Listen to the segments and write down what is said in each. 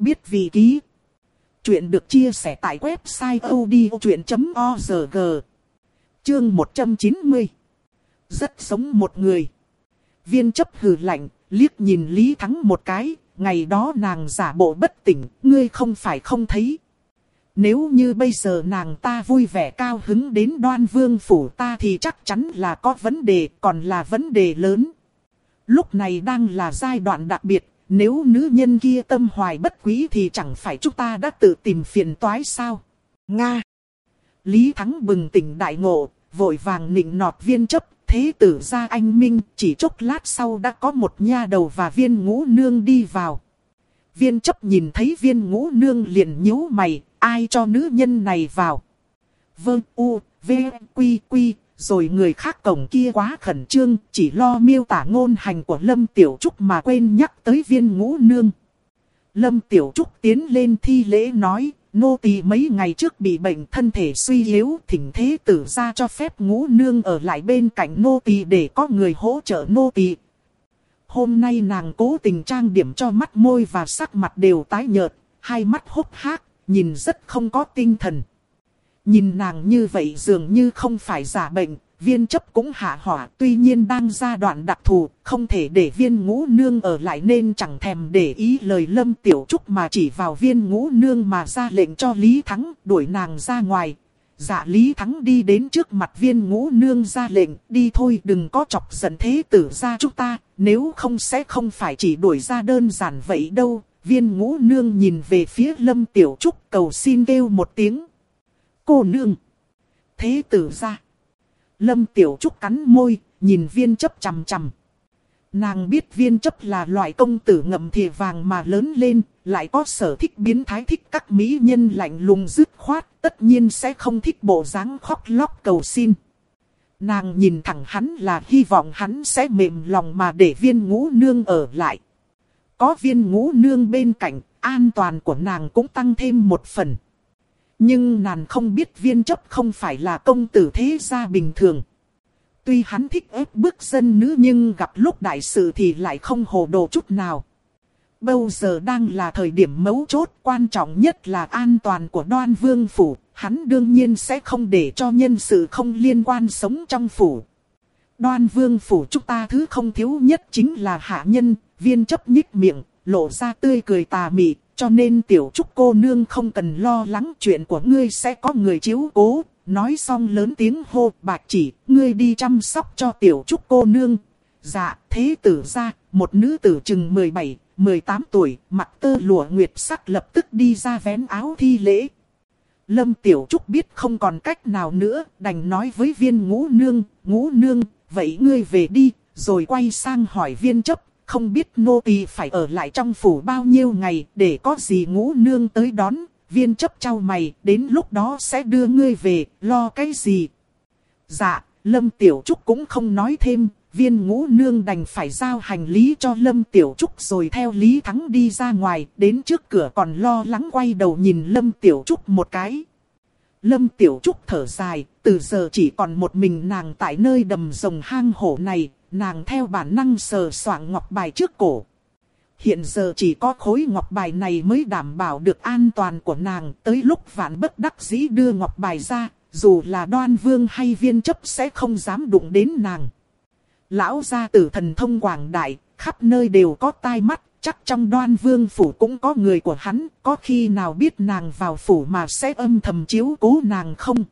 Biết vị ký. Chuyện được chia sẻ tại website odchuyện.org. Chương 190. Rất sống một người. Viên chấp hừ lạnh, liếc nhìn Lý Thắng một cái, ngày đó nàng giả bộ bất tỉnh, ngươi không phải không thấy. Nếu như bây giờ nàng ta vui vẻ cao hứng đến đoan vương phủ ta thì chắc chắn là có vấn đề, còn là vấn đề lớn. Lúc này đang là giai đoạn đặc biệt, nếu nữ nhân kia tâm hoài bất quý thì chẳng phải chúng ta đã tự tìm phiền toái sao? Nga. Lý Thắng bừng tỉnh đại ngộ, vội vàng nịnh nọt viên chấp, thế tử ra anh Minh, chỉ chốc lát sau đã có một nha đầu và viên ngũ nương đi vào. Viên chấp nhìn thấy viên ngũ nương liền nhíu mày, ai cho nữ nhân này vào? Vâng, u, v, quy, quy, rồi người khác cổng kia quá khẩn trương, chỉ lo miêu tả ngôn hành của Lâm Tiểu Trúc mà quên nhắc tới viên ngũ nương. Lâm Tiểu Trúc tiến lên thi lễ nói, nô tỳ mấy ngày trước bị bệnh thân thể suy yếu, thỉnh thế tử ra cho phép ngũ nương ở lại bên cạnh nô tỳ để có người hỗ trợ nô tỳ. Hôm nay nàng cố tình trang điểm cho mắt môi và sắc mặt đều tái nhợt, hai mắt hốc hác, nhìn rất không có tinh thần. Nhìn nàng như vậy dường như không phải giả bệnh, viên chấp cũng hạ hỏa tuy nhiên đang ra đoạn đặc thù, không thể để viên ngũ nương ở lại nên chẳng thèm để ý lời lâm tiểu trúc mà chỉ vào viên ngũ nương mà ra lệnh cho Lý Thắng đuổi nàng ra ngoài. Dạ Lý Thắng đi đến trước mặt viên ngũ nương ra lệnh, đi thôi đừng có chọc giận thế tử ra chúng ta, nếu không sẽ không phải chỉ đuổi ra đơn giản vậy đâu. Viên ngũ nương nhìn về phía lâm tiểu trúc cầu xin kêu một tiếng. Cô nương. Thế tử ra. Lâm Tiểu Trúc cắn môi, nhìn viên chấp chằm chằm. Nàng biết viên chấp là loại công tử ngậm thìa vàng mà lớn lên, lại có sở thích biến thái thích các mỹ nhân lạnh lùng dứt khoát, tất nhiên sẽ không thích bộ dáng khóc lóc cầu xin. Nàng nhìn thẳng hắn là hy vọng hắn sẽ mềm lòng mà để viên ngũ nương ở lại. Có viên ngũ nương bên cạnh, an toàn của nàng cũng tăng thêm một phần. Nhưng nàng không biết viên chấp không phải là công tử thế gia bình thường. Tuy hắn thích ép bước dân nữ nhưng gặp lúc đại sự thì lại không hồ đồ chút nào. Bây giờ đang là thời điểm mấu chốt quan trọng nhất là an toàn của đoan vương phủ. Hắn đương nhiên sẽ không để cho nhân sự không liên quan sống trong phủ. Đoan vương phủ chúng ta thứ không thiếu nhất chính là hạ nhân, viên chấp nhích miệng, lộ ra tươi cười tà mị, cho nên tiểu trúc cô nương không cần lo lắng chuyện của ngươi sẽ có người chiếu cố. Nói xong lớn tiếng hô bạch chỉ, ngươi đi chăm sóc cho tiểu trúc cô nương. Dạ, thế tử ra, một nữ tử chừng 17, 18 tuổi, mặc tơ lụa nguyệt sắc lập tức đi ra vén áo thi lễ. Lâm Tiểu Trúc biết không còn cách nào nữa, đành nói với viên ngũ nương, ngũ nương, vậy ngươi về đi, rồi quay sang hỏi viên chấp, không biết nô tỳ phải ở lại trong phủ bao nhiêu ngày để có gì ngũ nương tới đón, viên chấp trao mày, đến lúc đó sẽ đưa ngươi về, lo cái gì? Dạ, Lâm Tiểu Trúc cũng không nói thêm, viên ngũ nương đành phải giao hành lý cho Lâm Tiểu Trúc rồi theo Lý Thắng đi ra ngoài, đến trước cửa còn lo lắng quay đầu nhìn Lâm Tiểu Trúc một cái. Lâm Tiểu Trúc thở dài, từ giờ chỉ còn một mình nàng tại nơi đầm rồng hang hổ này, nàng theo bản năng sờ soạng ngọc bài trước cổ. Hiện giờ chỉ có khối ngọc bài này mới đảm bảo được an toàn của nàng. Tới lúc vạn bất đắc dĩ đưa ngọc bài ra, dù là đoan vương hay viên chấp sẽ không dám đụng đến nàng. Lão gia tử thần thông quảng đại, khắp nơi đều có tai mắt, chắc trong đoan vương phủ cũng có người của hắn, có khi nào biết nàng vào phủ mà sẽ âm thầm chiếu cố nàng không?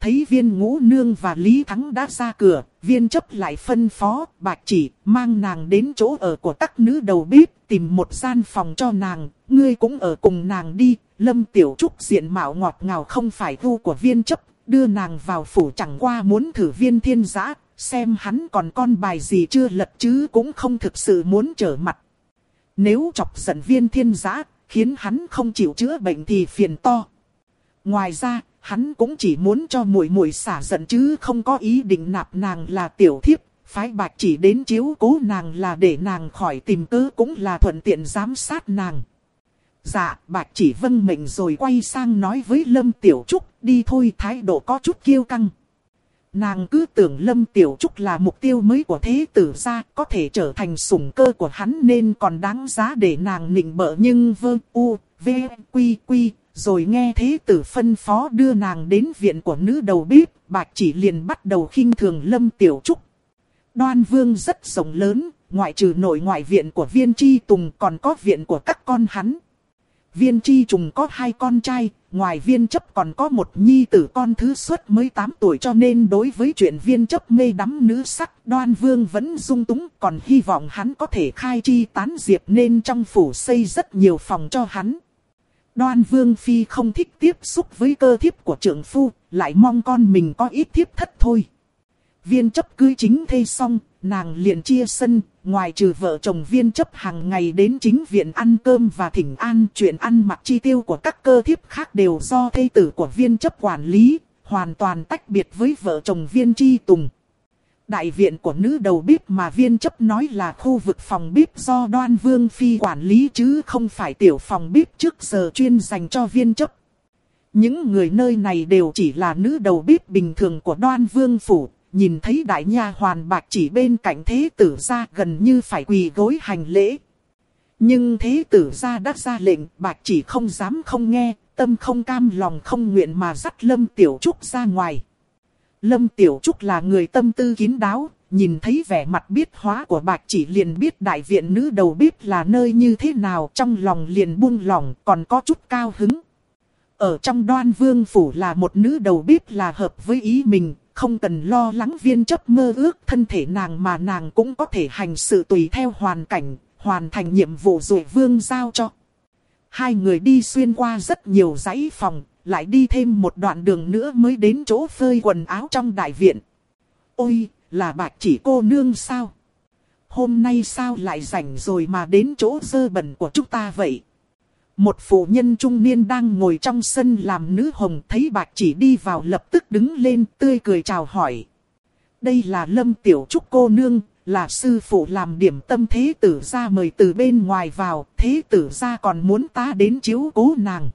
Thấy viên ngũ nương và Lý Thắng đã ra cửa, viên chấp lại phân phó, bạch chỉ, mang nàng đến chỗ ở của các nữ đầu bếp, tìm một gian phòng cho nàng, ngươi cũng ở cùng nàng đi, lâm tiểu trúc diện mạo ngọt ngào không phải thu của viên chấp, đưa nàng vào phủ chẳng qua muốn thử viên thiên giã, xem hắn còn con bài gì chưa lật chứ cũng không thực sự muốn trở mặt. Nếu chọc giận viên thiên giã, khiến hắn không chịu chữa bệnh thì phiền to. Ngoài ra, hắn cũng chỉ muốn cho muội muội xả giận chứ không có ý định nạp nàng là tiểu thiếp. Phái bạch chỉ đến chiếu cố nàng là để nàng khỏi tìm cớ cũng là thuận tiện giám sát nàng. Dạ, bạch chỉ vâng mệnh rồi quay sang nói với Lâm Tiểu Trúc, đi thôi thái độ có chút kiêu căng. Nàng cứ tưởng Lâm Tiểu Trúc là mục tiêu mới của thế tử gia, có thể trở thành sủng cơ của hắn nên còn đáng giá để nàng nịnh bợ nhưng vơ u, v, quy quy, rồi nghe thế tử phân phó đưa nàng đến viện của nữ đầu bếp, bạch chỉ liền bắt đầu khinh thường Lâm Tiểu Trúc. Đoan vương rất rộng lớn, ngoại trừ nội ngoại viện của viên tri tùng còn có viện của các con hắn. Viên tri trùng có hai con trai, ngoài viên chấp còn có một nhi tử con thứ suốt mới 8 tuổi cho nên đối với chuyện viên chấp mê đắm nữ sắc đoan vương vẫn dung túng còn hy vọng hắn có thể khai chi tán diệp nên trong phủ xây rất nhiều phòng cho hắn. Đoan vương phi không thích tiếp xúc với cơ thiếp của trưởng phu, lại mong con mình có ít thiếp thất thôi. Viên chấp cưới chính thê xong, nàng liền chia sân, ngoài trừ vợ chồng viên chấp hàng ngày đến chính viện ăn cơm và thỉnh an chuyện ăn mặc chi tiêu của các cơ thiếp khác đều do thê tử của viên chấp quản lý, hoàn toàn tách biệt với vợ chồng viên chi tùng. Đại viện của nữ đầu bếp mà viên chấp nói là khu vực phòng bếp do đoan vương phi quản lý chứ không phải tiểu phòng bếp trước giờ chuyên dành cho viên chấp. Những người nơi này đều chỉ là nữ đầu bếp bình thường của đoan vương phủ, nhìn thấy đại nha hoàn bạc chỉ bên cạnh thế tử ra gần như phải quỳ gối hành lễ. Nhưng thế tử ra đã ra lệnh, bạc chỉ không dám không nghe, tâm không cam lòng không nguyện mà dắt Lâm Tiểu Trúc ra ngoài. Lâm Tiểu Trúc là người tâm tư kín đáo, nhìn thấy vẻ mặt biết hóa của bạc chỉ liền biết đại viện nữ đầu bếp là nơi như thế nào trong lòng liền buông lòng còn có chút cao hứng. Ở trong đoan vương phủ là một nữ đầu bếp là hợp với ý mình, không cần lo lắng viên chấp mơ ước thân thể nàng mà nàng cũng có thể hành sự tùy theo hoàn cảnh, hoàn thành nhiệm vụ rồi vương giao cho. Hai người đi xuyên qua rất nhiều dãy phòng, lại đi thêm một đoạn đường nữa mới đến chỗ phơi quần áo trong đại viện. Ôi, là bạch chỉ cô nương sao? Hôm nay sao lại rảnh rồi mà đến chỗ dơ bẩn của chúng ta vậy? Một phụ nhân trung niên đang ngồi trong sân làm nữ hồng thấy bạch chỉ đi vào lập tức đứng lên tươi cười chào hỏi. Đây là Lâm Tiểu Trúc cô nương, là sư phụ làm điểm tâm thế tử ra mời từ bên ngoài vào, thế tử ra còn muốn ta đến chiếu cố nàng.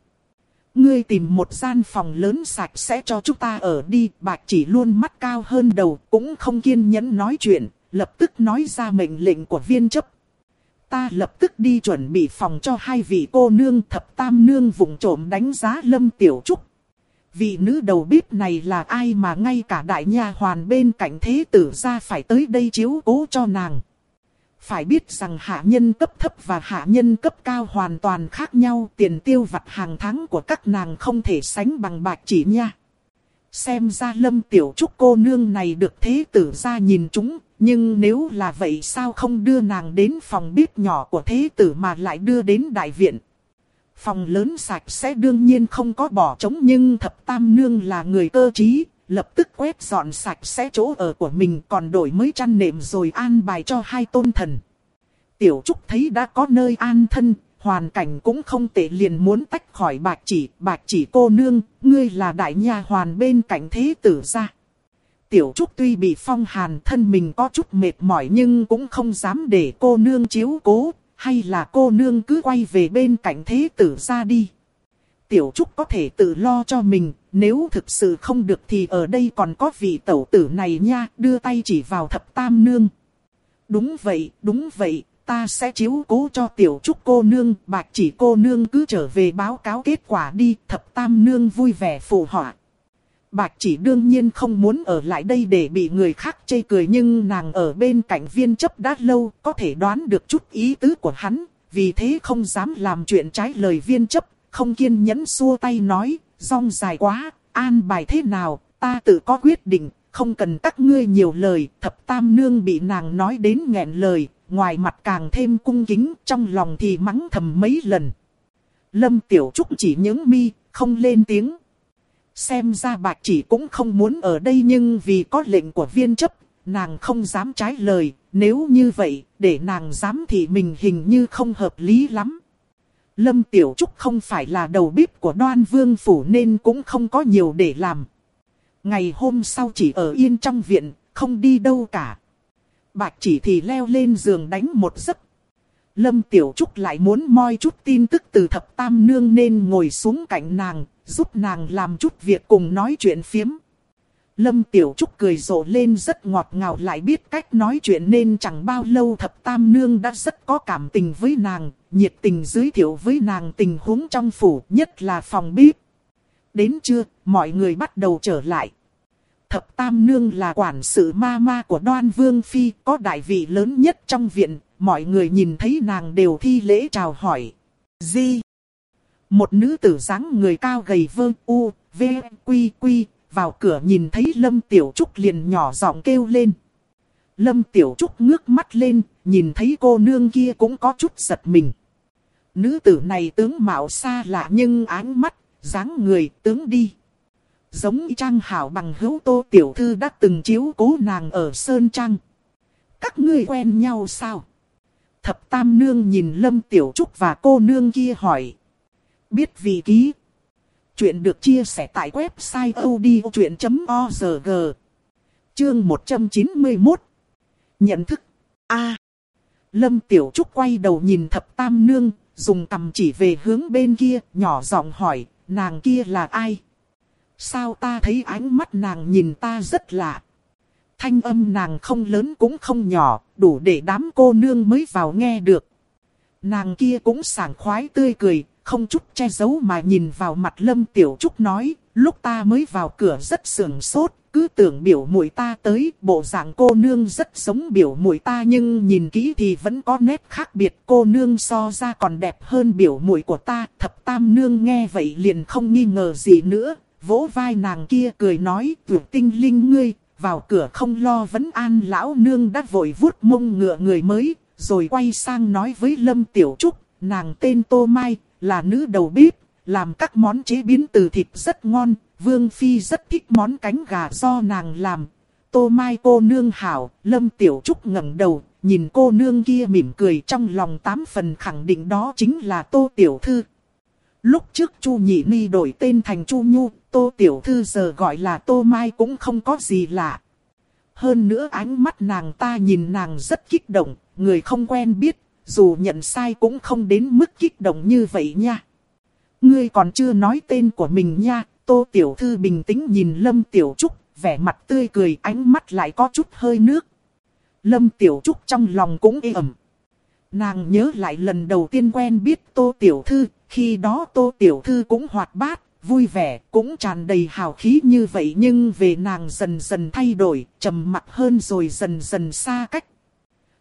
Ngươi tìm một gian phòng lớn sạch sẽ cho chúng ta ở đi, bạch chỉ luôn mắt cao hơn đầu, cũng không kiên nhẫn nói chuyện, lập tức nói ra mệnh lệnh của viên chấp. Ta lập tức đi chuẩn bị phòng cho hai vị cô nương thập tam nương vùng trộm đánh giá lâm tiểu trúc. Vị nữ đầu bếp này là ai mà ngay cả đại nha hoàn bên cạnh thế tử ra phải tới đây chiếu cố cho nàng. Phải biết rằng hạ nhân cấp thấp và hạ nhân cấp cao hoàn toàn khác nhau. Tiền tiêu vặt hàng tháng của các nàng không thể sánh bằng bạc chỉ nha. Xem ra lâm tiểu trúc cô nương này được thế tử ra nhìn chúng. Nhưng nếu là vậy sao không đưa nàng đến phòng bếp nhỏ của thế tử mà lại đưa đến đại viện. Phòng lớn sạch sẽ đương nhiên không có bỏ trống nhưng thập tam nương là người cơ trí, lập tức quét dọn sạch sẽ chỗ ở của mình còn đổi mới chăn nệm rồi an bài cho hai tôn thần. Tiểu Trúc thấy đã có nơi an thân, hoàn cảnh cũng không tệ liền muốn tách khỏi bạch chỉ, bạch chỉ cô nương, ngươi là đại nha hoàn bên cạnh thế tử ra. Tiểu Trúc tuy bị phong hàn thân mình có chút mệt mỏi nhưng cũng không dám để cô nương chiếu cố, hay là cô nương cứ quay về bên cạnh thế tử ra đi. Tiểu Trúc có thể tự lo cho mình, nếu thực sự không được thì ở đây còn có vị tẩu tử này nha, đưa tay chỉ vào thập tam nương. Đúng vậy, đúng vậy, ta sẽ chiếu cố cho tiểu trúc cô nương, bạch chỉ cô nương cứ trở về báo cáo kết quả đi, thập tam nương vui vẻ phụ họa. Bạch chỉ đương nhiên không muốn ở lại đây để bị người khác chê cười nhưng nàng ở bên cạnh viên chấp đã lâu, có thể đoán được chút ý tứ của hắn, vì thế không dám làm chuyện trái lời viên chấp, không kiên nhẫn xua tay nói, rong dài quá, an bài thế nào, ta tự có quyết định, không cần các ngươi nhiều lời, thập tam nương bị nàng nói đến nghẹn lời, ngoài mặt càng thêm cung kính, trong lòng thì mắng thầm mấy lần. Lâm Tiểu Trúc chỉ những mi, không lên tiếng. Xem ra bạch chỉ cũng không muốn ở đây nhưng vì có lệnh của viên chấp, nàng không dám trái lời, nếu như vậy, để nàng dám thì mình hình như không hợp lý lắm. Lâm Tiểu Trúc không phải là đầu bếp của đoan vương phủ nên cũng không có nhiều để làm. Ngày hôm sau chỉ ở yên trong viện, không đi đâu cả. Bạch chỉ thì leo lên giường đánh một giấc. Lâm Tiểu Trúc lại muốn moi chút tin tức từ thập tam nương nên ngồi xuống cạnh nàng, giúp nàng làm chút việc cùng nói chuyện phiếm. Lâm Tiểu Trúc cười rộ lên rất ngọt ngào lại biết cách nói chuyện nên chẳng bao lâu thập tam nương đã rất có cảm tình với nàng, nhiệt tình giới thiệu với nàng tình huống trong phủ nhất là phòng bếp. Đến trưa, mọi người bắt đầu trở lại. Thập tam nương là quản sự ma ma của đoan vương phi, có đại vị lớn nhất trong viện, mọi người nhìn thấy nàng đều thi lễ chào hỏi. Di. Một nữ tử dáng người cao gầy vơ u, v, quy quy, vào cửa nhìn thấy Lâm Tiểu Trúc liền nhỏ giọng kêu lên. Lâm Tiểu Trúc ngước mắt lên, nhìn thấy cô nương kia cũng có chút giật mình. Nữ tử này tướng mạo xa lạ nhưng áng mắt, dáng người, tướng đi. Giống trang hảo bằng hữu tô tiểu thư đã từng chiếu cố nàng ở Sơn Trăng. Các ngươi quen nhau sao? Thập Tam Nương nhìn Lâm Tiểu Trúc và cô nương kia hỏi. Biết vì ký. Chuyện được chia sẻ tại website odchuyện.org. Chương 191. Nhận thức. A. Lâm Tiểu Trúc quay đầu nhìn Thập Tam Nương, dùng cầm chỉ về hướng bên kia, nhỏ giọng hỏi, nàng kia là ai? Sao ta thấy ánh mắt nàng nhìn ta rất lạ? Thanh âm nàng không lớn cũng không nhỏ, đủ để đám cô nương mới vào nghe được. Nàng kia cũng sảng khoái tươi cười, không chút che giấu mà nhìn vào mặt Lâm Tiểu Trúc nói, lúc ta mới vào cửa rất sườn sốt, cứ tưởng biểu mũi ta tới, bộ dạng cô nương rất giống biểu mũi ta nhưng nhìn kỹ thì vẫn có nét khác biệt, cô nương so ra còn đẹp hơn biểu mũi của ta, thập tam nương nghe vậy liền không nghi ngờ gì nữa, vỗ vai nàng kia cười nói, tuyệt tinh linh ngươi, vào cửa không lo vẫn an lão nương đã vội vuốt mông ngựa người mới, rồi quay sang nói với Lâm Tiểu Trúc, nàng tên Tô Mai, là nữ đầu bếp, làm các món chế biến từ thịt rất ngon, Vương Phi rất thích món cánh gà do nàng làm. Tô Mai cô nương hảo, Lâm Tiểu Trúc ngẩng đầu, nhìn cô nương kia mỉm cười trong lòng tám phần khẳng định đó chính là Tô Tiểu Thư. Lúc trước Chu Nhị Ni đổi tên thành Chu Nhu, Tô Tiểu Thư giờ gọi là Tô Mai cũng không có gì lạ. Hơn nữa ánh mắt nàng ta nhìn nàng rất kích động, người không quen biết, dù nhận sai cũng không đến mức kích động như vậy nha. Ngươi còn chưa nói tên của mình nha, Tô Tiểu Thư bình tĩnh nhìn Lâm Tiểu Trúc, vẻ mặt tươi cười ánh mắt lại có chút hơi nước. Lâm Tiểu Trúc trong lòng cũng ê ẩm. Nàng nhớ lại lần đầu tiên quen biết Tô Tiểu Thư, khi đó Tô Tiểu Thư cũng hoạt bát, vui vẻ, cũng tràn đầy hào khí như vậy nhưng về nàng dần dần thay đổi, trầm mặc hơn rồi dần dần xa cách.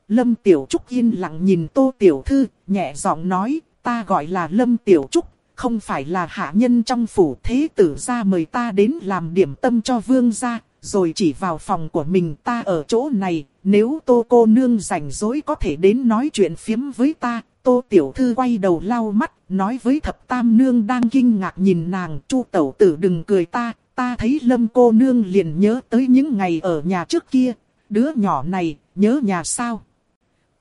Lâm Tiểu Trúc yên lặng nhìn Tô Tiểu Thư, nhẹ giọng nói, ta gọi là Lâm Tiểu Trúc, không phải là hạ nhân trong phủ thế tử ra mời ta đến làm điểm tâm cho vương gia, rồi chỉ vào phòng của mình ta ở chỗ này, nếu tô cô nương rảnh rỗi có thể đến nói chuyện phiếm với ta. Tô tiểu thư quay đầu lau mắt, nói với thập tam nương đang kinh ngạc nhìn nàng, chu tẩu tử đừng cười ta, ta thấy lâm cô nương liền nhớ tới những ngày ở nhà trước kia, đứa nhỏ này, nhớ nhà sao?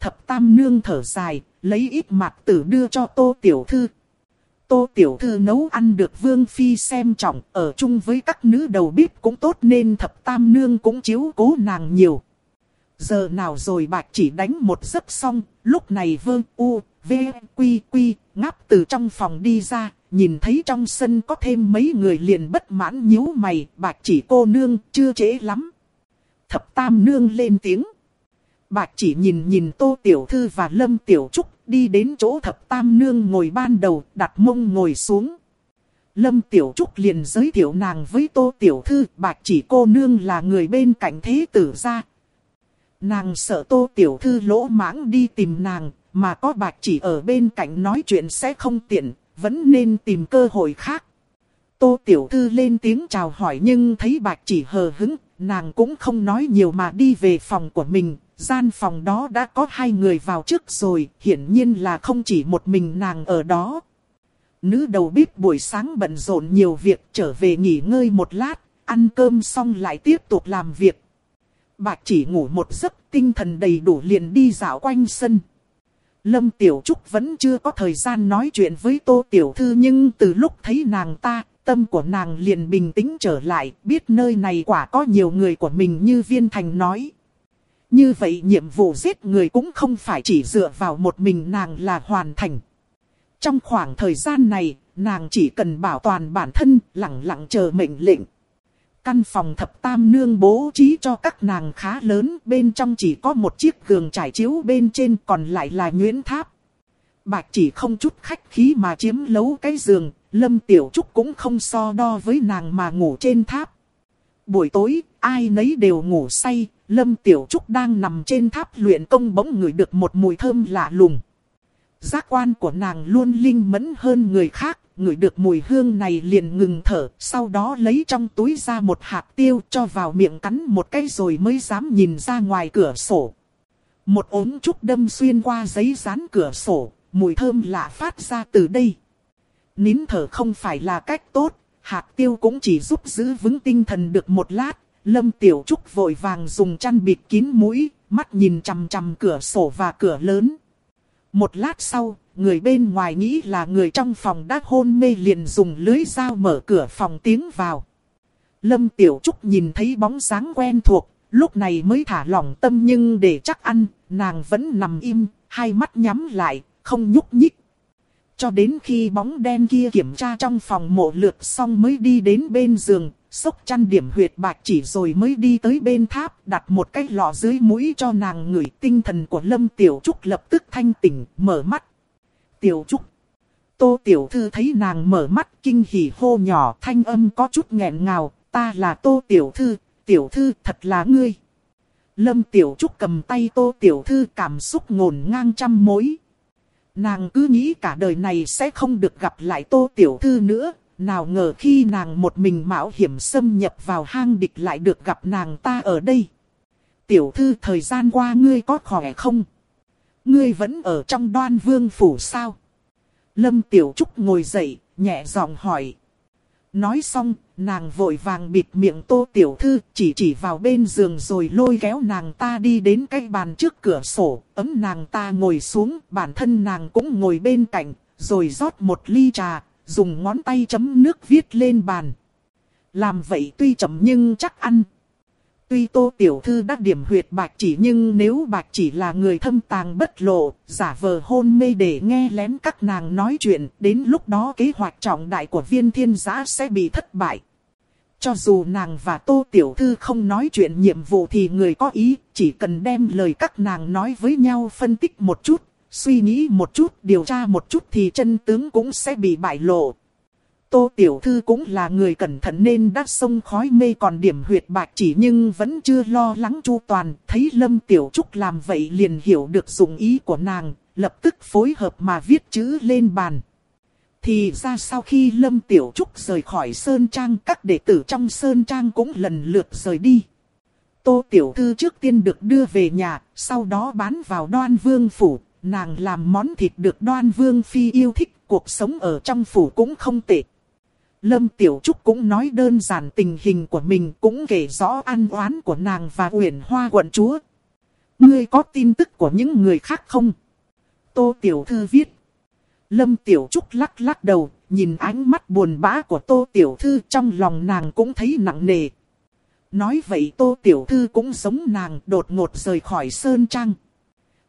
Thập tam nương thở dài, lấy ít mặt tử đưa cho tô tiểu thư, Tô Tiểu Thư nấu ăn được Vương Phi xem trọng, ở chung với các nữ đầu bếp cũng tốt nên thập tam nương cũng chiếu cố nàng nhiều. Giờ nào rồi bạch chỉ đánh một giấc xong, lúc này vương u, v, quy quy, ngáp từ trong phòng đi ra, nhìn thấy trong sân có thêm mấy người liền bất mãn nhíu mày, bạch chỉ cô nương, chưa trễ lắm. Thập tam nương lên tiếng. Bạch chỉ nhìn nhìn tô tiểu thư và lâm tiểu trúc đi đến chỗ thập tam nương ngồi ban đầu, đặt mông ngồi xuống. Lâm Tiểu Trúc liền giới thiệu nàng với Tô Tiểu Thư, bạch chỉ cô nương là người bên cạnh thế tử ra. Nàng sợ Tô Tiểu Thư lỗ mãng đi tìm nàng, mà có bạch chỉ ở bên cạnh nói chuyện sẽ không tiện, vẫn nên tìm cơ hội khác. Tô Tiểu Thư lên tiếng chào hỏi nhưng thấy bạch chỉ hờ hứng, nàng cũng không nói nhiều mà đi về phòng của mình, Gian phòng đó đã có hai người vào trước rồi, hiển nhiên là không chỉ một mình nàng ở đó. Nữ đầu bếp buổi sáng bận rộn nhiều việc trở về nghỉ ngơi một lát, ăn cơm xong lại tiếp tục làm việc. Bạch chỉ ngủ một giấc tinh thần đầy đủ liền đi dạo quanh sân. Lâm Tiểu Trúc vẫn chưa có thời gian nói chuyện với Tô Tiểu Thư nhưng từ lúc thấy nàng ta, tâm của nàng liền bình tĩnh trở lại, biết nơi này quả có nhiều người của mình như Viên Thành nói. Như vậy nhiệm vụ giết người cũng không phải chỉ dựa vào một mình nàng là hoàn thành. Trong khoảng thời gian này, nàng chỉ cần bảo toàn bản thân, lặng lặng chờ mệnh lệnh. Căn phòng thập tam nương bố trí cho các nàng khá lớn, bên trong chỉ có một chiếc giường trải chiếu bên trên còn lại là nhuyễn tháp. Bạch chỉ không chút khách khí mà chiếm lấu cái giường, Lâm Tiểu Trúc cũng không so đo với nàng mà ngủ trên tháp. Buổi tối, ai nấy đều ngủ say, Lâm Tiểu Trúc đang nằm trên tháp luyện công bỗng ngửi được một mùi thơm lạ lùng. Giác quan của nàng luôn linh mẫn hơn người khác, ngửi được mùi hương này liền ngừng thở, sau đó lấy trong túi ra một hạt tiêu cho vào miệng cắn một cái rồi mới dám nhìn ra ngoài cửa sổ. Một ống trúc đâm xuyên qua giấy dán cửa sổ, mùi thơm lạ phát ra từ đây. Nín thở không phải là cách tốt, hạt tiêu cũng chỉ giúp giữ vững tinh thần được một lát. Lâm Tiểu Trúc vội vàng dùng chăn bịt kín mũi, mắt nhìn chằm chằm cửa sổ và cửa lớn. Một lát sau, người bên ngoài nghĩ là người trong phòng đã hôn mê liền dùng lưới dao mở cửa phòng tiến vào. Lâm Tiểu Trúc nhìn thấy bóng dáng quen thuộc, lúc này mới thả lỏng tâm nhưng để chắc ăn, nàng vẫn nằm im, hai mắt nhắm lại, không nhúc nhích. Cho đến khi bóng đen kia kiểm tra trong phòng mộ lượt xong mới đi đến bên giường, xốc chăn điểm huyệt bạch chỉ rồi mới đi tới bên tháp, đặt một cái lọ dưới mũi cho nàng ngửi tinh thần của Lâm Tiểu Trúc lập tức thanh tỉnh, mở mắt. Tiểu Trúc. Tô Tiểu Thư thấy nàng mở mắt kinh hỉ hô nhỏ thanh âm có chút nghẹn ngào, ta là Tô Tiểu Thư, Tiểu Thư thật là ngươi. Lâm Tiểu Trúc cầm tay Tô Tiểu Thư cảm xúc ngổn ngang trăm mối. Nàng cứ nghĩ cả đời này sẽ không được gặp lại Tô Tiểu Thư nữa, nào ngờ khi nàng một mình mạo hiểm xâm nhập vào hang địch lại được gặp nàng ta ở đây. Tiểu Thư thời gian qua ngươi có khỏe không? Ngươi vẫn ở trong đoan vương phủ sao? Lâm Tiểu Trúc ngồi dậy, nhẹ giọng hỏi. Nói xong, nàng vội vàng bịt miệng tô tiểu thư, chỉ chỉ vào bên giường rồi lôi kéo nàng ta đi đến cái bàn trước cửa sổ, ấm nàng ta ngồi xuống, bản thân nàng cũng ngồi bên cạnh, rồi rót một ly trà, dùng ngón tay chấm nước viết lên bàn. Làm vậy tuy chậm nhưng chắc ăn, Tuy tô tiểu thư đã điểm huyệt bạch chỉ nhưng nếu bạch chỉ là người thâm tàng bất lộ, giả vờ hôn mê để nghe lén các nàng nói chuyện, đến lúc đó kế hoạch trọng đại của viên thiên giã sẽ bị thất bại. Cho dù nàng và tô tiểu thư không nói chuyện nhiệm vụ thì người có ý, chỉ cần đem lời các nàng nói với nhau phân tích một chút, suy nghĩ một chút, điều tra một chút thì chân tướng cũng sẽ bị bại lộ. Tô Tiểu Thư cũng là người cẩn thận nên đã sông khói mê còn điểm huyệt bạc chỉ nhưng vẫn chưa lo lắng chu toàn. Thấy Lâm Tiểu Trúc làm vậy liền hiểu được dụng ý của nàng, lập tức phối hợp mà viết chữ lên bàn. Thì ra sau khi Lâm Tiểu Trúc rời khỏi Sơn Trang các đệ tử trong Sơn Trang cũng lần lượt rời đi. Tô Tiểu Thư trước tiên được đưa về nhà, sau đó bán vào đoan vương phủ, nàng làm món thịt được đoan vương phi yêu thích, cuộc sống ở trong phủ cũng không tệ. Lâm Tiểu Trúc cũng nói đơn giản tình hình của mình cũng kể rõ an oán của nàng và Uyển Hoa quận chúa. Ngươi có tin tức của những người khác không? Tô Tiểu Thư viết. Lâm Tiểu Trúc lắc lắc đầu, nhìn ánh mắt buồn bã của Tô Tiểu Thư trong lòng nàng cũng thấy nặng nề. Nói vậy Tô Tiểu Thư cũng giống nàng đột ngột rời khỏi Sơn Trang.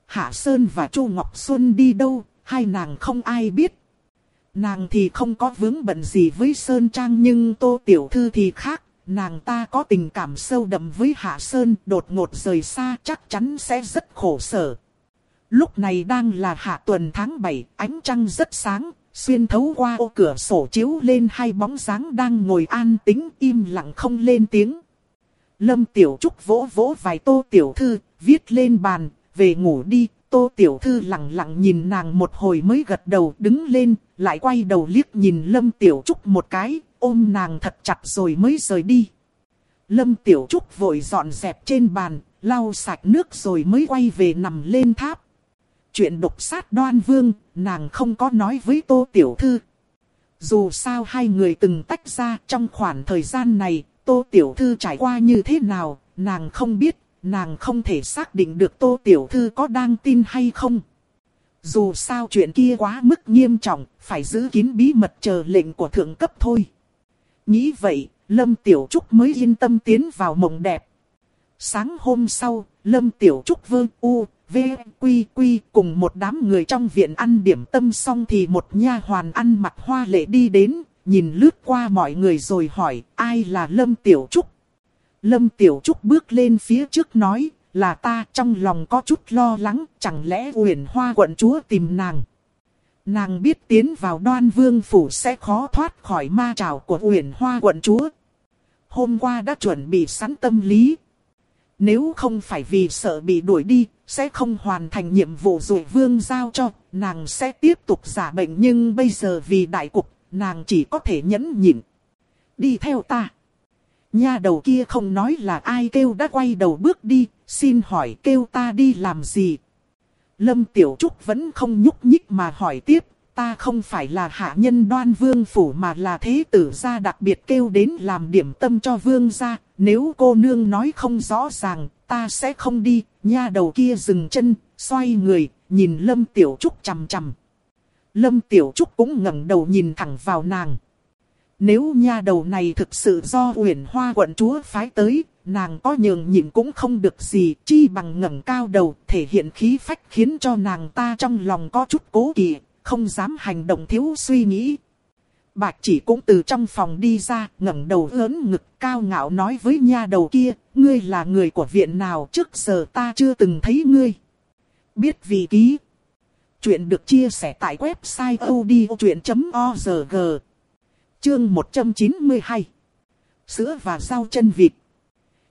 Hạ Sơn và Chu Ngọc Xuân đi đâu, hai nàng không ai biết. Nàng thì không có vướng bận gì với Sơn Trang nhưng Tô Tiểu Thư thì khác. Nàng ta có tình cảm sâu đậm với Hạ Sơn đột ngột rời xa chắc chắn sẽ rất khổ sở. Lúc này đang là hạ tuần tháng 7, ánh trăng rất sáng, xuyên thấu qua ô cửa sổ chiếu lên hai bóng dáng đang ngồi an tĩnh im lặng không lên tiếng. Lâm Tiểu Trúc vỗ vỗ vài tô tiểu thư, viết lên bàn, về ngủ đi, Tô Tiểu Thư lặng lặng nhìn nàng một hồi mới gật đầu đứng lên, lại quay đầu liếc nhìn Lâm Tiểu Trúc một cái, ôm nàng thật chặt rồi mới rời đi. Lâm Tiểu Trúc vội dọn dẹp trên bàn, lau sạch nước rồi mới quay về nằm lên tháp. Chuyện độc sát đoan vương, nàng không có nói với Tô Tiểu Thư. Dù sao hai người từng tách ra trong khoảng thời gian này, Tô Tiểu Thư trải qua như thế nào, nàng không biết nàng không thể xác định được Tô Tiểu Thư có đang tin hay không. Dù sao chuyện kia quá mức nghiêm trọng, phải giữ kín bí mật chờ lệnh của thượng cấp thôi. Nghĩ vậy, Lâm Tiểu Trúc mới yên tâm tiến vào mộng đẹp. Sáng hôm sau, Lâm Tiểu Trúc vương u, v, quy quy cùng một đám người trong viện ăn điểm tâm xong thì một nha hoàn ăn mặc hoa lệ đi đến, nhìn lướt qua mọi người rồi hỏi ai là Lâm Tiểu Trúc. Lâm Tiểu Trúc bước lên phía trước nói là ta trong lòng có chút lo lắng chẳng lẽ huyền hoa quận chúa tìm nàng. Nàng biết tiến vào đoan vương phủ sẽ khó thoát khỏi ma trào của huyền hoa quận chúa. Hôm qua đã chuẩn bị sẵn tâm lý. Nếu không phải vì sợ bị đuổi đi, sẽ không hoàn thành nhiệm vụ rồi vương giao cho, nàng sẽ tiếp tục giả bệnh nhưng bây giờ vì đại cục, nàng chỉ có thể nhẫn nhịn. Đi theo ta. Nha đầu kia không nói là ai kêu đã quay đầu bước đi, xin hỏi kêu ta đi làm gì. Lâm Tiểu Trúc vẫn không nhúc nhích mà hỏi tiếp, ta không phải là hạ nhân đoan vương phủ mà là thế tử gia đặc biệt kêu đến làm điểm tâm cho vương gia. Nếu cô nương nói không rõ ràng, ta sẽ không đi. Nha đầu kia dừng chân, xoay người, nhìn Lâm Tiểu Trúc chằm chằm. Lâm Tiểu Trúc cũng ngẩng đầu nhìn thẳng vào nàng. Nếu nha đầu này thực sự do uyển hoa quận chúa phái tới, nàng có nhường nhịn cũng không được gì, chi bằng ngẩng cao đầu, thể hiện khí phách khiến cho nàng ta trong lòng có chút cố kỵ, không dám hành động thiếu suy nghĩ. Bạch chỉ cũng từ trong phòng đi ra, ngẩng đầu lớn ngực cao ngạo nói với nha đầu kia, ngươi là người của viện nào trước giờ ta chưa từng thấy ngươi. Biết vì ký. Chuyện được chia sẻ tại website odchuyện.org. Chương 192. Sữa và rau chân vịt.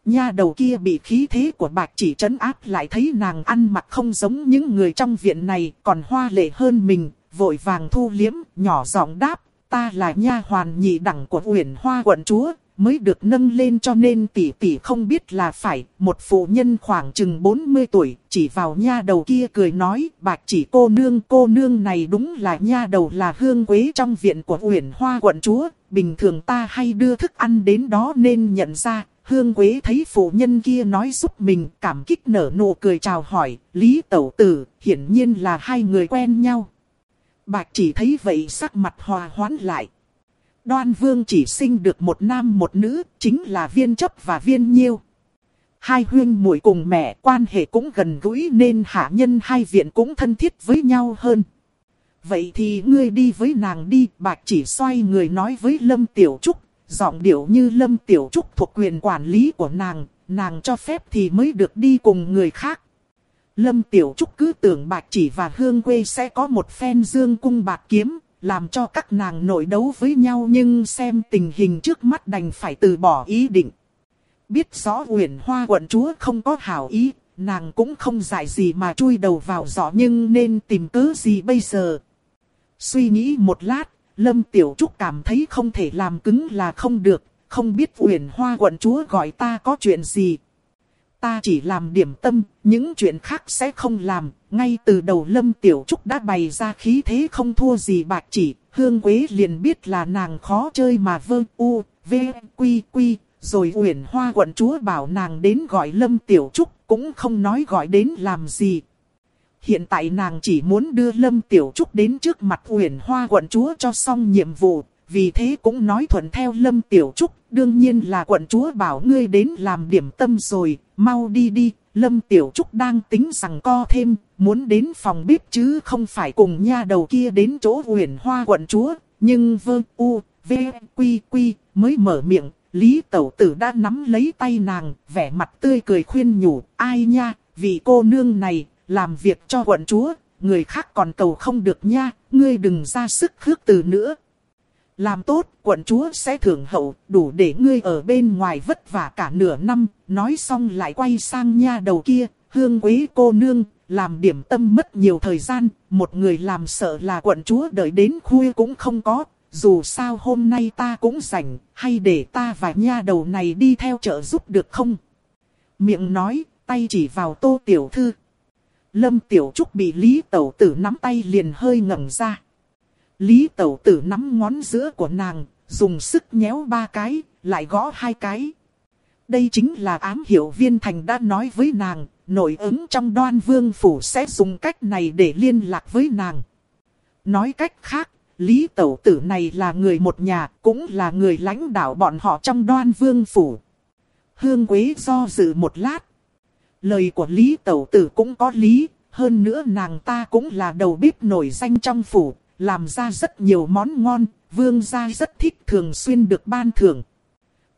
Nha đầu kia bị khí thế của bạch chỉ trấn áp lại thấy nàng ăn mặc không giống những người trong viện này còn hoa lệ hơn mình, vội vàng thu liếm, nhỏ giọng đáp, ta là nha hoàn nhị đẳng của uyển hoa quận chúa, mới được nâng lên cho nên tỷ tỷ không biết là phải, một phụ nhân khoảng chừng 40 tuổi, chỉ vào nha đầu kia cười nói, bạch chỉ cô nương cô nương này đúng là nha đầu là hương quế trong viện của uyển hoa quận chúa, bình thường ta hay đưa thức ăn đến đó nên nhận ra, Hương Quế thấy phụ nhân kia nói giúp mình cảm kích nở nụ cười chào hỏi, Lý Tẩu Tử, hiển nhiên là hai người quen nhau. Bạch chỉ thấy vậy sắc mặt hòa hoãn lại. Đoan vương chỉ sinh được một nam một nữ, chính là viên chấp và viên nhiêu. Hai huyên muội cùng mẹ quan hệ cũng gần gũi nên hạ nhân hai viện cũng thân thiết với nhau hơn. Vậy thì ngươi đi với nàng đi, bạch chỉ xoay người nói với Lâm Tiểu Trúc, giọng điệu như Lâm Tiểu Trúc thuộc quyền quản lý của nàng, nàng cho phép thì mới được đi cùng người khác. Lâm Tiểu Trúc cứ tưởng Bạch Chỉ và Hương Quê sẽ có một phen dương cung bạc kiếm, làm cho các nàng nội đấu với nhau nhưng xem tình hình trước mắt đành phải từ bỏ ý định. Biết rõ Uyển Hoa quận chúa không có hảo ý, nàng cũng không giải gì mà chui đầu vào giỏ nhưng nên tìm cớ gì bây giờ. Suy nghĩ một lát, Lâm Tiểu Trúc cảm thấy không thể làm cứng là không được, không biết Uyển Hoa quận chúa gọi ta có chuyện gì, ta chỉ làm điểm tâm, những chuyện khác sẽ không làm. Ngay từ đầu Lâm Tiểu Trúc đã bày ra khí thế không thua gì bạc chỉ, Hương Quế liền biết là nàng khó chơi mà vơ u, v, quy quy, rồi Uyển Hoa quận chúa bảo nàng đến gọi Lâm Tiểu Trúc, cũng không nói gọi đến làm gì. Hiện tại nàng chỉ muốn đưa Lâm Tiểu Trúc đến trước mặt Uyển Hoa quận chúa cho xong nhiệm vụ, vì thế cũng nói thuận theo Lâm Tiểu Trúc, đương nhiên là quận chúa bảo ngươi đến làm điểm tâm rồi, mau đi đi, Lâm Tiểu Trúc đang tính rằng co thêm, muốn đến phòng bếp chứ không phải cùng nha đầu kia đến chỗ huyền hoa quận chúa, nhưng vơ u, v, quy quy, mới mở miệng, Lý Tẩu Tử đã nắm lấy tay nàng, vẻ mặt tươi cười khuyên nhủ, ai nha, vì cô nương này, làm việc cho quận chúa, người khác còn cầu không được nha, ngươi đừng ra sức khước từ nữa. Làm tốt, quận chúa sẽ thưởng hậu, đủ để ngươi ở bên ngoài vất vả cả nửa năm, nói xong lại quay sang nha đầu kia, hương quý cô nương, làm điểm tâm mất nhiều thời gian, một người làm sợ là quận chúa đợi đến khuya cũng không có, dù sao hôm nay ta cũng rảnh, hay để ta và nha đầu này đi theo chợ giúp được không? Miệng nói, tay chỉ vào tô tiểu thư. Lâm tiểu trúc bị Lý Tẩu tử nắm tay liền hơi ngẩng ra. Lý Tẩu Tử nắm ngón giữa của nàng, dùng sức nhéo ba cái, lại gõ hai cái. Đây chính là ám hiệu viên thành đã nói với nàng, nội ứng trong đoan vương phủ sẽ dùng cách này để liên lạc với nàng. Nói cách khác, Lý Tẩu Tử này là người một nhà, cũng là người lãnh đạo bọn họ trong đoan vương phủ. Hương Quế do dự một lát. Lời của Lý Tẩu Tử cũng có lý, hơn nữa nàng ta cũng là đầu bếp nổi danh trong phủ, làm ra rất nhiều món ngon, vương gia rất thích thường xuyên được ban thưởng.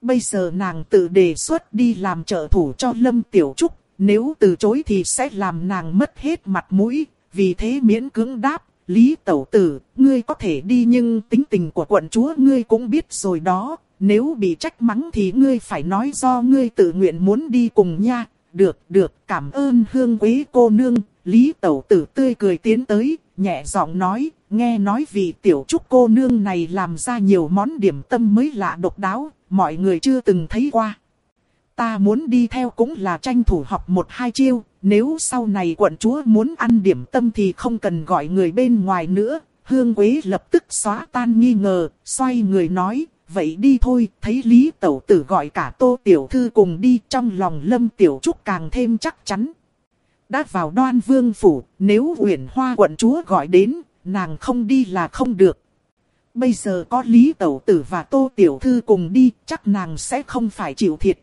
Bây giờ nàng tự đề xuất đi làm trợ thủ cho Lâm Tiểu Trúc, nếu từ chối thì sẽ làm nàng mất hết mặt mũi, vì thế miễn cưỡng đáp, Lý Tẩu Tử, ngươi có thể đi nhưng tính tình của quận chúa ngươi cũng biết rồi đó, nếu bị trách mắng thì ngươi phải nói do ngươi tự nguyện muốn đi cùng nha. Được, được, cảm ơn hương quý cô nương, Lý Tẩu Tử tươi cười tiến tới, nhẹ giọng nói, nghe nói vì tiểu trúc cô nương này làm ra nhiều món điểm tâm mới lạ độc đáo, mọi người chưa từng thấy qua. Ta muốn đi theo cũng là tranh thủ học một hai chiêu, nếu sau này quận chúa muốn ăn điểm tâm thì không cần gọi người bên ngoài nữa. Hương Quế lập tức xóa tan nghi ngờ, xoay người nói, vậy đi thôi, thấy Lý Tẩu Tử gọi cả Tô Tiểu Thư cùng đi trong lòng Lâm Tiểu Trúc càng thêm chắc chắn. Đã vào đoan vương phủ, nếu Uyển Hoa quận chúa gọi đến, nàng không đi là không được. Bây giờ có Lý Tẩu Tử và Tô Tiểu Thư cùng đi, chắc nàng sẽ không phải chịu thiệt.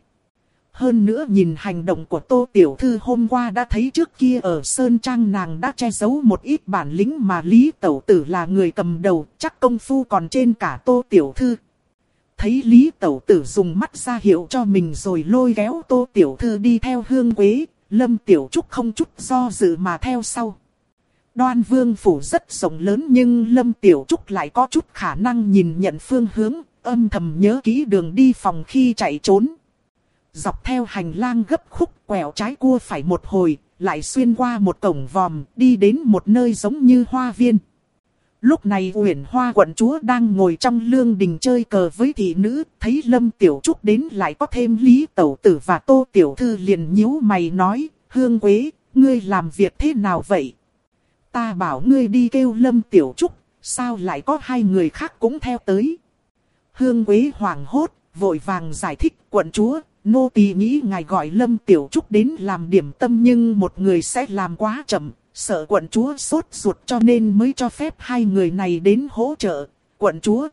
Hơn nữa nhìn hành động của Tô Tiểu Thư hôm qua đã thấy trước kia ở Sơn Trang nàng đã che giấu một ít bản lĩnh mà Lý Tẩu Tử là người cầm đầu, chắc công phu còn trên cả Tô Tiểu Thư. Thấy Lý Tẩu Tử dùng mắt ra hiệu cho mình rồi lôi kéo Tô Tiểu Thư đi theo hương quế, Lâm Tiểu Trúc không chút do dự mà theo sau. Đoan vương phủ rất rộng lớn nhưng Lâm Tiểu Trúc lại có chút khả năng nhìn nhận phương hướng, âm thầm nhớ kỹ đường đi phòng khi chạy trốn. Dọc theo hành lang gấp khúc quẹo trái cua phải một hồi, lại xuyên qua một cổng vòm, đi đến một nơi giống như hoa viên. Lúc này Uyển Hoa quận chúa đang ngồi trong lương đình chơi cờ với thị nữ, thấy Lâm Tiểu Trúc đến lại có thêm Lý Tẩu Tử và Tô Tiểu Thư liền nhíu mày nói, Hương Quế, ngươi làm việc thế nào vậy? Ta bảo ngươi đi kêu Lâm Tiểu Trúc, sao lại có hai người khác cũng theo tới? Hương Quế hoảng hốt, vội vàng giải thích quận chúa, nô tỳ nghĩ ngài gọi Lâm Tiểu Trúc đến làm điểm tâm nhưng một người sẽ làm quá chậm, sợ quận chúa sốt ruột cho nên mới cho phép hai người này đến hỗ trợ. Quận chúa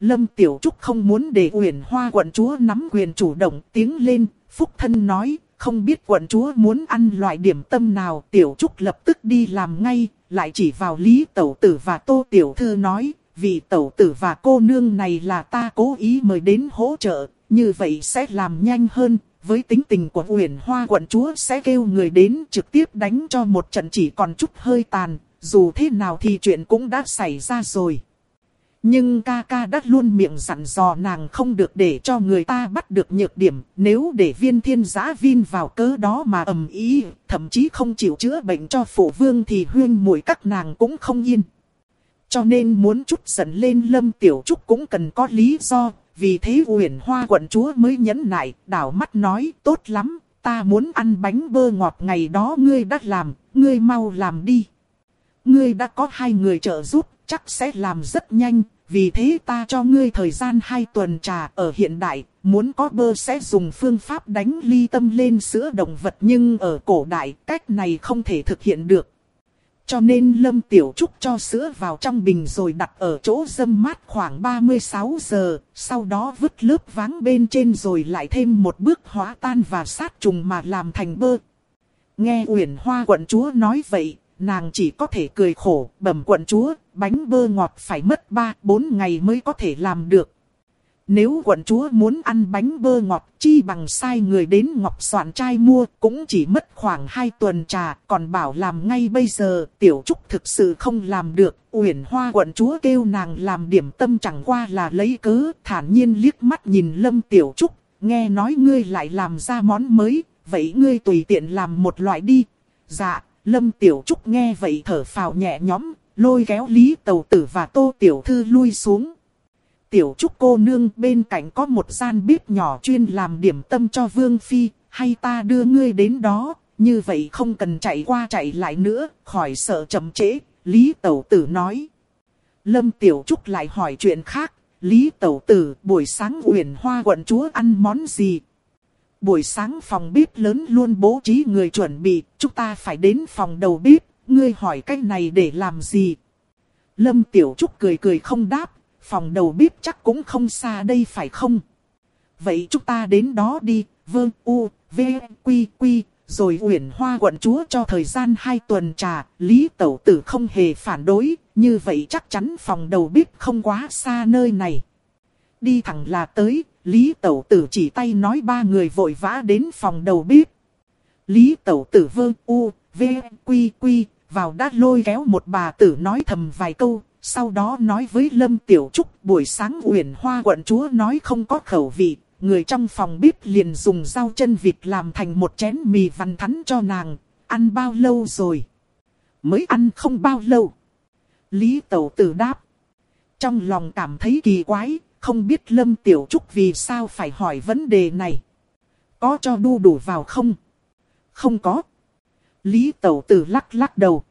Lâm Tiểu Trúc không muốn để Uyển Hoa quận chúa nắm quyền chủ động tiếng lên, Phúc Thân nói, không biết quận chúa muốn ăn loại điểm tâm nào. Tiểu Trúc lập tức đi làm ngay, lại chỉ vào Lý Tẩu Tử và Tô Tiểu Thư nói, vì Tẩu Tử và cô nương này là ta cố ý mời đến hỗ trợ, như vậy sẽ làm nhanh hơn, với tính tình của Uyển Hoa quận chúa sẽ kêu người đến trực tiếp đánh cho một trận chỉ còn chút hơi tàn, dù thế nào thì chuyện cũng đã xảy ra rồi. Nhưng ca ca đã luôn miệng dặn dò nàng không được để cho người ta bắt được nhược điểm, nếu để viên thiên giã vin vào cớ đó mà ầm ý, thậm chí không chịu chữa bệnh cho phổ vương thì huyên mùi các nàng cũng không yên. Cho nên muốn chút giận lên lâm tiểu trúc cũng cần có lý do, vì thế Uyển Hoa quận chúa mới nhấn nại, đảo mắt nói, tốt lắm, ta muốn ăn bánh bơ ngọt ngày đó ngươi đã làm, ngươi mau làm đi. Ngươi đã có hai người trợ giúp, chắc sẽ làm rất nhanh, vì thế ta cho ngươi thời gian hai tuần trà ở hiện đại, muốn có bơ sẽ dùng phương pháp đánh ly tâm lên sữa động vật nhưng ở cổ đại cách này không thể thực hiện được. Cho nên Lâm Tiểu Trúc cho sữa vào trong bình rồi đặt ở chỗ dâm mát khoảng 36 giờ, sau đó vứt lớp váng bên trên rồi lại thêm một bước hóa tan và sát trùng mà làm thành bơ. Nghe Uyển Hoa quận chúa nói vậy, nàng chỉ có thể cười khổ, bẩm quận chúa, bánh bơ ngọt phải mất 3-4 ngày mới có thể làm được. Nếu quận chúa muốn ăn bánh bơ ngọt chi bằng sai người đến ngọc soạn trai mua cũng chỉ mất khoảng 2 tuần trà, còn bảo làm ngay bây giờ, tiểu trúc thực sự không làm được. Uyển hoa quận chúa kêu nàng làm điểm tâm chẳng qua là lấy cớ, thản nhiên liếc mắt nhìn lâm tiểu trúc, nghe nói ngươi lại làm ra món mới, vậy ngươi tùy tiện làm một loại đi. Dạ, lâm tiểu trúc nghe vậy thở phào nhẹ nhõm, lôi kéo lý Tầu tử và tô tiểu thư lui xuống. Tiểu trúc cô nương bên cạnh có một gian bếp nhỏ chuyên làm điểm tâm cho Vương Phi, hay ta đưa ngươi đến đó, như vậy không cần chạy qua chạy lại nữa, khỏi sợ chậm trễ, Lý Tẩu Tử nói. Lâm Tiểu Trúc lại hỏi chuyện khác, Lý Tẩu Tử buổi sáng uyển hoa quận chúa ăn món gì? Buổi sáng phòng bếp lớn luôn bố trí người chuẩn bị, chúng ta phải đến phòng đầu bếp, ngươi hỏi cách này để làm gì? Lâm Tiểu Trúc cười cười không đáp, phòng đầu bếp chắc cũng không xa đây phải không? Vậy chúng ta đến đó đi, vương u, v, quy, quy, rồi uyển hoa quận chúa cho thời gian hai tuần trà, Lý Tẩu Tử không hề phản đối, Như vậy chắc chắn phòng đầu bếp không quá xa nơi này. Đi thẳng là tới, Lý Tẩu Tử chỉ tay nói ba người vội vã đến phòng đầu bếp. Lý Tẩu Tử vương u, v, quy quy, vào đã lôi kéo một bà tử nói thầm vài câu, sau đó nói với Lâm Tiểu Trúc buổi sáng uyển hoa quận chúa nói không có khẩu vị, người trong phòng bếp liền dùng rau chân vịt làm thành một chén mì vằn thắn cho nàng, ăn bao lâu rồi? Mới ăn không bao lâu. Lý Tẩu Tử đáp. Trong lòng cảm thấy kỳ quái, không biết Lâm Tiểu Trúc vì sao phải hỏi vấn đề này. Có cho đu đủ vào không? Không có. Lý Tẩu Tử lắc lắc đầu.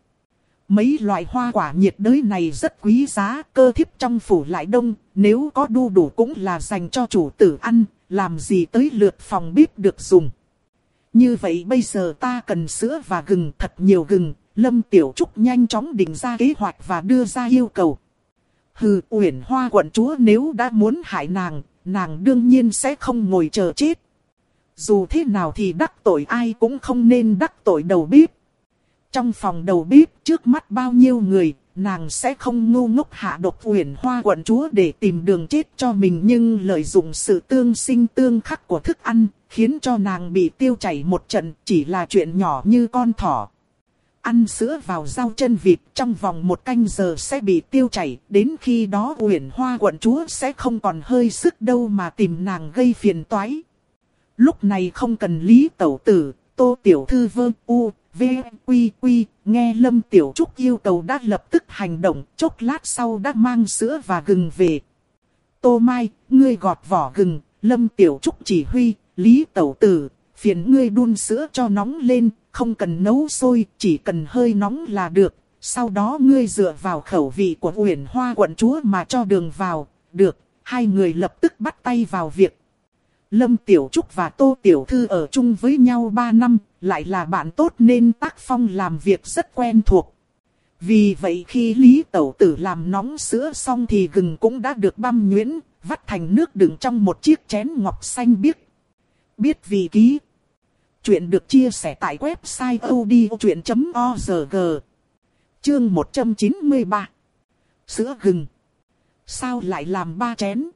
Mấy loại hoa quả nhiệt đới này rất quý giá, cơ thiếp trong phủ lại đông, nếu có đu đủ cũng là dành cho chủ tử ăn, làm gì tới lượt phòng bếp được dùng. Như vậy bây giờ ta cần sữa và gừng thật nhiều gừng, Lâm Tiểu Trúc nhanh chóng định ra kế hoạch và đưa ra yêu cầu. Hừ, Uyển Hoa quận chúa nếu đã muốn hại nàng, nàng đương nhiên sẽ không ngồi chờ chết. Dù thế nào thì đắc tội ai cũng không nên đắc tội đầu bếp. Trong phòng đầu bếp trước mắt bao nhiêu người, nàng sẽ không ngu ngốc hạ độc Uyển Hoa quận chúa để tìm đường chết cho mình nhưng lợi dụng sự tương sinh tương khắc của thức ăn, khiến cho nàng bị tiêu chảy một trận chỉ là chuyện nhỏ như con thỏ ăn sữa vào rau chân vịt trong vòng một canh giờ sẽ bị tiêu chảy, đến khi đó uyển hoa quận chúa sẽ không còn hơi sức đâu mà tìm nàng gây phiền toái. Lúc này không cần lý tẩu tử, tô tiểu thư vương u, v, quy quy, nghe lâm tiểu trúc yêu cầu đã lập tức hành động, chốc lát sau đã mang sữa và gừng về. Tô Mai, ngươi gọt vỏ gừng, lâm tiểu trúc chỉ huy, lý tẩu tử, phiền ngươi đun sữa cho nóng lên, không cần nấu sôi, chỉ cần hơi nóng là được. Sau đó ngươi dựa vào khẩu vị của Uyển Hoa quận chúa mà cho đường vào, được, hai người lập tức bắt tay vào việc. Lâm Tiểu Trúc và Tô Tiểu Thư ở chung với nhau 3 năm, lại là bạn tốt nên tác phong làm việc rất quen thuộc. Vì vậy khi Lý Tẩu Tử làm nóng sữa xong thì gừng cũng đã được băm nhuyễn, vắt thành nước đựng trong một chiếc chén ngọc xanh biếc. Biết vị ký Chuyện được chia sẻ tại website odchuyện.org Chương 193 Sữa gừng Sao lại làm ba chén?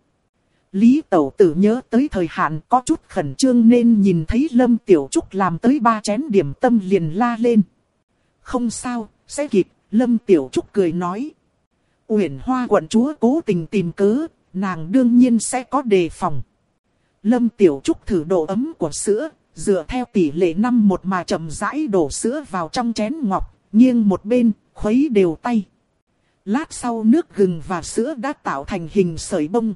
Lý Tẩu Tử nhớ tới thời hạn có chút khẩn trương nên nhìn thấy Lâm Tiểu Trúc làm tới ba chén điểm tâm liền la lên. Không sao, sẽ kịp, Lâm Tiểu Trúc cười nói. Uyển Hoa quận chúa cố tình tìm cớ, nàng đương nhiên sẽ có đề phòng. Lâm Tiểu Trúc thử độ ấm của sữa, dựa theo tỷ lệ năm một mà chậm rãi đổ sữa vào trong chén ngọc, nghiêng một bên, khuấy đều tay. Lát sau nước gừng và sữa đã tạo thành hình sợi bông.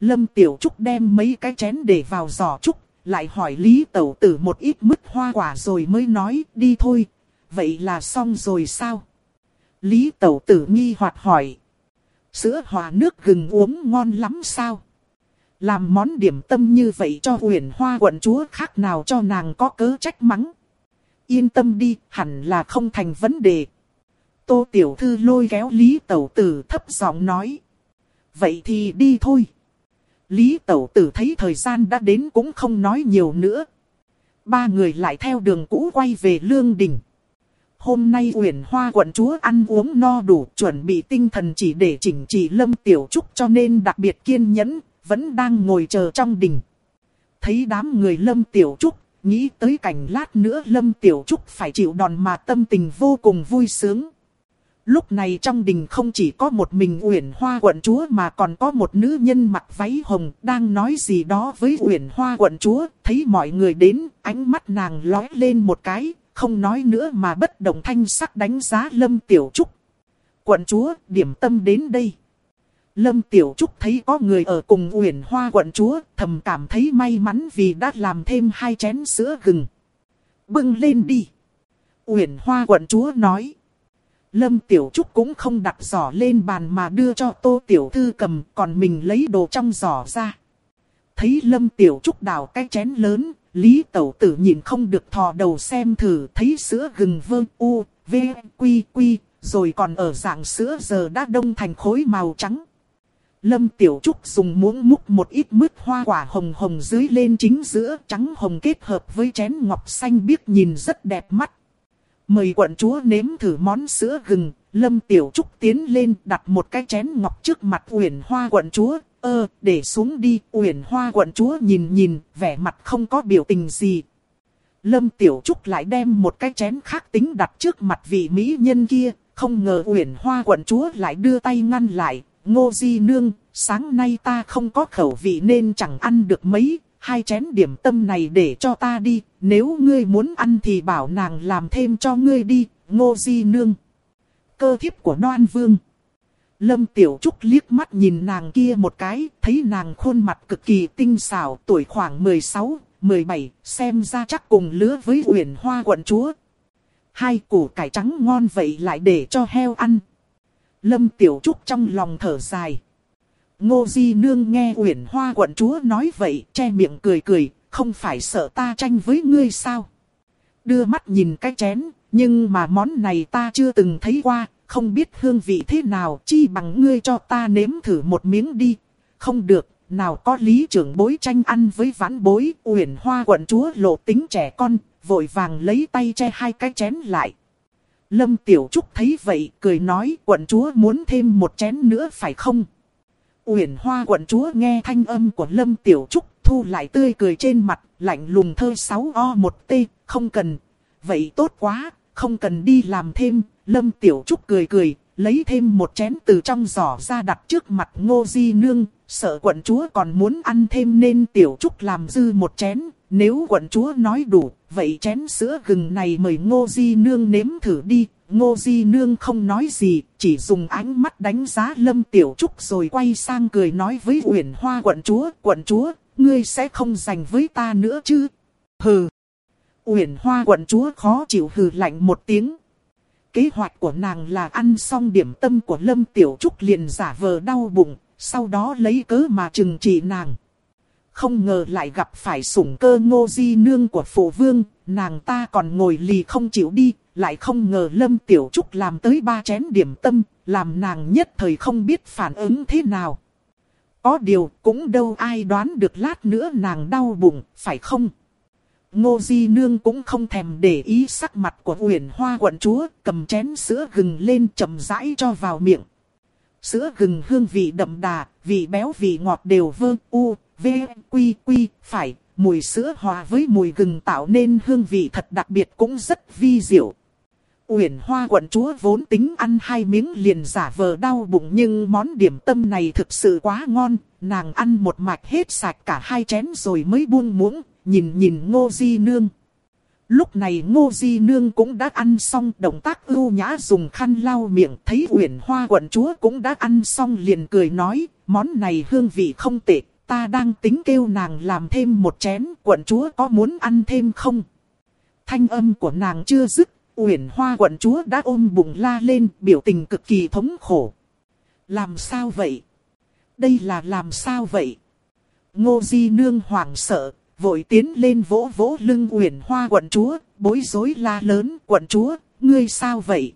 Lâm Tiểu Trúc đem mấy cái chén để vào giỏ trúc, lại hỏi Lý Tẩu Tử một ít mứt hoa quả rồi mới nói đi thôi. Vậy là xong rồi sao? Lý Tẩu Tử nghi hoặc hỏi. Sữa hòa nước gừng uống ngon lắm sao? Làm món điểm tâm như vậy cho huyền hoa quận chúa khác nào cho nàng có cớ trách mắng. Yên tâm đi, hẳn là không thành vấn đề. Tô Tiểu Thư lôi kéo Lý Tẩu Tử thấp giọng nói. Vậy thì đi thôi. Lý Tẩu Tử thấy thời gian đã đến cũng không nói nhiều nữa. Ba người lại theo đường cũ quay về Lương Đình. Hôm nay Uyển Hoa quận chúa ăn uống no đủ chuẩn bị tinh thần chỉ để chỉnh trị Lâm Tiểu Trúc cho nên đặc biệt kiên nhẫn, vẫn đang ngồi chờ trong đình. Thấy đám người Lâm Tiểu Trúc, nghĩ tới cảnh lát nữa Lâm Tiểu Trúc phải chịu đòn mà tâm tình vô cùng vui sướng. Lúc này trong đình không chỉ có một mình Uyển Hoa quận chúa mà còn có một nữ nhân mặc váy hồng đang nói gì đó với Uyển Hoa quận chúa, thấy mọi người đến, ánh mắt nàng lóe lên một cái, không nói nữa mà bất động thanh sắc đánh giá Lâm Tiểu Trúc. Quận chúa, điểm tâm đến đây. Lâm Tiểu Trúc thấy có người ở cùng Uyển Hoa quận chúa, thầm cảm thấy may mắn vì đã làm thêm hai chén sữa gừng. Bưng lên đi. Uyển Hoa quận chúa nói. Lâm Tiểu Trúc cũng không đặt giỏ lên bàn mà đưa cho Tô Tiểu Thư cầm, còn mình lấy đồ trong giỏ ra. Thấy Lâm Tiểu Trúc đào cái chén lớn, Lý Tẩu Tử nhìn không được thò đầu xem thử, thấy sữa gừng vương u, v, quy quy, rồi còn ở dạng sữa giờ đã đông thành khối màu trắng. Lâm Tiểu Trúc dùng muỗng múc một ít mứt hoa quả hồng hồng dưới lên chính giữa trắng hồng kết hợp với chén ngọc xanh biếc nhìn rất đẹp mắt. Mời quận chúa nếm thử món sữa gừng, Lâm Tiểu Trúc tiến lên đặt một cái chén ngọc trước mặt Uyển Hoa quận chúa, ơ, để xuống đi, Uyển Hoa quận chúa nhìn nhìn, vẻ mặt không có biểu tình gì. Lâm Tiểu Trúc lại đem một cái chén khác tính đặt trước mặt vị mỹ nhân kia, không ngờ Uyển Hoa quận chúa lại đưa tay ngăn lại, Ngô Di Nương, sáng nay ta không có khẩu vị nên chẳng ăn được mấy, hai chén điểm tâm này để cho ta đi, nếu ngươi muốn ăn thì bảo nàng làm thêm cho ngươi đi, Ngô Di Nương. Cơ thiếp của đoan vương. Lâm Tiểu Trúc liếc mắt nhìn nàng kia một cái, thấy nàng khuôn mặt cực kỳ tinh xảo, tuổi khoảng 16, 17, xem ra chắc cùng lứa với Uyển Hoa quận chúa. Hai củ cải trắng ngon vậy lại để cho heo ăn. Lâm Tiểu Trúc trong lòng thở dài. Ngô Di Nương nghe Uyển Hoa quận chúa nói vậy, che miệng cười cười, không phải sợ ta tranh với ngươi sao? Đưa mắt nhìn cái chén, nhưng mà món này ta chưa từng thấy qua, không biết hương vị thế nào, chi bằng ngươi cho ta nếm thử một miếng đi. Không được, nào có lý trưởng bối tranh ăn với vãn bối, Uyển Hoa quận chúa lộ tính trẻ con, vội vàng lấy tay che hai cái chén lại. Lâm Tiểu Trúc thấy vậy, cười nói, quận chúa muốn thêm một chén nữa phải không? Uyển Hoa quận chúa nghe thanh âm của Lâm Tiểu Trúc, thu lại tươi cười trên mặt, lạnh lùng thơ 6 o 1 t, không cần. Vậy tốt quá, không cần đi làm thêm. Lâm Tiểu Trúc cười cười, lấy thêm một chén từ trong giỏ ra đặt trước mặt Ngô Di Nương, sợ quận chúa còn muốn ăn thêm nên Tiểu Trúc làm dư một chén. Nếu quận chúa nói đủ, vậy chén sữa gừng này mời Ngô Di Nương nếm thử đi. Ngô Di Nương không nói gì, chỉ dùng ánh mắt đánh giá Lâm Tiểu Trúc rồi quay sang cười nói với Uyển Hoa quận chúa, quận chúa, ngươi sẽ không giành với ta nữa chứ? Hừ! Uyển Hoa quận chúa khó chịu hừ lạnh một tiếng. Kế hoạch của nàng là ăn xong điểm tâm của Lâm Tiểu Trúc liền giả vờ đau bụng, sau đó lấy cớ mà trừng trị nàng. Không ngờ lại gặp phải sủng cơ ngô di nương của phụ vương, nàng ta còn ngồi lì không chịu đi, lại không ngờ Lâm Tiểu Trúc làm tới ba chén điểm tâm, làm nàng nhất thời không biết phản ứng thế nào. Có điều cũng đâu ai đoán được lát nữa nàng đau bụng, phải không? Ngô Di Nương cũng không thèm để ý sắc mặt của Huyền Hoa quận chúa, cầm chén sữa gừng lên chậm rãi cho vào miệng. Sữa gừng hương vị đậm đà, vị béo vị ngọt đều vơ u, v, quy quy, phải, mùi sữa hòa với mùi gừng tạo nên hương vị thật đặc biệt cũng rất vi diệu. Uyển Hoa quận chúa vốn tính ăn hai miếng liền giả vờ đau bụng nhưng món điểm tâm này thực sự quá ngon, nàng ăn một mạch hết sạch cả hai chén rồi mới buông muỗng, nhìn nhìn Ngô Di Nương. Lúc này Ngô Di Nương cũng đã ăn xong động tác ưu nhã dùng khăn lau miệng thấy Uyển Hoa quận chúa cũng đã ăn xong liền cười nói, món này hương vị không tệ, ta đang tính kêu nàng làm thêm một chén, quận chúa có muốn ăn thêm không? Thanh âm của nàng chưa dứt, Uyển Hoa quận chúa đã ôm bụng la lên, biểu tình cực kỳ thống khổ. Làm sao vậy? Đây là làm sao vậy? Ngô Di Nương hoảng sợ, vội tiến lên vỗ vỗ lưng Uyển Hoa quận chúa, bối rối la lớn, quận chúa, ngươi sao vậy?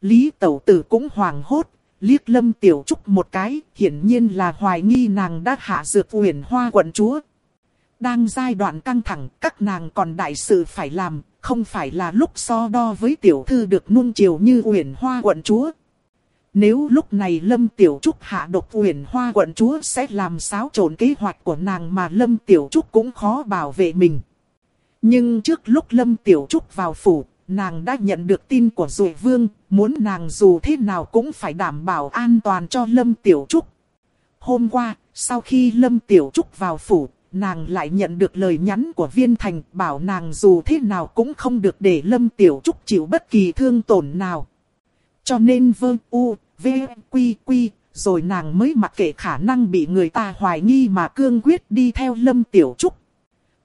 Lý Tẩu Tử cũng hoảng hốt, liếc Lâm Tiểu Trúc một cái, hiển nhiên là hoài nghi nàng đã hạ dược Uyển Hoa quận chúa. Đang giai đoạn căng thẳng, các nàng còn đại sự phải làm, không phải là lúc so đo với tiểu thư được nuông chiều như Uyển Hoa quận chúa. Nếu lúc này Lâm Tiểu Trúc hạ độc Uyển Hoa quận chúa sẽ làm xáo trộn kế hoạch của nàng mà Lâm Tiểu Trúc cũng khó bảo vệ mình. Nhưng trước lúc Lâm Tiểu Trúc vào phủ, nàng đã nhận được tin của Dụ Vương, muốn nàng dù thế nào cũng phải đảm bảo an toàn cho Lâm Tiểu Trúc. Hôm qua, sau khi Lâm Tiểu Trúc vào phủ, nàng lại nhận được lời nhắn của viên thành bảo nàng dù thế nào cũng không được để Lâm Tiểu Trúc chịu bất kỳ thương tổn nào. Cho nên vơ u, v, quy quy, rồi nàng mới mặc kệ khả năng bị người ta hoài nghi mà cương quyết đi theo Lâm Tiểu Trúc.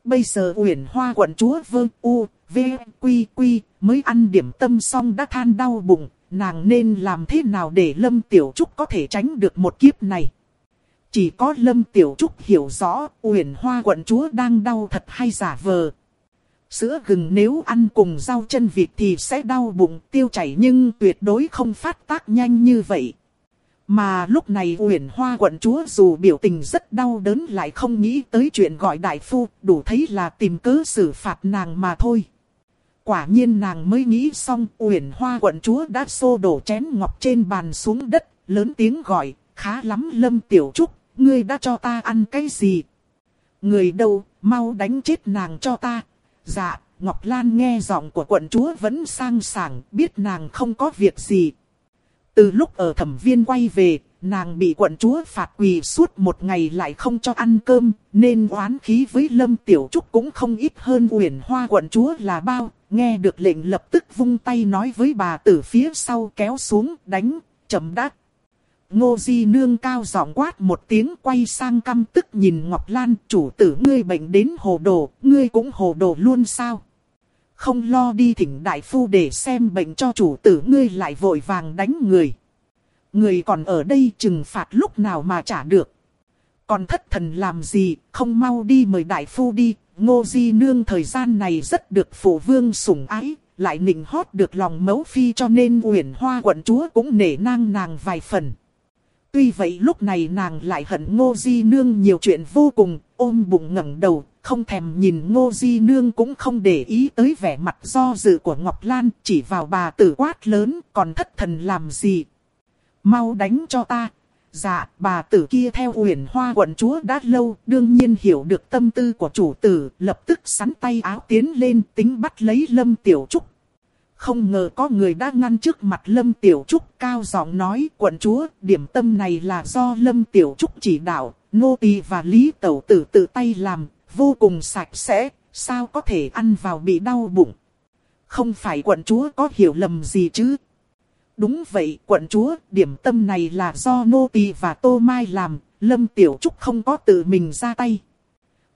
Bây giờ Uyển Hoa quận chúa vương u, v, quy quy, mới ăn điểm tâm xong đã than đau bụng, nàng nên làm thế nào để Lâm Tiểu Trúc có thể tránh được một kiếp này. Chỉ có Lâm Tiểu Trúc hiểu rõ Uyển Hoa quận chúa đang đau thật hay giả vờ. Sữa gừng nếu ăn cùng rau chân vịt thì sẽ đau bụng tiêu chảy nhưng tuyệt đối không phát tác nhanh như vậy. Mà lúc này Uyển Hoa quận chúa dù biểu tình rất đau đớn lại không nghĩ tới chuyện gọi đại phu, đủ thấy là tìm cớ xử phạt nàng mà thôi. Quả nhiên nàng mới nghĩ xong, uyển hoa quận chúa đã xô đổ chén ngọc trên bàn xuống đất, lớn tiếng gọi, khá lắm lâm tiểu trúc, ngươi đã cho ta ăn cái gì? Người đâu, mau đánh chết nàng cho ta. Dạ, Ngọc Lan nghe giọng của quận chúa vẫn sang sảng, biết nàng không có việc gì. Từ lúc ở thẩm viên quay về, nàng bị quận chúa phạt quỳ suốt một ngày lại không cho ăn cơm, nên oán khí với Lâm Tiểu Trúc cũng không ít hơn uyển hoa quận chúa là bao. Nghe được lệnh lập tức vung tay nói với bà tử phía sau kéo xuống đánh, chậm đắt. Ngô Di Nương cao giọng quát một tiếng quay sang căm tức nhìn Ngọc Lan chủ tử ngươi bệnh đến hồ đồ, ngươi cũng hồ đồ luôn sao? Không lo đi thỉnh đại phu để xem bệnh cho chủ tử ngươi lại vội vàng đánh người. Người còn ở đây trừng phạt lúc nào mà trả được. Còn thất thần làm gì, không mau đi mời đại phu đi. Ngô Di Nương thời gian này rất được phụ vương sủng ái, lại nịnh hót được lòng mẫu phi cho nên uyển hoa quận chúa cũng nể nang nàng vài phần. Tuy vậy lúc này nàng lại hận Ngô Di Nương nhiều chuyện vô cùng, ôm bụng ngẩng đầu, không thèm nhìn Ngô Di Nương cũng không để ý tới vẻ mặt do dự của Ngọc Lan, chỉ vào bà tử quát lớn, còn thất thần làm gì. Mau đánh cho ta. Dạ, bà tử kia theo huyền hoa quận chúa đã lâu, đương nhiên hiểu được tâm tư của chủ tử, lập tức sắn tay áo tiến lên tính bắt lấy Lâm Tiểu Trúc. Không ngờ có người đã ngăn trước mặt Lâm Tiểu Trúc cao giọng nói quận chúa, điểm tâm này là do Lâm Tiểu Trúc chỉ đạo, nô tỳ và Lý Tẩu tử tự tay làm, vô cùng sạch sẽ, sao có thể ăn vào bị đau bụng. Không phải quận chúa có hiểu lầm gì chứ. Đúng vậy, quận chúa, điểm tâm này là do nô tỳ và tô mai làm, Lâm Tiểu Trúc không có tự mình ra tay.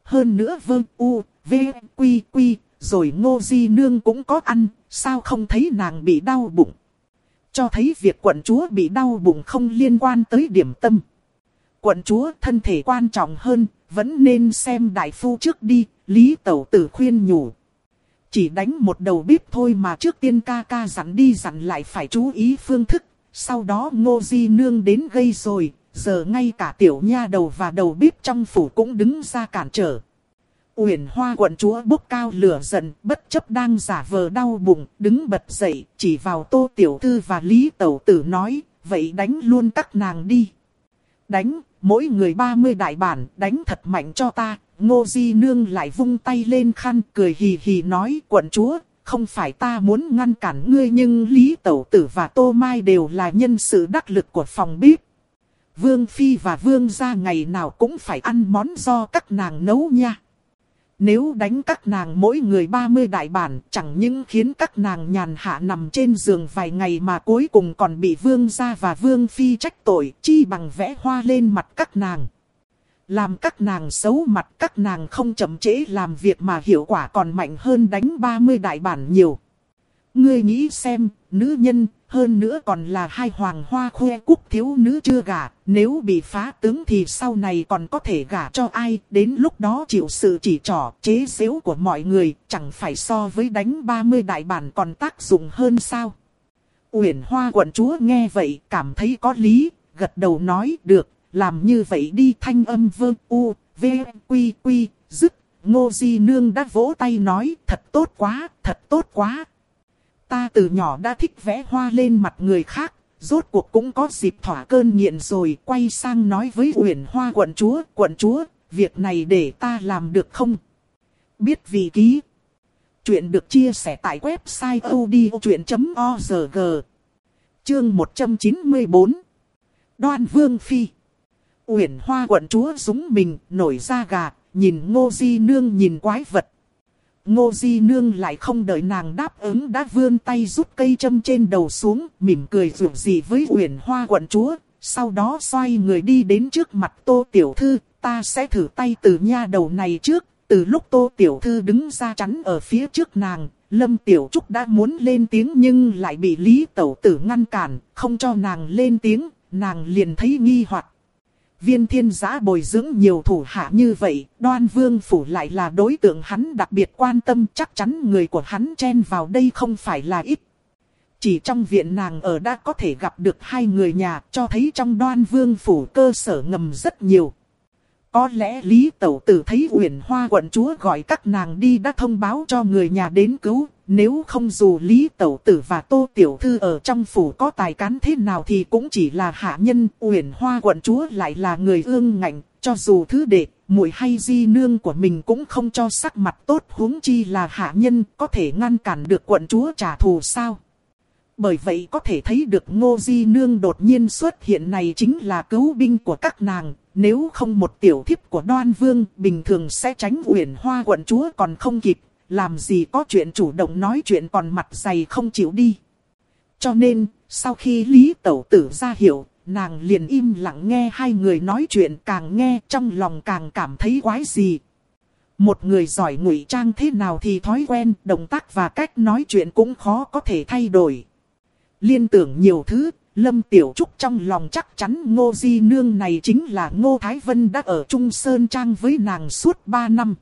Hơn nữa vương u, v, quy, quy, rồi ngô di nương cũng có ăn, sao không thấy nàng bị đau bụng. Cho thấy việc quận chúa bị đau bụng không liên quan tới điểm tâm. Quận chúa thân thể quan trọng hơn, vẫn nên xem đại phu trước đi, Lý Tẩu Tử khuyên nhủ. Chỉ đánh một đầu bếp thôi mà trước tiên ca ca dặn đi dặn lại phải chú ý phương thức, sau đó ngô di nương đến gây rồi, giờ ngay cả tiểu nha đầu và đầu bếp trong phủ cũng đứng ra cản trở. Uyển Hoa quận chúa bốc cao lửa giận, bất chấp đang giả vờ đau bụng, đứng bật dậy, chỉ vào Tô Tiểu Thư và Lý Tẩu Tử nói, vậy đánh luôn các nàng đi. Đánh, mỗi người 30 đại bản, đánh thật mạnh cho ta. Ngô Di Nương lại vung tay lên khăn, cười hì hì nói, quận chúa, không phải ta muốn ngăn cản ngươi nhưng Lý Tẩu Tử và Tô Mai đều là nhân sự đắc lực của phòng bếp. Vương Phi và Vương gia ngày nào cũng phải ăn món do các nàng nấu nha. Nếu đánh các nàng mỗi người 30 đại bản, chẳng những khiến các nàng nhàn hạ nằm trên giường vài ngày mà cuối cùng còn bị vương gia và vương phi trách tội, chi bằng vẽ hoa lên mặt các nàng. Làm các nàng xấu mặt các nàng không chậm trễ làm việc mà hiệu quả còn mạnh hơn đánh 30 đại bản nhiều. Ngươi nghĩ xem, nữ nhân, hơn nữa còn là hai hoàng hoa khoe cúc thiếu nữ chưa gả, nếu bị phá tướng thì sau này còn có thể gả cho ai, đến lúc đó chịu sự chỉ trỏ, chế xếu của mọi người, chẳng phải so với đánh 30 đại bản còn tác dụng hơn sao. Uyển Hoa quận chúa nghe vậy, cảm thấy có lý, gật đầu nói, được, làm như vậy đi thanh âm vơ u, v, quy quy, dứt. Ngô Di Nương đã vỗ tay nói, thật tốt quá, thật tốt quá, Ta từ nhỏ đã thích vẽ hoa lên mặt người khác, rốt cuộc cũng có dịp thỏa cơn nghiện rồi, quay sang nói với Uyển Hoa quận chúa, quận chúa, việc này để ta làm được không? Biết vì ký. Chuyện được chia sẻ tại website odchuyện.org. Chương 194. Đoan Vương Phi. Uyển Hoa quận chúa dúng mình, nổi da gà, nhìn Ngô Di Nương nhìn quái vật. Ngô Di Nương lại không đợi nàng đáp ứng đã vươn tay rút cây châm trên đầu xuống, mỉm cười rủ gì với Uyển Hoa quận chúa, sau đó xoay người đi đến trước mặt Tô Tiểu Thư, ta sẽ thử tay từ nha đầu này trước, từ lúc Tô Tiểu Thư đứng ra chắn ở phía trước nàng, Lâm Tiểu Trúc đã muốn lên tiếng nhưng lại bị Lý Tẩu Tử ngăn cản, không cho nàng lên tiếng, nàng liền thấy nghi hoặc viên thiên giã bồi dưỡng nhiều thủ hạ như vậy, đoan vương phủ lại là đối tượng hắn đặc biệt quan tâm chắc chắn người của hắn chen vào đây không phải là ít. Chỉ trong viện nàng ở đã có thể gặp được hai người nhà cho thấy trong đoan vương phủ cơ sở ngầm rất nhiều. Có lẽ Lý Tẩu Tử thấy Uyển Hoa quận chúa gọi các nàng đi đã thông báo cho người nhà đến cứu. Nếu không dù Lý Tẩu Tử và Tô Tiểu Thư ở trong phủ có tài cán thế nào thì cũng chỉ là hạ nhân. Uyển Hoa quận chúa lại là người ương ngạnh, cho dù thứ đệ, muội hay di nương của mình cũng không cho sắc mặt tốt huống chi là hạ nhân có thể ngăn cản được quận chúa trả thù sao. Bởi vậy có thể thấy được ngô di nương đột nhiên xuất hiện này chính là cứu binh của các nàng. Nếu không một tiểu thiếp của đoan vương bình thường sẽ tránh uyển hoa quận chúa còn không kịp. Làm gì có chuyện chủ động nói chuyện còn mặt dày không chịu đi. Cho nên, sau khi Lý Tẩu Tử ra hiểu, nàng liền im lặng nghe hai người nói chuyện càng nghe trong lòng càng cảm thấy quái gì. Một người giỏi ngụy trang thế nào thì thói quen, động tác và cách nói chuyện cũng khó có thể thay đổi. Liên tưởng nhiều thứ, Lâm Tiểu Trúc trong lòng chắc chắn Ngô Di Nương này chính là Ngô Thái Vân đã ở Trung Sơn Trang với nàng suốt 3 năm.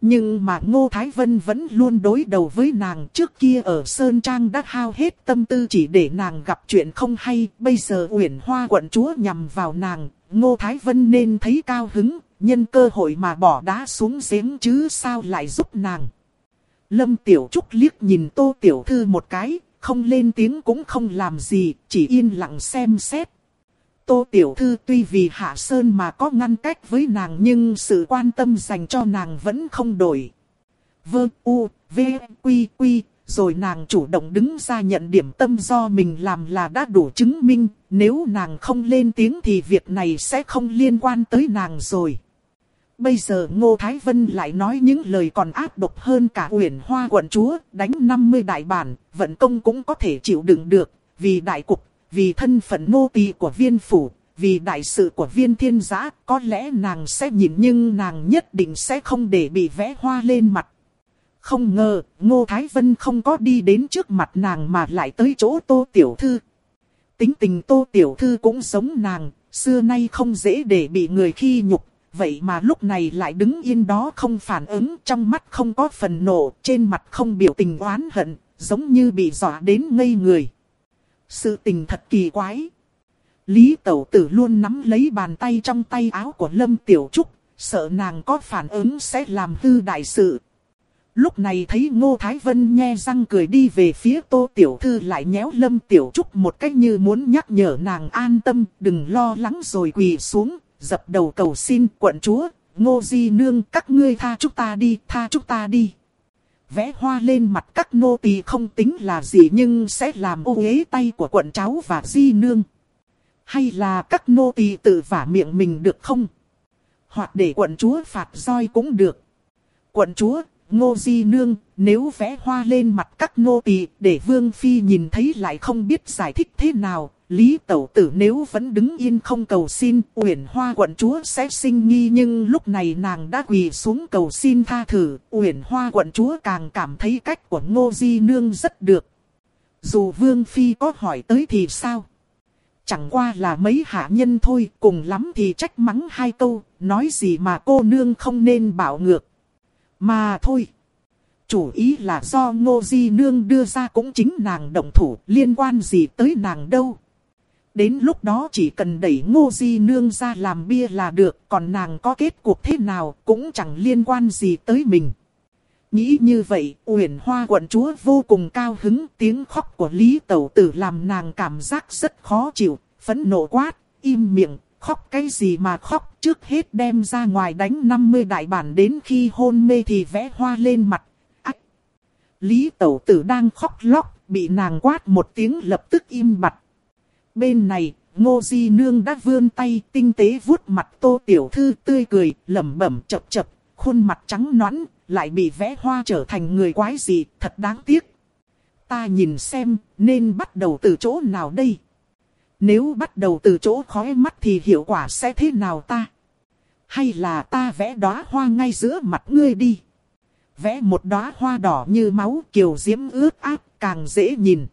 Nhưng mà Ngô Thái Vân vẫn luôn đối đầu với nàng trước kia ở Sơn Trang đã hao hết tâm tư chỉ để nàng gặp chuyện không hay. Bây giờ Uyển Hoa quận chúa nhằm vào nàng, Ngô Thái Vân nên thấy cao hứng, nhân cơ hội mà bỏ đá xuống giếng chứ sao lại giúp nàng. Lâm Tiểu Trúc liếc nhìn Tô Tiểu Thư một cái, không lên tiếng cũng không làm gì, chỉ yên lặng xem xét. Tô Tiểu Thư tuy vì Hạ Sơn mà có ngăn cách với nàng nhưng sự quan tâm dành cho nàng vẫn không đổi. Vơ U, V, Quy, Quy, rồi nàng chủ động đứng ra nhận điểm tâm do mình làm là đã đủ chứng minh, nếu nàng không lên tiếng thì việc này sẽ không liên quan tới nàng rồi. Bây giờ Ngô Thái Vân lại nói những lời còn ác độc hơn cả uyển hoa quận chúa, đánh 50 đại bản, vận công cũng có thể chịu đựng được, vì đại cục, vì thân phận nô tỳ của viên phủ, vì đại sự của viên thiên giã, có lẽ nàng sẽ nhìn nhưng nàng nhất định sẽ không để bị vẽ hoa lên mặt. Không ngờ, Ngô Thái Vân không có đi đến trước mặt nàng mà lại tới chỗ Tô Tiểu Thư. Tính tình Tô Tiểu Thư cũng giống nàng, xưa nay không dễ để bị người khi nhục, vậy mà lúc này lại đứng yên đó không phản ứng, trong mắt không có phần nổ trên mặt không biểu tình oán hận, giống như bị dọa đến ngây người. Sự tình thật kỳ quái. Lý Tẩu Tử luôn nắm lấy bàn tay trong tay áo của Lâm Tiểu Trúc, sợ nàng có phản ứng sẽ làm hư đại sự. Lúc này thấy Ngô Thái Vân nhe răng cười đi về phía Tô Tiểu Thư lại nhéo Lâm Tiểu Trúc một cách như muốn nhắc nhở nàng an tâm, đừng lo lắng rồi quỳ xuống, dập đầu cầu xin quận chúa, ngô di nương các ngươi tha chúng ta đi, tha chúng ta đi. Vẽ hoa lên mặt các nô tỳ không tính là gì nhưng sẽ làm ô uế tay của quận cháu và di nương. Hay là các nô tỳ tự vả miệng mình được không? Hoặc để quận chúa phạt roi cũng được. Quận chúa, ngô di nương, nếu vẽ hoa lên mặt các nô tỳ để vương phi nhìn thấy lại không biết giải thích thế nào, Lý Tẩu Tử nếu vẫn đứng yên không cầu xin, Uyển Hoa quận chúa sẽ sinh nghi nhưng lúc này nàng đã quỳ xuống cầu xin tha thử, Uyển Hoa quận chúa càng cảm thấy cách của Ngô Di Nương rất được. Dù Vương Phi có hỏi tới thì sao? Chẳng qua là mấy hạ nhân thôi, cùng lắm thì trách mắng hai câu, nói gì mà cô nương không nên bảo ngược. Mà thôi. Chủ ý là do Ngô Di Nương đưa ra cũng chính nàng động thủ, liên quan gì tới nàng đâu. Đến lúc đó chỉ cần đẩy ngô di nương ra làm bia là được, còn nàng có kết cuộc thế nào cũng chẳng liên quan gì tới mình. Nghĩ như vậy, Uyển Hoa quận chúa vô cùng cao hứng, tiếng khóc của Lý Tẩu Tử làm nàng cảm giác rất khó chịu, phẫn nộ quát, im miệng, khóc cái gì mà khóc, trước hết đem ra ngoài đánh 50 đại bản đến khi hôn mê thì vẽ hoa lên mặt. Ách! Lý Tẩu Tử đang khóc lóc, bị nàng quát một tiếng lập tức im bặt. Bên này, Ngô Di Nương đã vươn tay tinh tế vuốt mặt Tô Tiểu Thư tươi cười, lẩm bẩm chập chập, khuôn mặt trắng nõn, lại bị vẽ hoa trở thành người quái gì, thật đáng tiếc. Ta nhìn xem, nên bắt đầu từ chỗ nào đây? Nếu bắt đầu từ chỗ khói mắt thì hiệu quả sẽ thế nào ta? Hay là ta vẽ đóa hoa ngay giữa mặt ngươi đi? Vẽ một đóa hoa đỏ như máu kiều diễm ướt áp càng dễ nhìn.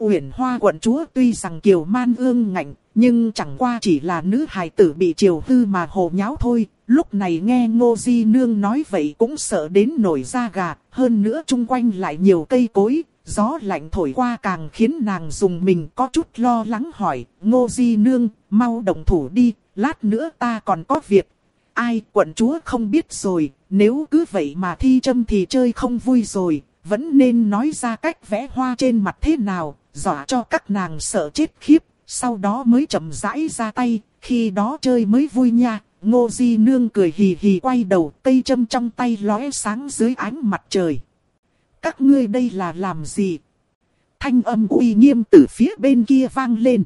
Uyển Hoa quận chúa tuy rằng kiều man ương ngạnh, nhưng chẳng qua chỉ là nữ hài tử bị triều hư mà hồ nháo thôi. Lúc này nghe Ngô Di Nương nói vậy cũng sợ đến nổi da gà, hơn nữa chung quanh lại nhiều cây cối, gió lạnh thổi qua càng khiến nàng dùng mình có chút lo lắng hỏi, Ngô Di Nương, mau đồng thủ đi, lát nữa ta còn có việc. Ai quận chúa không biết rồi, nếu cứ vậy mà thi châm thì chơi không vui rồi, vẫn nên nói ra cách vẽ hoa trên mặt thế nào, dọa cho các nàng sợ chết khiếp, sau đó mới chậm rãi ra tay, khi đó chơi mới vui nha. Ngô Di Nương cười hì hì quay đầu, cây châm trong tay lóe sáng dưới ánh mặt trời. Các ngươi đây là làm gì? Thanh âm uy nghiêm từ phía bên kia vang lên.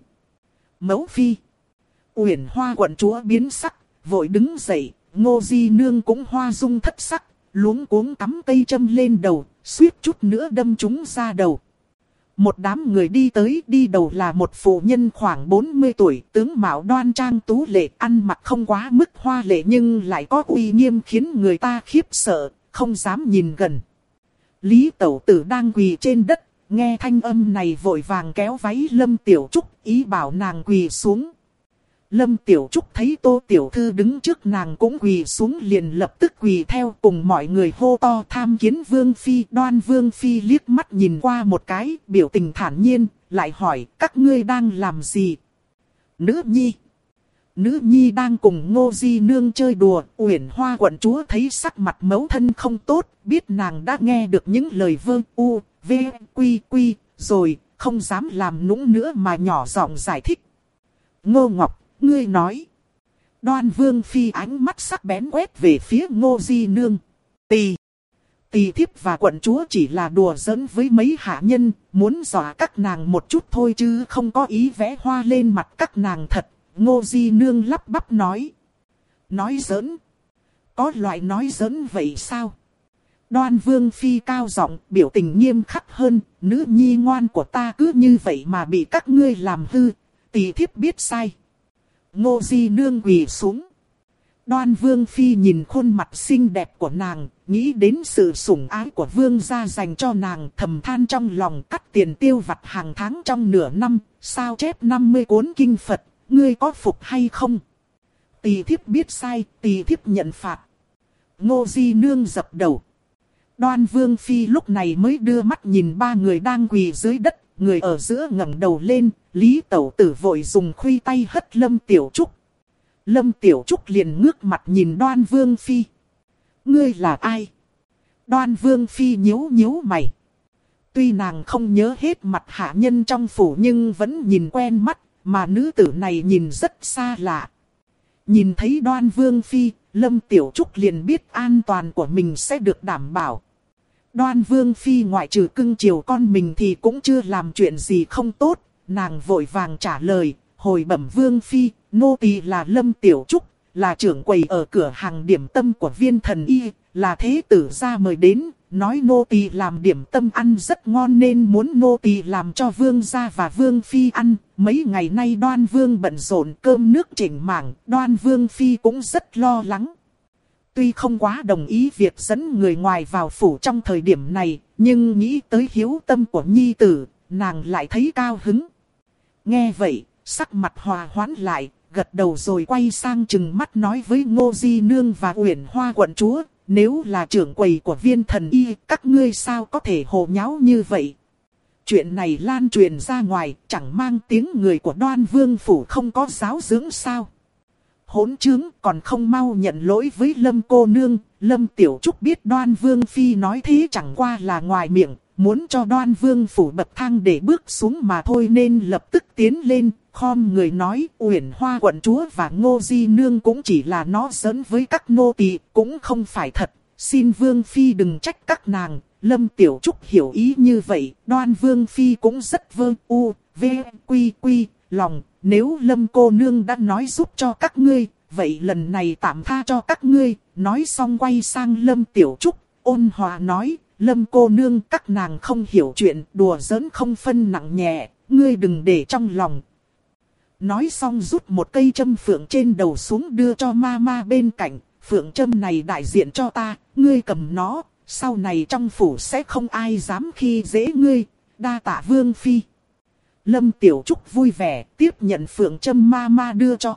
Mẫu phi. Uyển hoa quận chúa biến sắc, vội đứng dậy, ngô di nương cũng hoa dung thất sắc, luống cuống cắm cây châm lên đầu, suýt chút nữa đâm chúng ra đầu. Một đám người đi tới đi đầu là một phụ nhân khoảng 40 tuổi, tướng mạo đoan trang tú lệ, ăn mặc không quá mức hoa lệ nhưng lại có uy nghiêm khiến người ta khiếp sợ, không dám nhìn gần. Lý Tẩu Tử đang quỳ trên đất, nghe thanh âm này vội vàng kéo váy Lâm Tiểu Trúc, ý bảo nàng quỳ xuống. Lâm Tiểu Trúc thấy Tô Tiểu Thư đứng trước nàng cũng quỳ xuống liền lập tức quỳ theo cùng mọi người hô to tham kiến Vương Phi. Đoan Vương Phi liếc mắt nhìn qua một cái, biểu tình thản nhiên, lại hỏi các ngươi đang làm gì? Nữ Nhi Nữ Nhi đang cùng Ngô Di Nương chơi đùa, Uyển Hoa quận chúa thấy sắc mặt mẫu thân không tốt, biết nàng đã nghe được những lời vơ u, v, quy quy, rồi, không dám làm nũng nữa mà nhỏ giọng giải thích. Ngô Ngọc ngươi nói. Đoan vương phi ánh mắt sắc bén quét về phía ngô di nương. Tì. Tì thiếp và quận chúa chỉ là đùa giỡn với mấy hạ nhân, muốn dọa các nàng một chút thôi chứ không có ý vẽ hoa lên mặt các nàng thật. Ngô di nương lắp bắp nói. Nói giỡn. Có loại nói giỡn vậy sao? Đoan vương phi cao giọng biểu tình nghiêm khắc hơn, nữ nhi ngoan của ta cứ như vậy mà bị các ngươi làm hư, tỷ thiếp biết sai. Ngô Di Nương quỳ xuống. Đoan Vương Phi nhìn khuôn mặt xinh đẹp của nàng, nghĩ đến sự sủng ái của Vương gia dành cho nàng thầm than trong lòng cắt tiền tiêu vặt hàng tháng trong nửa năm, sao chép 50 cuốn kinh Phật, ngươi có phục hay không? Tỳ thiếp biết sai, tỳ thiếp nhận phạt. Ngô Di Nương dập đầu. Đoan Vương Phi lúc này mới đưa mắt nhìn ba người đang quỳ dưới đất, người ở giữa ngẩng đầu lên, Lý Tẩu Tử vội dùng khuy tay hất Lâm Tiểu Trúc. Lâm Tiểu Trúc liền ngước mặt nhìn Đoan Vương Phi. Ngươi là ai? Đoan Vương Phi nhíu nhíu mày. Tuy nàng không nhớ hết mặt hạ nhân trong phủ nhưng vẫn nhìn quen mắt, mà nữ tử này nhìn rất xa lạ. Nhìn thấy Đoan Vương Phi, Lâm Tiểu Trúc liền biết an toàn của mình sẽ được đảm bảo. Đoan Vương Phi ngoại trừ cưng chiều con mình thì cũng chưa làm chuyện gì không tốt, nàng vội vàng trả lời, hồi bẩm Vương Phi, nô tỳ là Lâm Tiểu Trúc, là trưởng quầy ở cửa hàng điểm tâm của viên thần y, là thế tử ra mời đến, nói nô tỳ làm điểm tâm ăn rất ngon nên muốn nô tỳ làm cho vương gia và vương phi ăn. Mấy ngày nay đoan vương bận rộn cơm nước chỉnh mảng, đoan vương phi cũng rất lo lắng. Tuy không quá đồng ý việc dẫn người ngoài vào phủ trong thời điểm này, nhưng nghĩ tới hiếu tâm của nhi tử, nàng lại thấy cao hứng. Nghe vậy, sắc mặt hòa hoãn lại, gật đầu rồi quay sang chừng mắt nói với Ngô Di Nương và Uyển Hoa quận chúa, nếu là trưởng quầy của viên thần y, các ngươi sao có thể hồ nháo như vậy? Chuyện này lan truyền ra ngoài, chẳng mang tiếng người của đoan vương phủ không có giáo dưỡng sao? Hỗn trướng còn không mau nhận lỗi với Lâm cô nương. Lâm Tiểu Trúc biết đoan vương phi nói thế chẳng qua là ngoài miệng, muốn cho đoan vương phủ bậc thang để bước xuống mà thôi nên lập tức tiến lên, khom người nói uyển hoa quận chúa và ngô di nương cũng chỉ là nó giỡn với các nô tỳ cũng không phải thật, xin vương phi đừng trách các nàng. Lâm Tiểu Trúc hiểu ý như vậy, đoan vương phi cũng rất vương u, v, quy quy, lòng, nếu lâm cô nương đã nói giúp cho các ngươi, vậy lần này tạm tha cho các ngươi, nói xong quay sang lâm tiểu trúc, ôn hòa nói, lâm cô nương các nàng không hiểu chuyện, đùa giỡn không phân nặng nhẹ, ngươi đừng để trong lòng. Nói xong rút một cây châm phượng trên đầu xuống đưa cho ma ma bên cạnh, phượng châm này đại diện cho ta, ngươi cầm nó, sau này trong phủ sẽ không ai dám khi dễ ngươi, đa tạ vương phi. Lâm Tiểu Trúc vui vẻ tiếp nhận Phượng Trâm ma ma đưa cho.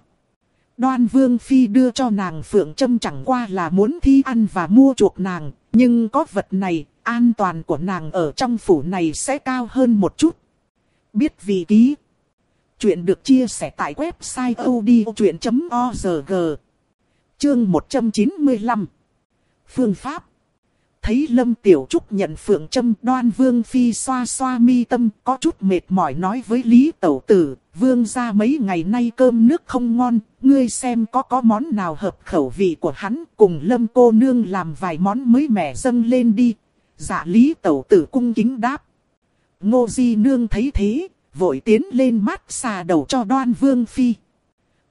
Đoan Vương Phi đưa cho nàng Phượng Trâm chẳng qua là muốn thi ăn và mua chuộc nàng, nhưng có vật này, an toàn của nàng ở trong phủ này sẽ cao hơn một chút. Biết vì ký. Chuyện được chia sẻ tại website odchuyện.org Chương 195 Phương pháp Thấy Lâm Tiểu Trúc nhận phượng châm đoan vương phi xoa xoa mi tâm có chút mệt mỏi nói với Lý Tẩu Tử, vương ra mấy ngày nay cơm nước không ngon, ngươi xem có có món nào hợp khẩu vị của hắn cùng Lâm cô nương làm vài món mới mẻ dâng lên đi. Dạ Lý Tẩu Tử cung kính đáp. Ngô Di Nương thấy thế, vội tiến lên mát xà đầu cho đoan vương phi.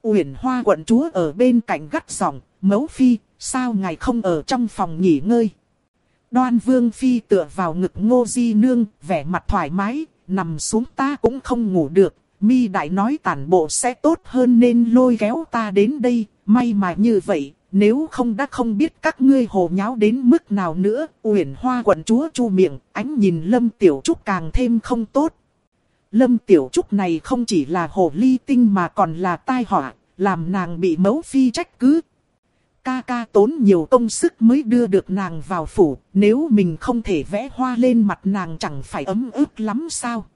Uyển Hoa quận chúa ở bên cạnh gắt giọng, mấu phi, sao ngài không ở trong phòng nghỉ ngơi? Đoan Vương Phi tựa vào ngực Ngô Di Nương, vẻ mặt thoải mái, nằm xuống ta cũng không ngủ được. Mi Đại nói tản bộ sẽ tốt hơn nên lôi kéo ta đến đây, may mà như vậy, nếu không đã không biết các ngươi hồ nháo đến mức nào nữa. Uyển Hoa quận chúa chu miệng, ánh nhìn Lâm Tiểu Trúc càng thêm không tốt. Lâm Tiểu Trúc này không chỉ là hồ ly tinh mà còn là tai họa, làm nàng bị mẫu phi trách cứ, ca ca tốn nhiều công sức mới đưa được nàng vào phủ, nếu mình không thể vẽ hoa lên mặt nàng chẳng phải ấm ức lắm sao.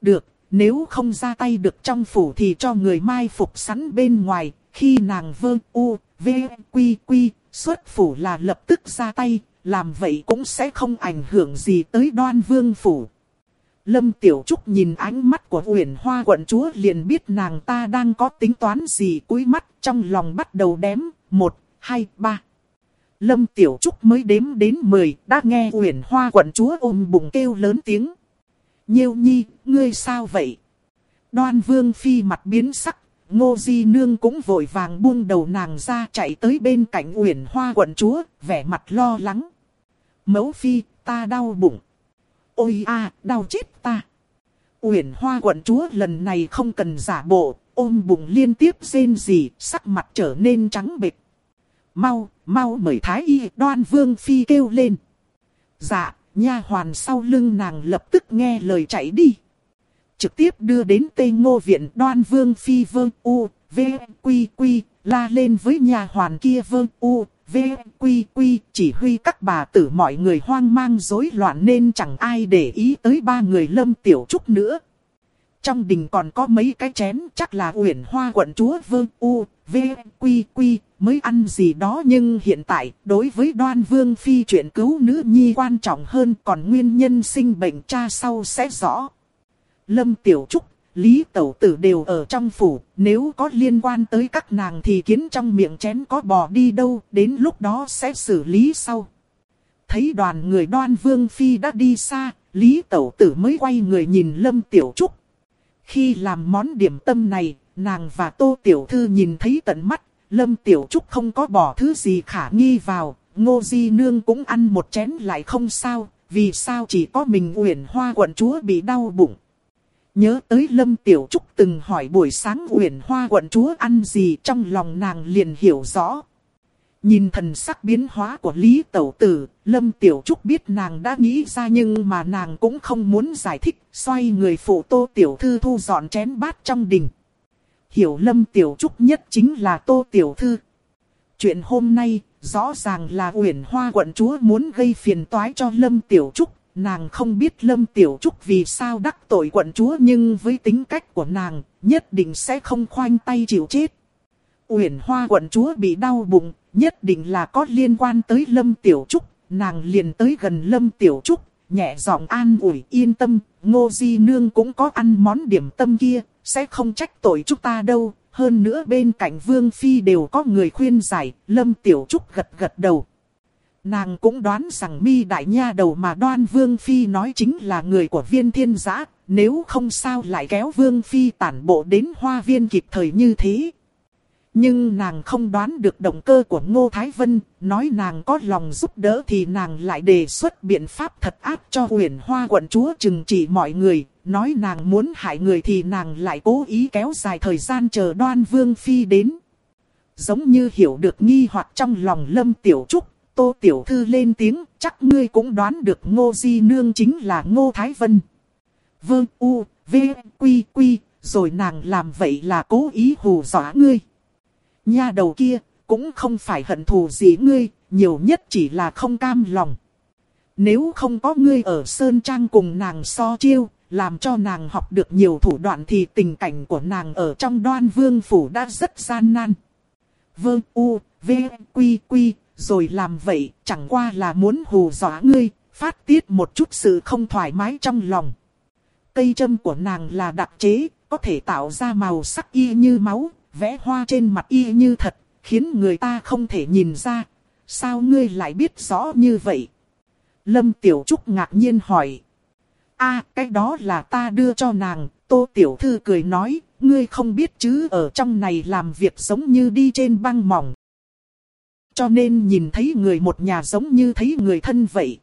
Được, nếu không ra tay được trong phủ thì cho người mai phục sẵn bên ngoài, khi nàng vơ u, v, quy quy, xuất phủ là lập tức ra tay, làm vậy cũng sẽ không ảnh hưởng gì tới đoan vương phủ. Lâm Tiểu Trúc nhìn ánh mắt của Uyển Hoa quận chúa liền biết nàng ta đang có tính toán gì cúi mắt trong lòng bắt đầu đếm, một, hai, ba. Lâm Tiểu Trúc mới đếm đến mười, đã nghe Uyển Hoa quận chúa ôm bụng kêu lớn tiếng. Nhiêu nhi, ngươi sao vậy? Đoan Vương Phi mặt biến sắc, Ngô Di Nương cũng vội vàng buông đầu nàng ra chạy tới bên cạnh Uyển Hoa quận chúa, vẻ mặt lo lắng. Mẫu Phi, ta đau bụng. Ôi a, đau chết ta. Uyển Hoa quận chúa lần này không cần giả bộ, ôm bụng liên tiếp rên rỉ, sắc mặt trở nên trắng bệch mau, mau mời thái y đoan vương phi kêu lên. Dạ, nha hoàn sau lưng nàng lập tức nghe lời chạy đi. Trực tiếp đưa đến tây ngô viện đoan vương phi vương u, v, quy quy, la lên với nhà hoàn kia vương u, v, quy quy, chỉ huy các bà tử mọi người hoang mang rối loạn nên chẳng ai để ý tới ba người lâm tiểu trúc nữa. Trong đình còn có mấy cái chén chắc là uyển hoa quận chúa vương u, v, quy quy, mới ăn gì đó nhưng hiện tại đối với đoan vương phi chuyện cứu nữ nhi quan trọng hơn còn nguyên nhân sinh bệnh cha sau sẽ rõ. Lâm Tiểu Trúc, Lý Tẩu Tử đều ở trong phủ, nếu có liên quan tới các nàng thì kiến trong miệng chén có bò đi đâu, đến lúc đó sẽ xử lý sau. Thấy đoàn người đoan vương phi đã đi xa, Lý Tẩu Tử mới quay người nhìn Lâm Tiểu Trúc. Khi làm món điểm tâm này, nàng và Tô Tiểu Thư nhìn thấy tận mắt, Lâm Tiểu Trúc không có bỏ thứ gì khả nghi vào, Ngô Di Nương cũng ăn một chén lại không sao, vì sao chỉ có mình Uyển Hoa quận chúa bị đau bụng. Nhớ tới Lâm Tiểu Trúc từng hỏi buổi sáng Uyển Hoa quận chúa ăn gì trong lòng nàng liền hiểu rõ. Nhìn thần sắc biến hóa của Lý Tẩu Tử, Lâm Tiểu Trúc biết nàng đã nghĩ ra nhưng mà nàng cũng không muốn giải thích, xoay người phụ Tô Tiểu Thư thu dọn chén bát trong đình hiểu Lâm Tiểu Trúc nhất chính là Tô Tiểu Thư. Chuyện hôm nay, rõ ràng là Uyển Hoa quận chúa muốn gây phiền toái cho Lâm Tiểu Trúc. Nàng không biết Lâm Tiểu Trúc vì sao đắc tội quận chúa nhưng với tính cách của nàng, nhất định sẽ không khoanh tay chịu chết. Uyển Hoa quận chúa bị đau bụng, nhất định là có liên quan tới Lâm Tiểu Trúc. Nàng liền tới gần Lâm Tiểu Trúc, nhẹ giọng an ủi yên tâm, Ngô Di Nương cũng có ăn món điểm tâm kia, sẽ không trách tội chúng ta đâu. Hơn nữa bên cạnh Vương Phi đều có người khuyên giải, Lâm Tiểu Trúc gật gật đầu. Nàng cũng đoán rằng mi đại nha đầu mà đoan Vương Phi nói chính là người của viên thiên giã, nếu không sao lại kéo Vương Phi tản bộ đến hoa viên kịp thời như thế. Nhưng nàng không đoán được động cơ của Ngô Thái Vân, nói nàng có lòng giúp đỡ thì nàng lại đề xuất biện pháp thật ác cho huyền hoa quận chúa trừng trị mọi người, nói nàng muốn hại người thì nàng lại cố ý kéo dài thời gian chờ đoan vương phi đến. Giống như hiểu được nghi hoặc trong lòng lâm tiểu trúc, tô tiểu thư lên tiếng, chắc ngươi cũng đoán được ngô di nương chính là ngô Thái Vân. Vương U, V, Quy, Quy, rồi nàng làm vậy là cố ý hù dọa ngươi. Nha đầu kia, cũng không phải hận thù gì ngươi, nhiều nhất chỉ là không cam lòng. Nếu không có ngươi ở Sơn Trang cùng nàng so chiêu, làm cho nàng học được nhiều thủ đoạn thì tình cảnh của nàng ở trong đoan vương phủ đã rất gian nan. Vương U, V, Quy, Quy, rồi làm vậy chẳng qua là muốn hù dọa ngươi, phát tiết một chút sự không thoải mái trong lòng. Cây châm của nàng là đặc chế, có thể tạo ra màu sắc y như máu, vẽ hoa trên mặt y như thật, khiến người ta không thể nhìn ra. Sao ngươi lại biết rõ như vậy? Lâm Tiểu Trúc ngạc nhiên hỏi a cái đó là ta đưa cho nàng, Tô Tiểu Thư cười nói, ngươi không biết chứ ở trong này làm việc giống như đi trên băng mỏng. Cho nên nhìn thấy người một nhà giống như thấy người thân vậy.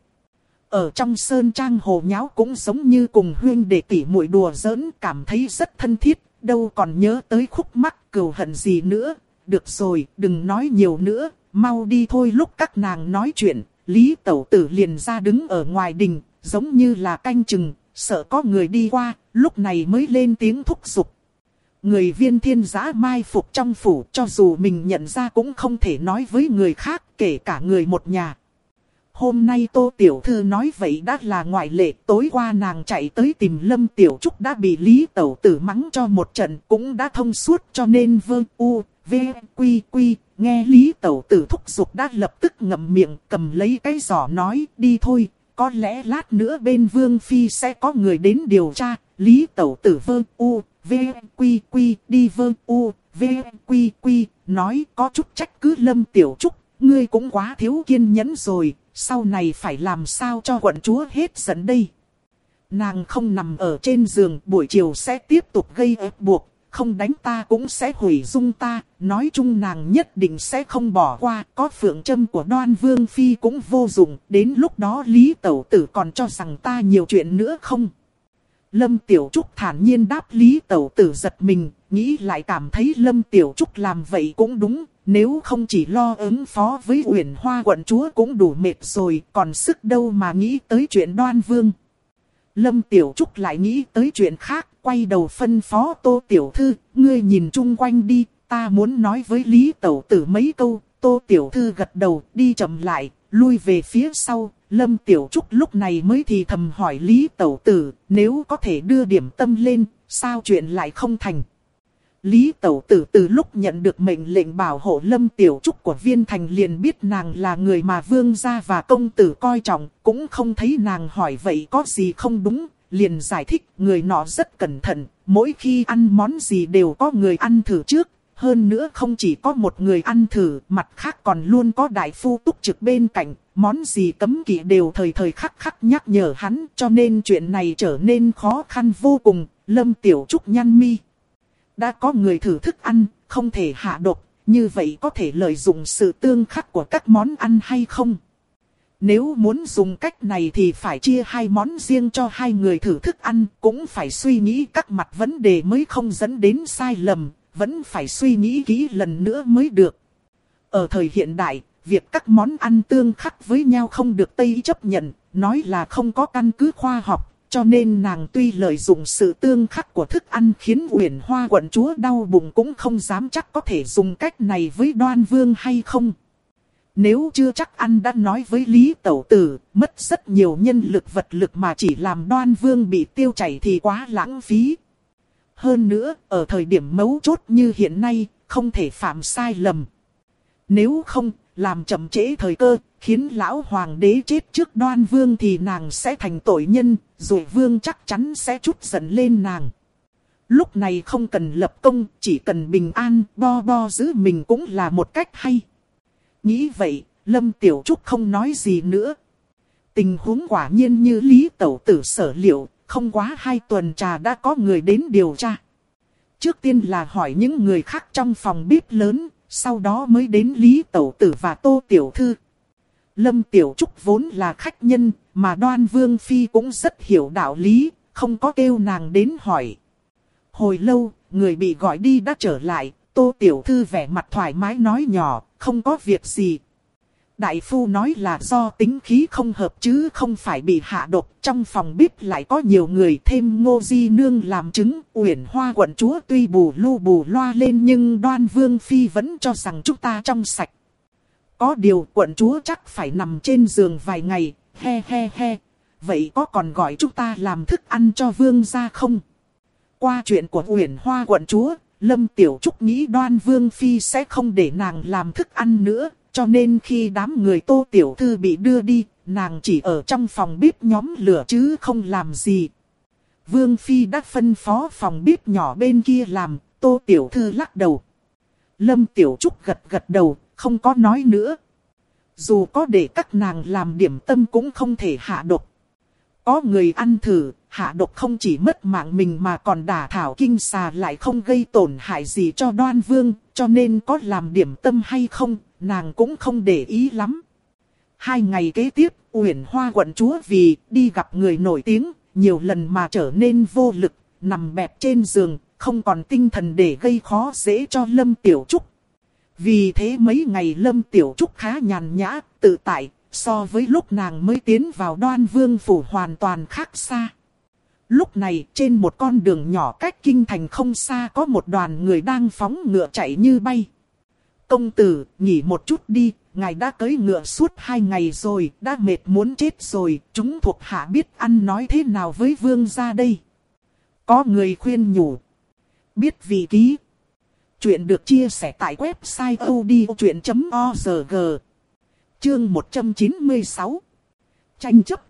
Ở trong sơn trang hồ nháo cũng giống như cùng huyên để tỉ muội đùa giỡn cảm thấy rất thân thiết, đâu còn nhớ tới khúc mắc cừu hận gì nữa. Được rồi, đừng nói nhiều nữa, mau đi thôi lúc các nàng nói chuyện, Lý Tẩu Tử liền ra đứng ở ngoài đình, giống như là canh chừng, sợ có người đi qua, lúc này mới lên tiếng thúc giục. Người viên thiên giã mai phục trong phủ cho dù mình nhận ra cũng không thể nói với người khác, kể cả người một nhà. Hôm nay Tô Tiểu Thư nói vậy đã là ngoại lệ, tối qua nàng chạy tới tìm Lâm Tiểu Trúc đã bị Lý Tẩu Tử mắng cho một trận cũng đã thông suốt cho nên vương u, v, quy quy, nghe Lý Tẩu Tử thúc giục đã lập tức ngậm miệng cầm lấy cái giỏ nói đi thôi, có lẽ lát nữa bên Vương Phi sẽ có người đến điều tra, Lý Tẩu Tử vương u, v, quy quy, đi vương u, v, quy quy, nói có chút trách cứ Lâm Tiểu Trúc, ngươi cũng quá thiếu kiên nhẫn rồi, sau này phải làm sao cho quận chúa hết giận đây. Nàng không nằm ở trên giường, buổi chiều sẽ tiếp tục gây ép buộc, không đánh ta cũng sẽ hủy dung ta, nói chung nàng nhất định sẽ không bỏ qua, có phượng châm của đoan vương phi cũng vô dụng, đến lúc đó Lý Tẩu Tử còn cho rằng ta nhiều chuyện nữa không. Lâm Tiểu Trúc thản nhiên đáp Lý Tẩu Tử giật mình, nghĩ lại cảm thấy Lâm Tiểu Trúc làm vậy cũng đúng, nếu không chỉ lo ứng phó với uyển hoa quận chúa cũng đủ mệt rồi, còn sức đâu mà nghĩ tới chuyện đoan vương. Lâm Tiểu Trúc lại nghĩ tới chuyện khác, quay đầu phân phó Tô Tiểu Thư, ngươi nhìn chung quanh đi, ta muốn nói với Lý Tẩu Tử mấy câu, Tô Tiểu Thư gật đầu, đi chậm lại, lui về phía sau, Lâm Tiểu Trúc lúc này mới thì thầm hỏi Lý Tẩu Tử, nếu có thể đưa điểm tâm lên, sao chuyện lại không thành. Lý Tẩu Tử từ lúc nhận được mệnh lệnh bảo hộ Lâm Tiểu Trúc của Viên Thành liền biết nàng là người mà vương gia và công tử coi trọng, cũng không thấy nàng hỏi vậy có gì không đúng, liền giải thích người nọ rất cẩn thận, mỗi khi ăn món gì đều có người ăn thử trước. Hơn nữa không chỉ có một người ăn thử, mặt khác còn luôn có đại phu túc trực bên cạnh, món gì cấm kỵ đều thời thời khắc khắc nhắc nhở hắn, cho nên chuyện này trở nên khó khăn vô cùng, Lâm Tiểu Trúc nhăn mi. Đã có người thử thức ăn, không thể hạ độc, như vậy có thể lợi dụng sự tương khắc của các món ăn hay không? Nếu muốn dùng cách này thì phải chia hai món riêng cho hai người thử thức ăn, cũng phải suy nghĩ các mặt vấn đề mới không dẫn đến sai lầm, vẫn phải suy nghĩ kỹ lần nữa mới được. Ở thời hiện đại, việc các món ăn tương khắc với nhau không được Tây chấp nhận, nói là không có căn cứ khoa học, cho nên nàng tuy lợi dụng sự tương khắc của thức ăn khiến uyển hoa quận chúa đau bụng cũng không dám chắc có thể dùng cách này với đoan vương hay không. Nếu chưa chắc ăn đã nói với Lý Tẩu Tử, mất rất nhiều nhân lực vật lực mà chỉ làm đoan vương bị tiêu chảy thì quá lãng phí. Hơn nữa, ở thời điểm mấu chốt như hiện nay, không thể phạm sai lầm. Nếu không, làm chậm trễ thời cơ, khiến lão hoàng đế chết trước đoan vương thì nàng sẽ thành tội nhân, rồi vương chắc chắn sẽ chút giận lên nàng. Lúc này không cần lập công, chỉ cần bình an, bo bo giữ mình cũng là một cách hay. Nghĩ vậy, Lâm Tiểu Trúc không nói gì nữa. Tình huống quả nhiên như Lý Tẩu Tử sở liệu, không quá hai tuần trà đã có người đến điều tra. Trước tiên là hỏi những người khác trong phòng bếp lớn, sau đó mới đến Lý Tẩu Tử và Tô Tiểu Thư. Lâm Tiểu Trúc vốn là khách nhân, mà đoan vương phi cũng rất hiểu đạo lý, không có kêu nàng đến hỏi. Hồi lâu, người bị gọi đi đã trở lại, Tô Tiểu Thư vẻ mặt thoải mái nói nhỏ, không có việc gì. Đại phu nói là do tính khí không hợp chứ không phải bị hạ độc. Trong phòng bếp lại có nhiều người thêm ngô di nương làm chứng. Uyển hoa quận chúa tuy bù lu bù loa lên nhưng đoan vương phi vẫn cho rằng chúng ta trong sạch. Có điều quận chúa chắc phải nằm trên giường vài ngày, he he he. Vậy có còn gọi chúng ta làm thức ăn cho vương gia không? Qua chuyện của Uyển Hoa quận chúa, Lâm Tiểu Trúc nghĩ đoan vương phi sẽ không để nàng làm thức ăn nữa, cho nên khi đám người tô tiểu thư bị đưa đi, nàng chỉ ở trong phòng bếp nhóm lửa chứ không làm gì. Vương Phi đã phân phó phòng bếp nhỏ bên kia làm, tô tiểu thư lắc đầu. Lâm Tiểu Trúc gật gật đầu, không có nói nữa. Dù có để các nàng làm điểm tâm cũng không thể hạ độc. Có người ăn thử, hạ độc không chỉ mất mạng mình mà còn đả thảo kinh xà lại không gây tổn hại gì cho đoan vương, cho nên có làm điểm tâm hay không, nàng cũng không để ý lắm. Hai ngày kế tiếp, Uyển Hoa quận chúa vì đi gặp người nổi tiếng, nhiều lần mà trở nên vô lực, nằm bẹp trên giường, không còn tinh thần để gây khó dễ cho Lâm Tiểu Trúc. Vì thế mấy ngày Lâm Tiểu Trúc khá nhàn nhã, tự tại, so với lúc nàng mới tiến vào đoan vương phủ hoàn toàn khác xa. Lúc này trên một con đường nhỏ cách kinh thành không xa có một đoàn người đang phóng ngựa chạy như bay. Công tử, nghỉ một chút đi, ngài đã cưỡi ngựa suốt hai ngày rồi, đã mệt muốn chết rồi, chúng thuộc hạ biết ăn nói thế nào với vương gia đây. Có người khuyên nhủ. Biết vị ký. Chuyện được chia sẻ tại website odchuyện.org. Chương 196. Tranh chấp.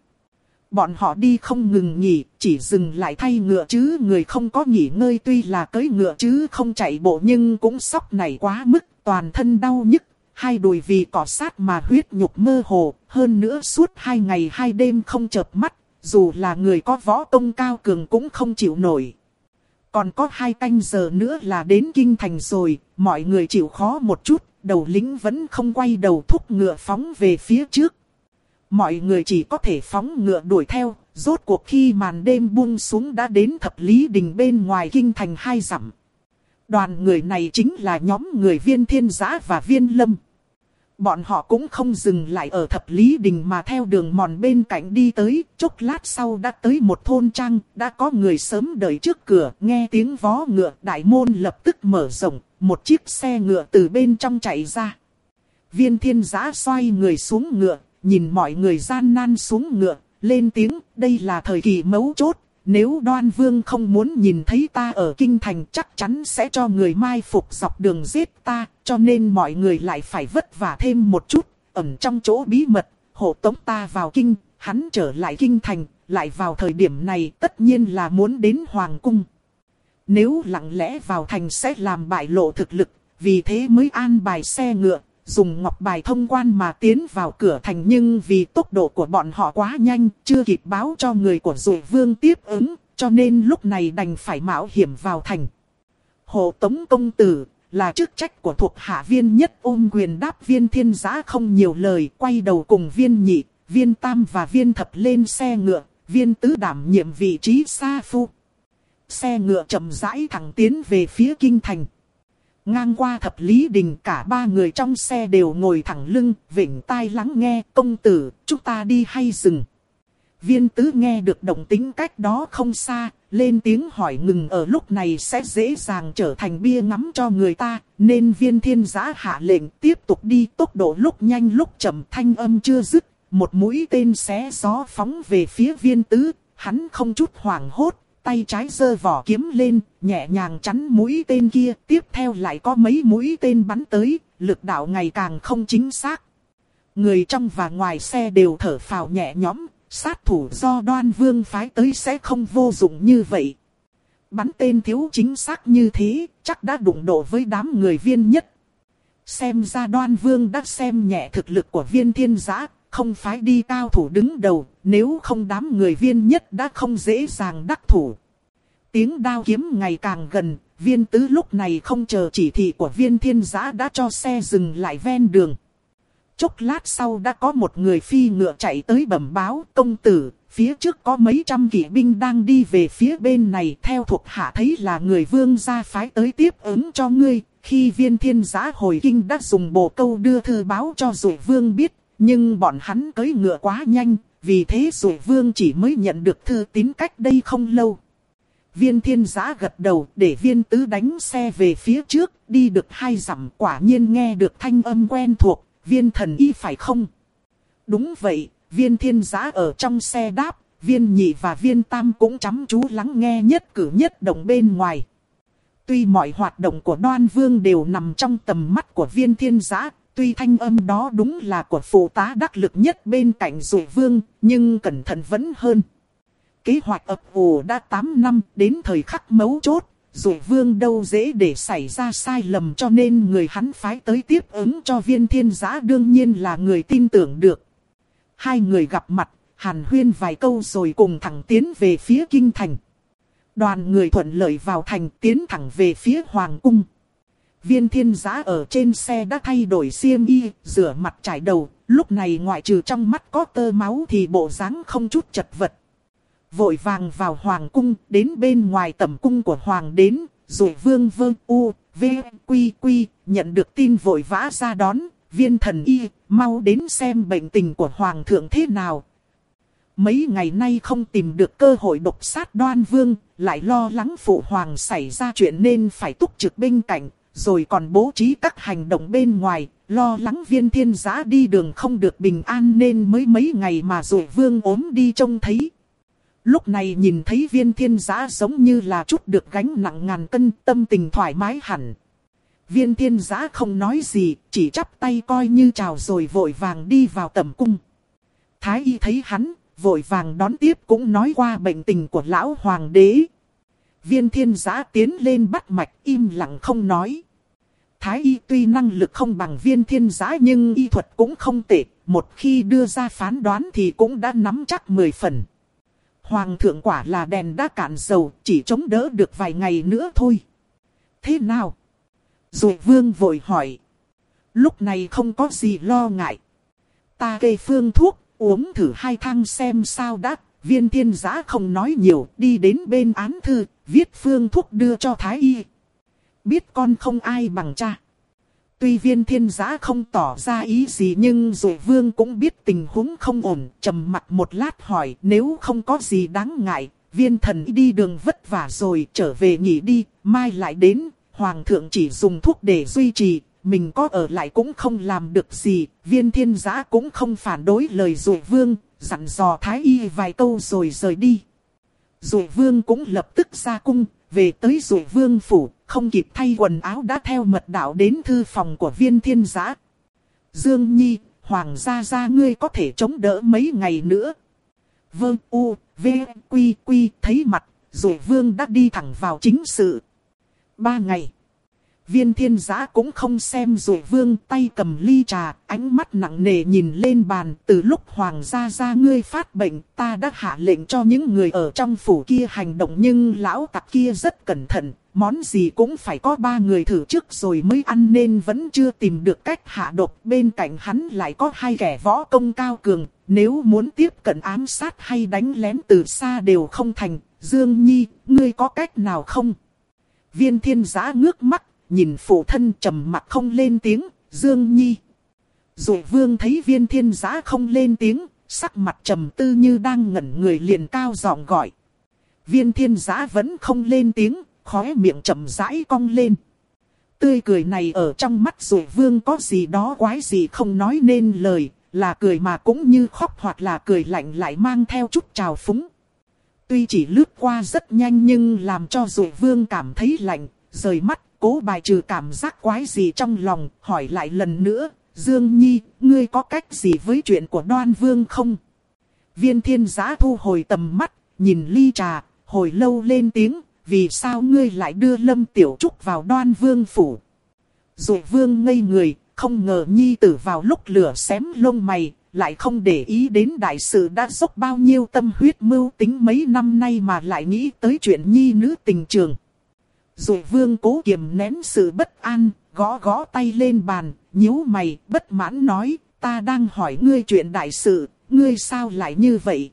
Bọn họ đi không ngừng nghỉ, chỉ dừng lại thay ngựa chứ người không có nghỉ ngơi tuy là cưỡi ngựa chứ không chạy bộ nhưng cũng sóc này quá mức, toàn thân đau nhức hai đùi vì cỏ sát mà huyết nhục mơ hồ, hơn nữa suốt hai ngày hai đêm không chợp mắt, dù là người có võ công cao cường cũng không chịu nổi. Còn có hai canh giờ nữa là đến kinh thành rồi, mọi người chịu khó một chút, đầu lính vẫn không quay đầu thúc ngựa phóng về phía trước. Mọi người chỉ có thể phóng ngựa đuổi theo, rốt cuộc khi màn đêm buông xuống đã đến thập lý đình bên ngoài kinh thành hai dặm. Đoàn người này chính là nhóm người viên thiên giã và viên lâm. Bọn họ cũng không dừng lại ở thập lý đình mà theo đường mòn bên cạnh đi tới, chốc lát sau đã tới một thôn trang, đã có người sớm đợi trước cửa, nghe tiếng vó ngựa, đại môn lập tức mở rộng, một chiếc xe ngựa từ bên trong chạy ra. Viên thiên giã xoay người xuống ngựa, nhìn mọi người gian nan xuống ngựa, lên tiếng, đây là thời kỳ mấu chốt, nếu đoan vương không muốn nhìn thấy ta ở kinh thành chắc chắn sẽ cho người mai phục dọc đường giết ta, cho nên mọi người lại phải vất vả thêm một chút, ẩn trong chỗ bí mật, hộ tống ta vào kinh, hắn trở lại kinh thành, lại vào thời điểm này tất nhiên là muốn đến hoàng cung. Nếu lặng lẽ vào thành sẽ làm bại lộ thực lực, vì thế mới an bài xe ngựa, dùng ngọc bài thông quan mà tiến vào cửa thành nhưng vì tốc độ của bọn họ quá nhanh, chưa kịp báo cho người của dụ vương tiếp ứng, cho nên lúc này đành phải mạo hiểm vào thành. Hộ tống công tử, là chức trách của thuộc hạ viên nhất ôm quyền đáp viên thiên giã không nhiều lời, quay đầu cùng viên nhị, viên tam và viên thập lên xe ngựa, viên tứ đảm nhiệm vị trí xa phu. Xe ngựa chậm rãi thẳng tiến về phía kinh thành. Ngang qua thập lý đình cả ba người trong xe đều ngồi thẳng lưng, vỉnh tai lắng nghe, công tử, chúng ta đi hay dừng. Viên tứ nghe được động tính cách đó không xa, lên tiếng hỏi ngừng ở lúc này sẽ dễ dàng trở thành bia ngắm cho người ta, nên viên thiên giã hạ lệnh tiếp tục đi tốc độ lúc nhanh lúc chậm thanh âm chưa dứt, một mũi tên xé gió phóng về phía viên tứ, hắn không chút hoảng hốt, tay trái giơ vỏ kiếm lên, nhẹ nhàng chắn mũi tên kia, tiếp theo lại có mấy mũi tên bắn tới, lực đạo ngày càng không chính xác. Người trong và ngoài xe đều thở phào nhẹ nhõm, sát thủ do đoan vương phái tới sẽ không vô dụng như vậy. Bắn tên thiếu chính xác như thế, chắc đã đụng độ với đám người viên nhất. Xem ra đoan vương đã xem nhẹ thực lực của viên thiên giã, không phái đi cao thủ đứng đầu, nếu không đám người viên nhất đã không dễ dàng đắc thủ. Tiếng đao kiếm ngày càng gần, viên tứ lúc này không chờ chỉ thị của viên thiên giã đã cho xe dừng lại ven đường. Chốc lát sau đã có một người phi ngựa chạy tới bẩm báo công tử, phía trước có mấy trăm kỵ binh đang đi về phía bên này theo thuộc hạ thấy là người vương gia phái tới tiếp ứng cho ngươi. Khi viên thiên giã hồi kinh đã dùng bộ câu đưa thư báo cho dụ vương biết, nhưng bọn hắn cưỡi ngựa quá nhanh, vì thế dù vương chỉ mới nhận được thư tín cách đây không lâu. Viên thiên giã gật đầu để viên tứ đánh xe về phía trước, đi được hai dặm quả nhiên nghe được thanh âm quen thuộc, viên thần y phải không? Đúng vậy, viên thiên giã ở trong xe đáp, viên nhị và viên tam cũng chăm chú lắng nghe nhất cử nhất động bên ngoài. Tuy mọi hoạt động của đoan vương đều nằm trong tầm mắt của viên thiên giã, tuy thanh âm đó đúng là của phụ tá đắc lực nhất bên cạnh rùi vương, nhưng cẩn thận vẫn hơn. Kế hoạch ập ủ đã 8 năm, đến thời khắc mấu chốt, rùi vương đâu dễ để xảy ra sai lầm cho nên người hắn phái tới tiếp ứng cho viên thiên giã đương nhiên là người tin tưởng được. Hai người gặp mặt, hàn huyên vài câu rồi cùng thẳng tiến về phía kinh thành. Đoàn người thuận lợi vào thành tiến thẳng về phía hoàng cung. Viên thiên Giá ở trên xe đã thay đổi xiêm y, rửa mặt trải đầu, lúc này ngoại trừ trong mắt có tơ máu thì bộ dáng không chút chật vật. Vội vàng vào hoàng cung, đến bên ngoài tầm cung của hoàng đến, rồi vương vương u, v, quy quy, nhận được tin vội vã ra đón, viên thần y, mau đến xem bệnh tình của hoàng thượng thế nào. Mấy ngày nay không tìm được cơ hội độc sát đoan vương, lại lo lắng phụ hoàng xảy ra chuyện nên phải túc trực bên cạnh, rồi còn bố trí các hành động bên ngoài, lo lắng viên thiên giã đi đường không được bình an nên mới mấy ngày mà rồi vương ốm đi trông thấy. Lúc này nhìn thấy viên thiên giã giống như là chút được gánh nặng ngàn cân, tâm tình thoải mái hẳn. Viên thiên giã không nói gì, chỉ chắp tay coi như chào rồi vội vàng đi vào tầm cung. Thái y thấy hắn, vội vàng đón tiếp cũng nói qua bệnh tình của lão hoàng đế. Viên thiên giã tiến lên bắt mạch im lặng không nói. Thái y tuy năng lực không bằng viên thiên giã nhưng y thuật cũng không tệ, một khi đưa ra phán đoán thì cũng đã nắm chắc 10 phần. Hoàng thượng quả là đèn đã cạn dầu, chỉ chống đỡ được vài ngày nữa thôi. Thế nào? Rồi vương vội hỏi. Lúc này không có gì lo ngại. Ta kê phương thuốc, uống thử hai thang xem sao đã. Viên thiên giã không nói nhiều, đi đến bên án thư, viết phương thuốc đưa cho Thái Y. Biết con không ai bằng cha. Tuy viên thiên giã không tỏ ra ý gì nhưng rồi vương cũng biết tình huống không ổn, trầm mặt một lát hỏi nếu không có gì đáng ngại, viên thần đi đường vất vả rồi trở về nghỉ đi, mai lại đến, hoàng thượng chỉ dùng thuốc để duy trì, mình có ở lại cũng không làm được gì, viên thiên giã cũng không phản đối lời rồi vương, dặn dò thái y vài câu rồi rời đi. Dụ vương cũng lập tức ra cung, về tới dụ vương phủ, không kịp thay quần áo đã theo mật đạo đến thư phòng của viên thiên giã. Dương Nhi, Hoàng gia gia ngươi có thể chống đỡ mấy ngày nữa. Vương U, V, Quy, Quy thấy mặt, dụ vương đã đi thẳng vào chính sự. Ba ngày. Viên thiên giã cũng không xem rồi vương tay cầm ly trà, ánh mắt nặng nề nhìn lên bàn. Từ lúc hoàng gia gia ngươi phát bệnh, ta đã hạ lệnh cho những người ở trong phủ kia hành động nhưng lão tặc kia rất cẩn thận. Món gì cũng phải có ba người thử trước rồi mới ăn nên vẫn chưa tìm được cách hạ độc. Bên cạnh hắn lại có hai kẻ võ công cao cường, nếu muốn tiếp cận ám sát hay đánh lén từ xa đều không thành. Dương Nhi, ngươi có cách nào không? Viên thiên giã ngước mắt nhìn phụ thân trầm mặt không lên tiếng, Dương Nhi. Dù vương thấy viên thiên giã không lên tiếng, sắc mặt trầm tư như đang ngẩn người liền cao giọng gọi. Viên thiên giã vẫn không lên tiếng, khóe miệng trầm rãi cong lên. Tươi cười này ở trong mắt dù vương có gì đó quái gì không nói nên lời, là cười mà cũng như khóc hoặc là cười lạnh lại mang theo chút trào phúng. Tuy chỉ lướt qua rất nhanh nhưng làm cho dù vương cảm thấy lạnh, rời mắt cố bài trừ cảm giác quái gì trong lòng, hỏi lại lần nữa, Dương Nhi, ngươi có cách gì với chuyện của đoan vương không? Viên thiên Giá thu hồi tầm mắt, nhìn ly trà, hồi lâu lên tiếng, vì sao ngươi lại đưa Lâm Tiểu Trúc vào đoan vương phủ? Rồi vương ngây người, không ngờ Nhi tử vào lúc lửa xém lông mày, lại không để ý đến đại sự đã dốc bao nhiêu tâm huyết mưu tính mấy năm nay mà lại nghĩ tới chuyện Nhi nữ tình trường. Rồi vương cố kiềm nén sự bất an, gõ gõ tay lên bàn, nhíu mày, bất mãn nói, ta đang hỏi ngươi chuyện đại sự, ngươi sao lại như vậy?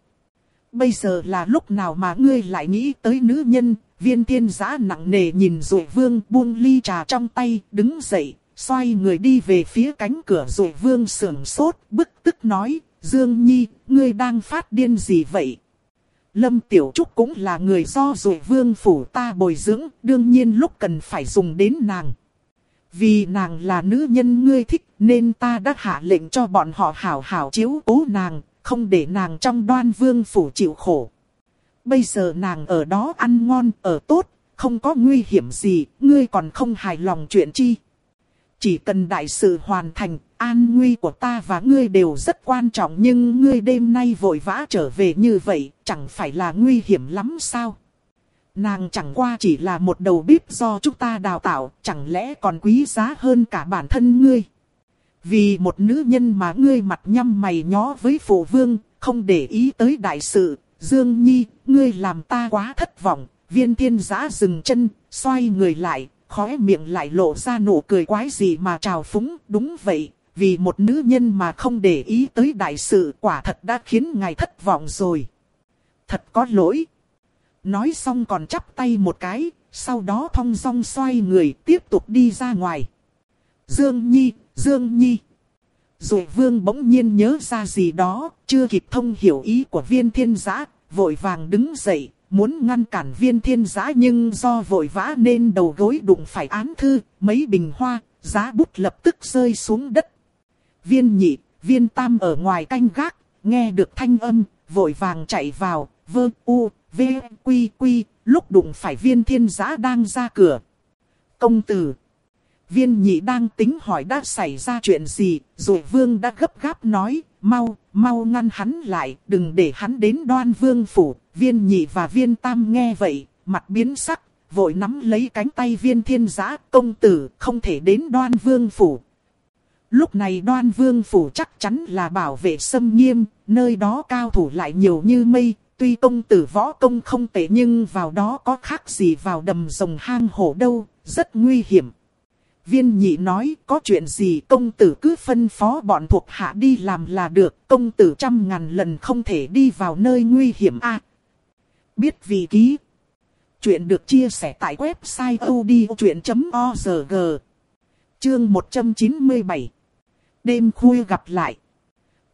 Bây giờ là lúc nào mà ngươi lại nghĩ tới nữ nhân, viên thiên giã nặng nề nhìn rồi vương buông ly trà trong tay, đứng dậy, xoay người đi về phía cánh cửa rồi vương sưởng sốt, bức tức nói, Dương Nhi, ngươi đang phát điên gì vậy? Lâm Tiểu Trúc cũng là người do rồi vương phủ ta bồi dưỡng, đương nhiên lúc cần phải dùng đến nàng. Vì nàng là nữ nhân ngươi thích nên ta đã hạ lệnh cho bọn họ hảo hảo chiếu cố nàng, không để nàng trong đoan vương phủ chịu khổ. Bây giờ nàng ở đó ăn ngon, ở tốt, không có nguy hiểm gì, ngươi còn không hài lòng chuyện chi. Chỉ cần đại sự hoàn thành, an nguy của ta và ngươi đều rất quan trọng nhưng ngươi đêm nay vội vã trở về như vậy, chẳng phải là nguy hiểm lắm sao? Nàng chẳng qua chỉ là một đầu bếp do chúng ta đào tạo, chẳng lẽ còn quý giá hơn cả bản thân ngươi? Vì một nữ nhân mà ngươi mặt nhăm mày nhó với phụ vương, không để ý tới đại sự, Dương Nhi, ngươi làm ta quá thất vọng, viên thiên giã dừng chân, xoay người lại, khóe miệng lại lộ ra nụ cười quái gì mà trào phúng, đúng vậy, vì một nữ nhân mà không để ý tới đại sự quả thật đã khiến ngài thất vọng rồi. Thật có lỗi. Nói xong còn chắp tay một cái, sau đó thong dong xoay người tiếp tục đi ra ngoài. Dương Nhi, Dương Nhi. Rồi vương bỗng nhiên nhớ ra gì đó, chưa kịp thông hiểu ý của viên thiên giã, vội vàng đứng dậy, muốn ngăn cản viên thiên giã nhưng do vội vã nên đầu gối đụng phải án thư, mấy bình hoa, giá bút lập tức rơi xuống đất. Viên nhị, viên tam ở ngoài canh gác, nghe được thanh âm, vội vàng chạy vào, vơ u, v, quy quy, lúc đụng phải viên thiên giã đang ra cửa. Công tử. Viên nhị đang tính hỏi đã xảy ra chuyện gì, rồi vương đã gấp gáp nói, mau, mau ngăn hắn lại, đừng để hắn đến đoan vương phủ. Viên nhị và viên tam nghe vậy, mặt biến sắc, vội nắm lấy cánh tay viên thiên giã, công tử không thể đến đoan vương phủ. Lúc này đoan vương phủ chắc chắn là bảo vệ sâm nghiêm, nơi đó cao thủ lại nhiều như mây, tuy công tử võ công không tệ nhưng vào đó có khác gì vào đầm rồng hang hổ đâu, rất nguy hiểm. Viên nhị nói có chuyện gì công tử cứ phân phó bọn thuộc hạ đi làm là được, công tử trăm ngàn lần không thể đi vào nơi nguy hiểm a. biết vì ký. Chuyện được chia sẻ tại website odchuyện.org. Chương 197. Đêm khuya gặp lại.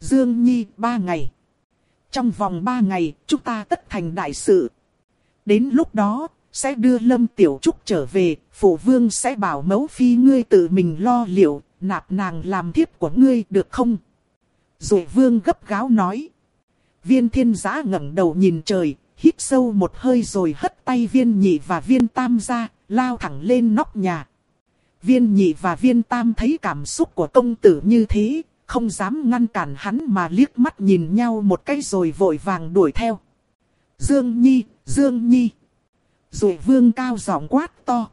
Dương Nhi ba ngày. Trong vòng ba ngày, chúng ta tất thành đại sự. Đến lúc đó, sẽ đưa Lâm Tiểu Trúc trở về, phụ vương sẽ bảo mẫu phi ngươi tự mình lo liệu, nạp nàng làm thiếp của ngươi được không? Rồi vương gấp gáo nói. Viên thiên giã ngẩng đầu nhìn trời, hít sâu một hơi rồi hất tay viên nhị và viên tam ra, lao thẳng lên nóc nhà. Viên nhị và viên tam thấy cảm xúc của công tử như thế, không dám ngăn cản hắn mà liếc mắt nhìn nhau một cái rồi vội vàng đuổi theo. Dương Nhi, Dương Nhi. Rồi vương cao giọng quát to.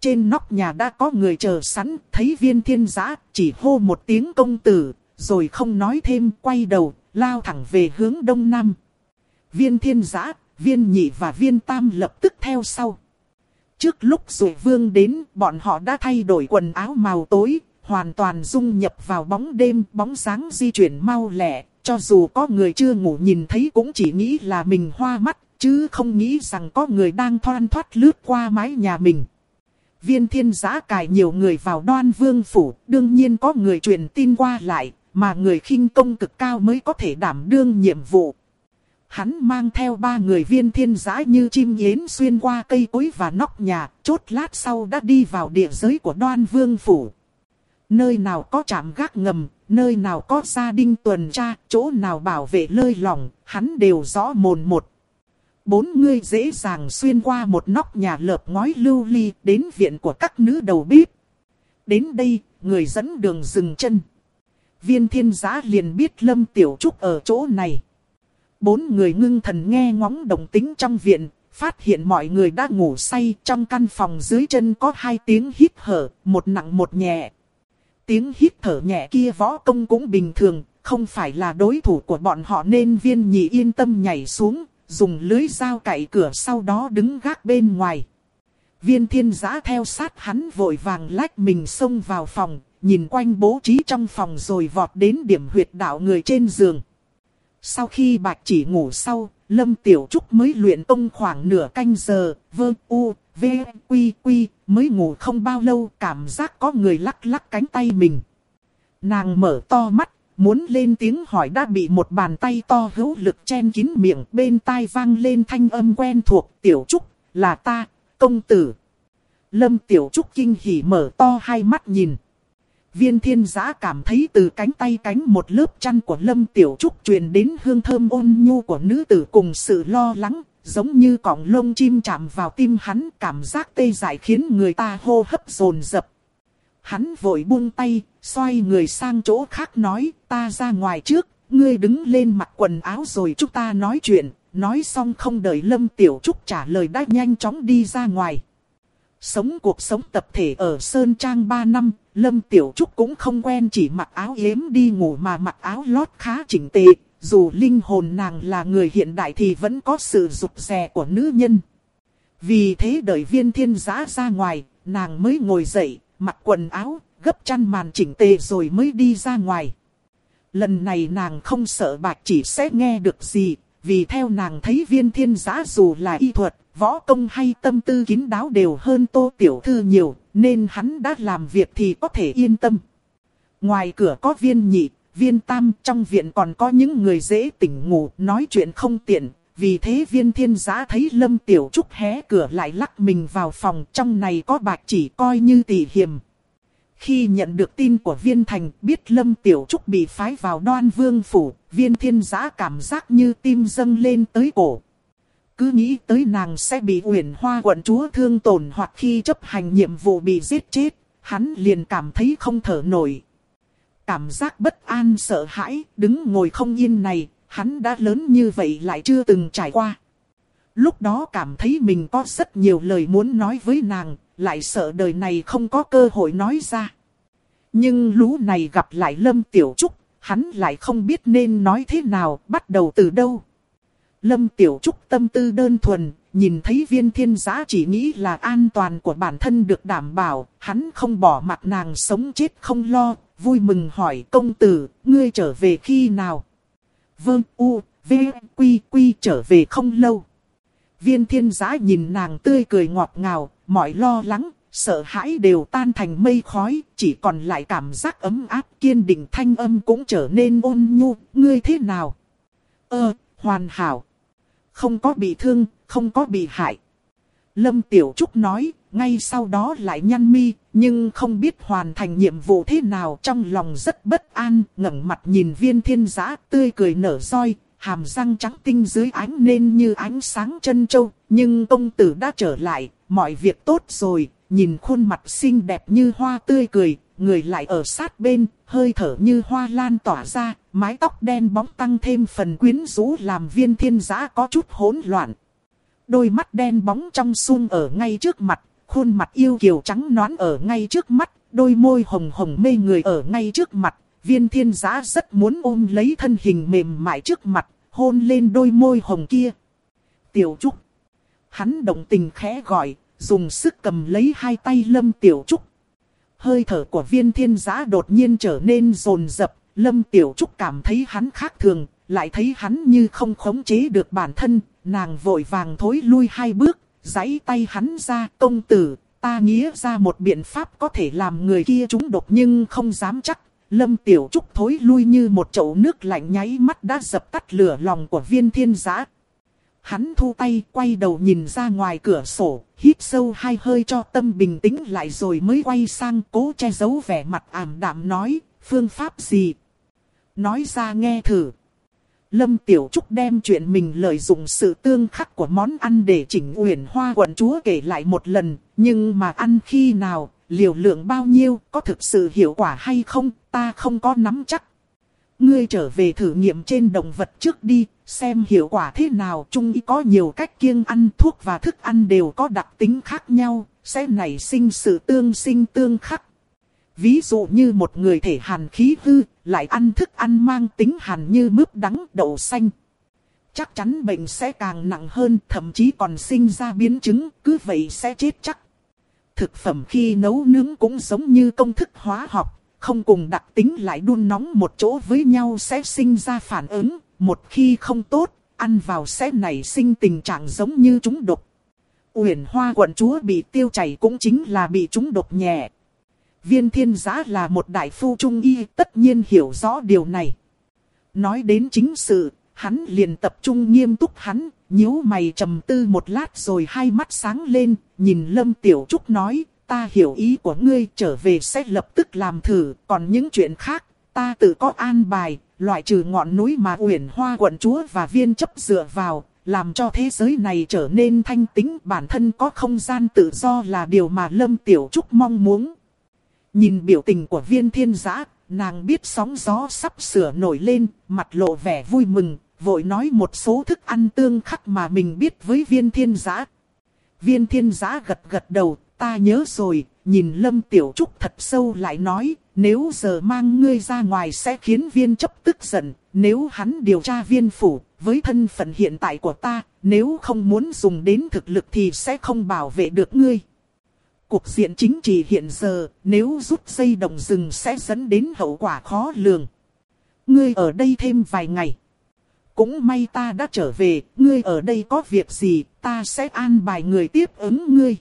Trên nóc nhà đã có người chờ sẵn, thấy viên thiên giã, chỉ hô một tiếng công tử, rồi không nói thêm, quay đầu, lao thẳng về hướng đông nam. Viên thiên giã, viên nhị và viên tam lập tức theo sau. Trước lúc dụ vương đến, bọn họ đã thay đổi quần áo màu tối, hoàn toàn dung nhập vào bóng đêm, bóng sáng di chuyển mau lẹ, cho dù có người chưa ngủ nhìn thấy cũng chỉ nghĩ là mình hoa mắt, chứ không nghĩ rằng có người đang thoăn thoát lướt qua mái nhà mình. Viên thiên giã cài nhiều người vào đoan vương phủ, đương nhiên có người truyền tin qua lại, mà người khinh công cực cao mới có thể đảm đương nhiệm vụ. Hắn mang theo ba người viên thiên giã như chim yến xuyên qua cây cối và nóc nhà, chốt lát sau đã đi vào địa giới của đoan vương phủ. Nơi nào có trạm gác ngầm, nơi nào có gia đình tuần tra, chỗ nào bảo vệ lơi lỏng, hắn đều rõ mồn một. Bốn người dễ dàng xuyên qua một nóc nhà lợp ngói lưu ly đến viện của các nữ đầu bếp. Đến đây, người dẫn đường dừng chân. Viên thiên giã liền biết Lâm Tiểu Trúc ở chỗ này. Bốn người ngưng thần nghe ngóng đồng tính trong viện, phát hiện mọi người đã ngủ say trong căn phòng dưới chân có hai tiếng hít thở một nặng một nhẹ. Tiếng hít thở nhẹ kia võ công cũng bình thường, không phải là đối thủ của bọn họ nên viên nhị yên tâm nhảy xuống, dùng lưới dao cạy cửa sau đó đứng gác bên ngoài. Viên thiên giã theo sát hắn vội vàng lách mình xông vào phòng, nhìn quanh bố trí trong phòng rồi vọt đến điểm huyệt đạo người trên giường. Sau khi bạch chỉ ngủ sau, Lâm Tiểu Trúc mới luyện công khoảng nửa canh giờ, vơ u, v, quy quy, mới ngủ không bao lâu cảm giác có người lắc lắc cánh tay mình. Nàng mở to mắt, muốn lên tiếng hỏi đã bị một bàn tay to hữu lực chen kín miệng bên tai vang lên thanh âm quen thuộc Tiểu Trúc, là ta, công tử. Lâm Tiểu Trúc kinh hỉ mở to hai mắt nhìn viên thiên giã cảm thấy từ cánh tay cánh một lớp chăn của Lâm Tiểu Trúc truyền đến hương thơm ôn nhu của nữ tử cùng sự lo lắng, giống như cọng lông chim chạm vào tim hắn, cảm giác tê dại khiến người ta hô hấp dồn dập. Hắn vội buông tay, xoay người sang chỗ khác nói, ta ra ngoài trước, ngươi đứng lên mặc quần áo rồi chúng ta nói chuyện, nói xong không đợi Lâm Tiểu Trúc trả lời đã nhanh chóng đi ra ngoài. Sống cuộc sống tập thể ở Sơn Trang 3 năm, Lâm Tiểu Trúc cũng không quen chỉ mặc áo yếm đi ngủ mà mặc áo lót khá chỉnh tề. Dù linh hồn nàng là người hiện đại thì vẫn có sự rụt rè của nữ nhân. Vì thế đợi viên thiên giã ra ngoài, nàng mới ngồi dậy, mặc quần áo, gấp chăn màn chỉnh tề rồi mới đi ra ngoài. Lần này nàng không sợ bạch chỉ sẽ nghe được gì, vì theo nàng thấy viên thiên giã dù là y thuật, võ công hay tâm tư kín đáo đều hơn tô tiểu thư nhiều, nên hắn đã làm việc thì có thể yên tâm. Ngoài cửa có viên nhị, viên tam, trong viện còn có những người dễ tỉnh ngủ, nói chuyện không tiện. Vì thế viên thiên giã thấy Lâm Tiểu Trúc hé cửa lại lắc mình vào phòng, trong này có bạc chỉ coi như tỷ hiểm. Khi nhận được tin của viên thành biết Lâm Tiểu Trúc bị phái vào đoan vương phủ, viên thiên giã cảm giác như tim dâng lên tới cổ. Cứ nghĩ tới nàng sẽ bị uyển hoa quận chúa thương tổn hoặc khi chấp hành nhiệm vụ bị giết chết, hắn liền cảm thấy không thở nổi. Cảm giác bất an sợ hãi, đứng ngồi không yên này, hắn đã lớn như vậy lại chưa từng trải qua. Lúc đó cảm thấy mình có rất nhiều lời muốn nói với nàng, lại sợ đời này không có cơ hội nói ra. Nhưng lũ này gặp lại Lâm Tiểu Trúc, hắn lại không biết nên nói thế nào, bắt đầu từ đâu. Lâm Tiểu Trúc tâm tư đơn thuần, nhìn thấy viên thiên giá chỉ nghĩ là an toàn của bản thân được đảm bảo, hắn không bỏ mặt nàng sống chết không lo, vui mừng hỏi công tử, ngươi trở về khi nào? Vâng, u, v, quy, quy trở về không lâu. Viên thiên giá nhìn nàng tươi cười ngọt ngào, mọi lo lắng, sợ hãi đều tan thành mây khói, chỉ còn lại cảm giác ấm áp kiên định thanh âm cũng trở nên ôn nhu, ngươi thế nào? Ơ, hoàn hảo. Không có bị thương, không có bị hại. Lâm Tiểu Trúc nói, ngay sau đó lại nhăn mi, nhưng không biết hoàn thành nhiệm vụ thế nào trong lòng rất bất an, ngẩng mặt nhìn viên thiên giã tươi cười nở roi, hàm răng trắng tinh dưới ánh nên như ánh sáng chân châu, nhưng công tử đã trở lại, mọi việc tốt rồi, nhìn khuôn mặt xinh đẹp như hoa tươi cười, người lại ở sát bên, hơi thở như hoa lan tỏa ra, mái tóc đen bóng tăng thêm phần quyến rũ làm viên thiên giã có chút hỗn loạn. Đôi mắt đen bóng trong sung ở ngay trước mặt, khuôn mặt yêu kiều trắng nõn ở ngay trước mắt, đôi môi hồng hồng mê người ở ngay trước mặt. Viên thiên giã rất muốn ôm lấy thân hình mềm mại trước mặt, hôn lên đôi môi hồng kia. Tiểu Trúc. Hắn động tình khẽ gọi, dùng sức cầm lấy hai tay Lâm Tiểu Trúc. Hơi thở của viên thiên giã đột nhiên trở nên rồn rập, Lâm Tiểu Trúc cảm thấy hắn khác thường, lại thấy hắn như không khống chế được bản thân, nàng vội vàng thối lui hai bước, giãy tay hắn ra, công tử, ta nghĩa ra một biện pháp có thể làm người kia trúng độc nhưng không dám chắc. Lâm Tiểu Trúc thối lui như một chậu nước lạnh nháy mắt đã dập tắt lửa lòng của viên thiên giã. Hắn thu tay quay đầu nhìn ra ngoài cửa sổ, hít sâu hai hơi cho tâm bình tĩnh lại rồi mới quay sang cố che giấu vẻ mặt ảm đạm nói, phương pháp gì? Nói ra nghe thử. Lâm Tiểu Trúc đem chuyện mình lợi dụng sự tương khắc của món ăn để chỉnh uyển hoa quận chúa kể lại một lần, nhưng mà ăn khi nào, liều lượng bao nhiêu, có thực sự hiệu quả hay không, ta không có nắm chắc. Ngươi trở về thử nghiệm trên động vật trước đi, xem hiệu quả thế nào. Trung y có nhiều cách kiêng ăn thuốc và thức ăn đều có đặc tính khác nhau, sẽ nảy sinh sự tương sinh tương khắc. Ví dụ như một người thể hàn khí hư, lại ăn thức ăn mang tính hàn như mướp đắng đậu xanh. Chắc chắn bệnh sẽ càng nặng hơn, thậm chí còn sinh ra biến chứng, cứ vậy sẽ chết chắc. Thực phẩm khi nấu nướng cũng giống như công thức hóa học, không cùng đặc tính lại đun nóng một chỗ với nhau sẽ sinh ra phản ứng, một khi không tốt, ăn vào sẽ nảy sinh tình trạng giống như chúng độc. Uyển Hoa quận chúa bị tiêu chảy cũng chính là bị chúng độc nhẹ. Viên thiên giã là một đại phu trung y tất nhiên hiểu rõ điều này. Nói đến chính sự, hắn liền tập trung nghiêm túc hắn, nhíu mày trầm tư một lát rồi hai mắt sáng lên, nhìn Lâm Tiểu Trúc nói, ta hiểu ý của ngươi trở về sẽ lập tức làm thử, còn những chuyện khác, ta tự có an bài, loại trừ ngọn núi mà uyển hoa quận chúa và viên chấp dựa vào, làm cho thế giới này trở nên thanh tính bản thân có không gian tự do là điều mà Lâm Tiểu Trúc mong muốn. Nhìn biểu tình của viên thiên giã, nàng biết sóng gió sắp sửa nổi lên, mặt lộ vẻ vui mừng, vội nói một số thức ăn tương khắc mà mình biết với viên thiên giã. Viên thiên giã gật gật đầu, ta nhớ rồi, nhìn Lâm Tiểu Trúc thật sâu lại nói, nếu giờ mang ngươi ra ngoài sẽ khiến viên chấp tức giận, nếu hắn điều tra viên phủ, với thân phận hiện tại của ta, nếu không muốn dùng đến thực lực thì sẽ không bảo vệ được ngươi. Cuộc diện chính trị hiện giờ, nếu rút dây đồng rừng sẽ dẫn đến hậu quả khó lường. Ngươi ở đây thêm vài ngày. Cũng may ta đã trở về, ngươi ở đây có việc gì, ta sẽ an bài người tiếp ứng ngươi.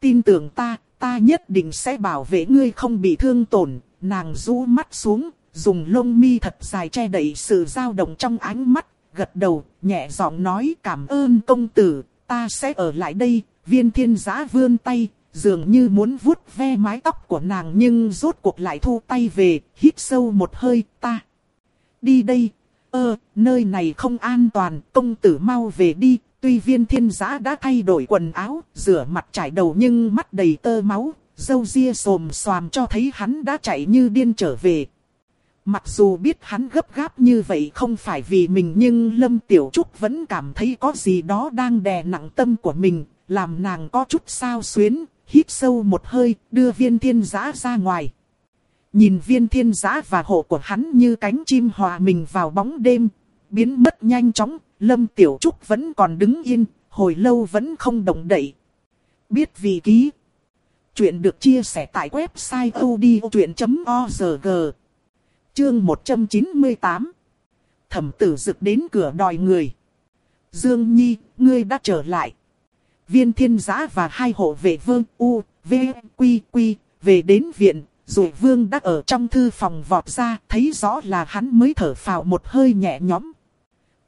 Tin tưởng ta, ta nhất định sẽ bảo vệ ngươi không bị thương tổn. Nàng rũ mắt xuống, dùng lông mi thật dài che đậy sự dao động trong ánh mắt, gật đầu, nhẹ giọng nói cảm ơn công tử, ta sẽ ở lại đây. Viên thiên giã vươn tay, dường như muốn vuốt ve mái tóc của nàng nhưng rốt cuộc lại thu tay về, hít sâu một hơi, ta. Đi đây, ơ, nơi này không an toàn, công tử mau về đi, tuy viên thiên giã đã thay đổi quần áo, rửa mặt trải đầu nhưng mắt đầy tơ máu, dâu ria xồm xoàm cho thấy hắn đã chạy như điên trở về. Mặc dù biết hắn gấp gáp như vậy không phải vì mình nhưng Lâm Tiểu Trúc vẫn cảm thấy có gì đó đang đè nặng tâm của mình, làm nàng có chút sao xuyến, hít sâu một hơi, đưa viên thiên giã ra ngoài. Nhìn viên thiên giã và hộ của hắn như cánh chim hòa mình vào bóng đêm, biến mất nhanh chóng, Lâm Tiểu Trúc vẫn còn đứng yên, hồi lâu vẫn không động đậy. Biết vì ký. Chuyện được chia sẻ tại website odchuyện.org. Chương 198. Thẩm tử dực đến cửa đòi người. Dương Nhi, ngươi đã trở lại. Viên thiên giã và hai hộ vệ vương U, V, Quy, Quy, về đến viện, rồi vương đã ở trong thư phòng vọt ra, thấy rõ là hắn mới thở phào một hơi nhẹ nhõm.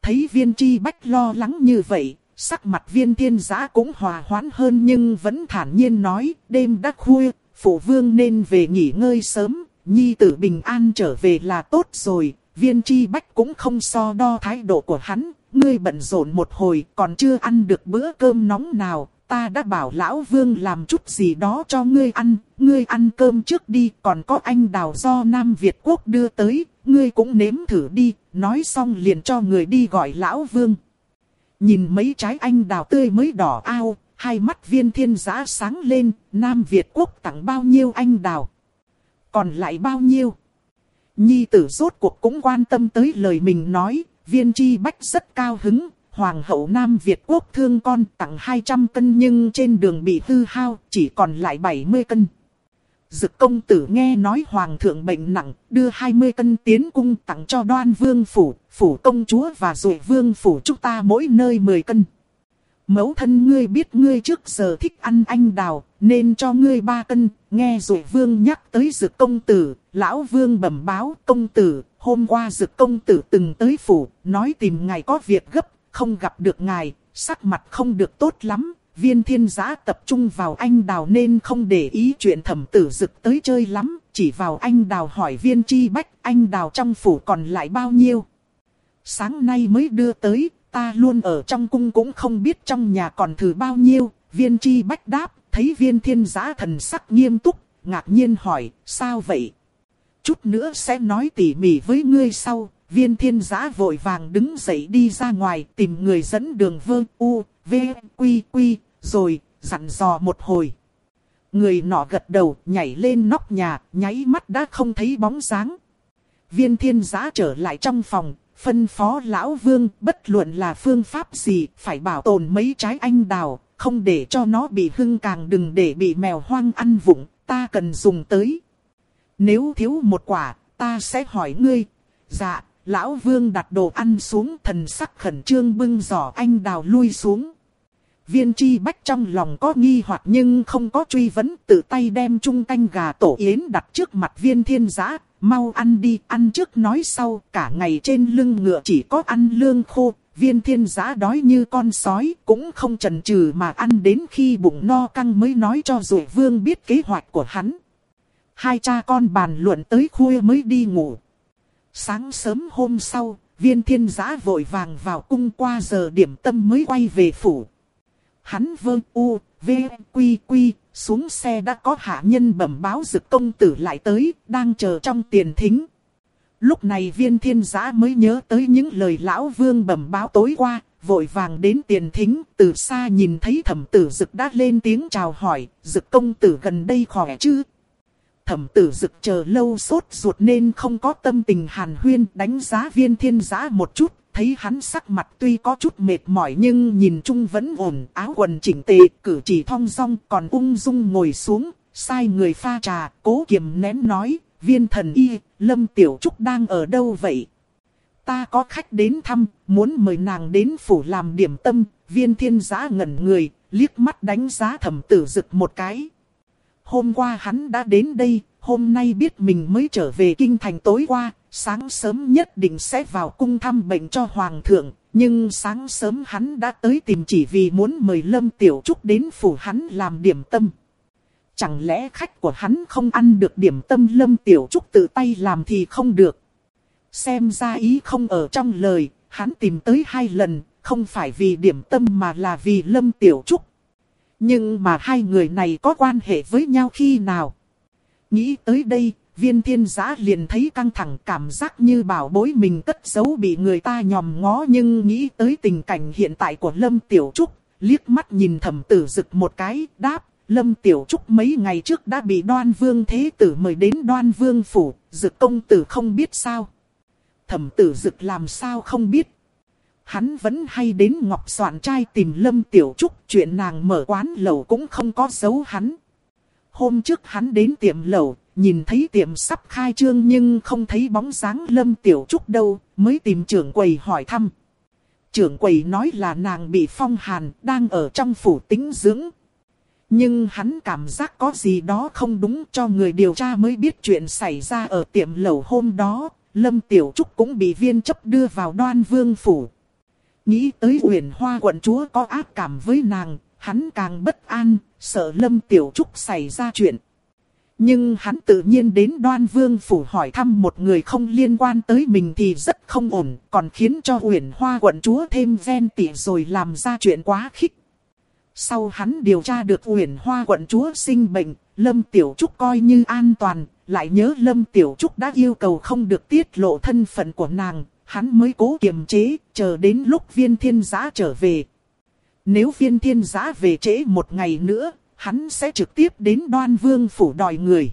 Thấy viên chi bách lo lắng như vậy, sắc mặt viên thiên giã cũng hòa hoãn hơn nhưng vẫn thản nhiên nói, đêm đã khuya, phụ vương nên về nghỉ ngơi sớm, nhi tử bình an trở về là tốt rồi, viên chi bách cũng không so đo thái độ của hắn, ngươi bận rộn một hồi còn chưa ăn được bữa cơm nóng nào, ta đã bảo lão vương làm chút gì đó cho ngươi ăn, ngươi ăn cơm trước đi, còn có anh đào do Nam Việt Quốc đưa tới, ngươi cũng nếm thử đi, nói xong liền cho người đi gọi lão vương. Nhìn mấy trái anh đào tươi mới đỏ ao, hai mắt viên thiên giã sáng lên, Nam Việt Quốc tặng bao nhiêu anh đào. Còn lại bao nhiêu? Nhi tử rốt cuộc cũng quan tâm tới lời mình nói, viên chi bách rất cao hứng, Hoàng hậu Nam Việt quốc thương con tặng 200 cân nhưng trên đường bị hư hao, chỉ còn lại 70 cân. Dực công tử nghe nói hoàng thượng bệnh nặng, đưa 20 cân tiến cung tặng cho đoan vương phủ, phủ công chúa và rồi vương phủ chúng ta mỗi nơi 10 cân. Mẫu thân ngươi biết ngươi trước giờ thích ăn anh đào, nên cho ngươi ba cân, nghe rồi vương nhắc tới dực công tử, lão vương bẩm báo công tử, hôm qua dực công tử từng tới phủ, nói tìm ngài có việc gấp, không gặp được ngài, sắc mặt không được tốt lắm. Viên thiên giã tập trung vào anh đào nên không để ý chuyện thẩm tử dực tới chơi lắm, chỉ vào anh đào hỏi viên chi bách anh đào trong phủ còn lại bao nhiêu. Sáng nay mới đưa tới, ta luôn ở trong cung cũng không biết trong nhà còn thử bao nhiêu, viên chi bách đáp, thấy viên thiên giã thần sắc nghiêm túc, ngạc nhiên hỏi, sao vậy? Chút nữa sẽ nói tỉ mỉ với ngươi sau, viên thiên giã vội vàng đứng dậy đi ra ngoài tìm người dẫn đường vơ u, v, quy quy, rồi dặn dò một hồi. Người nọ gật đầu nhảy lên nóc nhà, nháy mắt đã không thấy bóng dáng. Viên thiên giã trở lại trong phòng, phân phó lão vương bất luận là phương pháp gì phải bảo tồn mấy trái anh đào, không để cho nó bị hưng càng đừng để bị mèo hoang ăn vụng, ta cần dùng tới. Nếu thiếu một quả, ta sẽ hỏi ngươi. Dạ, Lão vương đặt đồ ăn xuống thần sắc khẩn trương bưng giỏ anh đào lui xuống. Viên chi bách trong lòng có nghi hoặc nhưng không có truy vấn tự tay đem chung canh gà tổ yến đặt trước mặt viên thiên giã. Mau ăn đi, ăn trước nói sau, cả ngày trên lưng ngựa chỉ có ăn lương khô. viên thiên giã đói như con sói, cũng không chần chừ mà ăn đến khi bụng no căng mới nói cho dụ vương biết kế hoạch của hắn. Hai cha con bàn luận tới khuya mới đi ngủ. Sáng sớm hôm sau, viên thiên giã vội vàng vào cung qua giờ điểm tâm mới quay về phủ. Hắn vơ u, v, quy quy, xuống xe đã có hạ nhân bẩm báo dực công tử lại tới, đang chờ trong tiền thính. Lúc này viên thiên giã mới nhớ tới những lời lão vương bẩm báo tối qua, vội vàng đến tiền thính, từ xa nhìn thấy thẩm tử dực đã lên tiếng chào hỏi, dực công tử gần đây khỏe chứ? Thẩm tử dực chờ lâu sốt ruột nên không có tâm tình hàn huyên đánh giá viên thiên giã một chút, thấy hắn sắc mặt tuy có chút mệt mỏi nhưng nhìn chung vẫn ổn, áo quần chỉnh tề, cử chỉ thong dong còn ung dung ngồi xuống, sai người pha trà, cố kiềm nén nói, viên thần y, Lâm Tiểu Trúc đang ở đâu vậy? Ta có khách đến thăm, muốn mời nàng đến phủ làm điểm tâm, viên thiên giã ngẩn người, liếc mắt đánh giá thẩm tử dực một cái. Hôm qua hắn đã đến đây, hôm nay biết mình mới trở về kinh thành tối qua, sáng sớm nhất định sẽ vào cung thăm bệnh cho hoàng thượng. Nhưng sáng sớm hắn đã tới tìm chỉ vì muốn mời Lâm Tiểu Trúc đến phủ hắn làm điểm tâm. Chẳng lẽ khách của hắn không ăn được điểm tâm Lâm Tiểu Trúc tự tay làm thì không được. Xem ra ý không ở trong lời, hắn tìm tới hai lần, không phải vì điểm tâm mà là vì Lâm Tiểu Trúc. Nhưng mà hai người này có quan hệ với nhau khi nào? Nghĩ tới đây, viên thiên giã liền thấy căng thẳng cảm giác như bảo bối mình cất giấu bị người ta nhòm ngó nhưng nghĩ tới tình cảnh hiện tại của Lâm Tiểu Trúc, liếc mắt nhìn thẩm tử rực một cái, đáp, Lâm Tiểu Trúc mấy ngày trước đã bị đoan vương thế tử mời đến đoan vương phủ, dực công tử không biết sao. Thẩm tử dực làm sao không biết. Hắn vẫn hay đến ngọc soạn trai tìm Lâm Tiểu Trúc, chuyện nàng mở quán lẩu cũng không có giấu hắn. Hôm trước hắn đến tiệm lẩu, nhìn thấy tiệm sắp khai trương nhưng không thấy bóng dáng Lâm Tiểu Trúc đâu, mới tìm trưởng quầy hỏi thăm. Trưởng quầy nói là nàng bị phong hàn, đang ở trong phủ tính dưỡng. Nhưng hắn cảm giác có gì đó không đúng cho người điều tra mới biết chuyện xảy ra ở tiệm lẩu hôm đó. Lâm Tiểu Trúc cũng bị viên chấp đưa vào đoan vương phủ. Nghĩ tới huyền hoa quận chúa có ác cảm với nàng, hắn càng bất an, sợ Lâm Tiểu Trúc xảy ra chuyện. Nhưng hắn tự nhiên đến đoan vương phủ hỏi thăm một người không liên quan tới mình thì rất không ổn, còn khiến cho huyền hoa quận chúa thêm ven tỉ rồi làm ra chuyện quá khích. Sau hắn điều tra được huyền hoa quận chúa sinh bệnh, Lâm Tiểu Trúc coi như an toàn, lại nhớ Lâm Tiểu Trúc đã yêu cầu không được tiết lộ thân phận của nàng, hắn mới cố kiềm chế, chờ đến lúc viên thiên giá trở về. Nếu viên thiên giá về trễ một ngày nữa, hắn sẽ trực tiếp đến đoan vương phủ đòi người.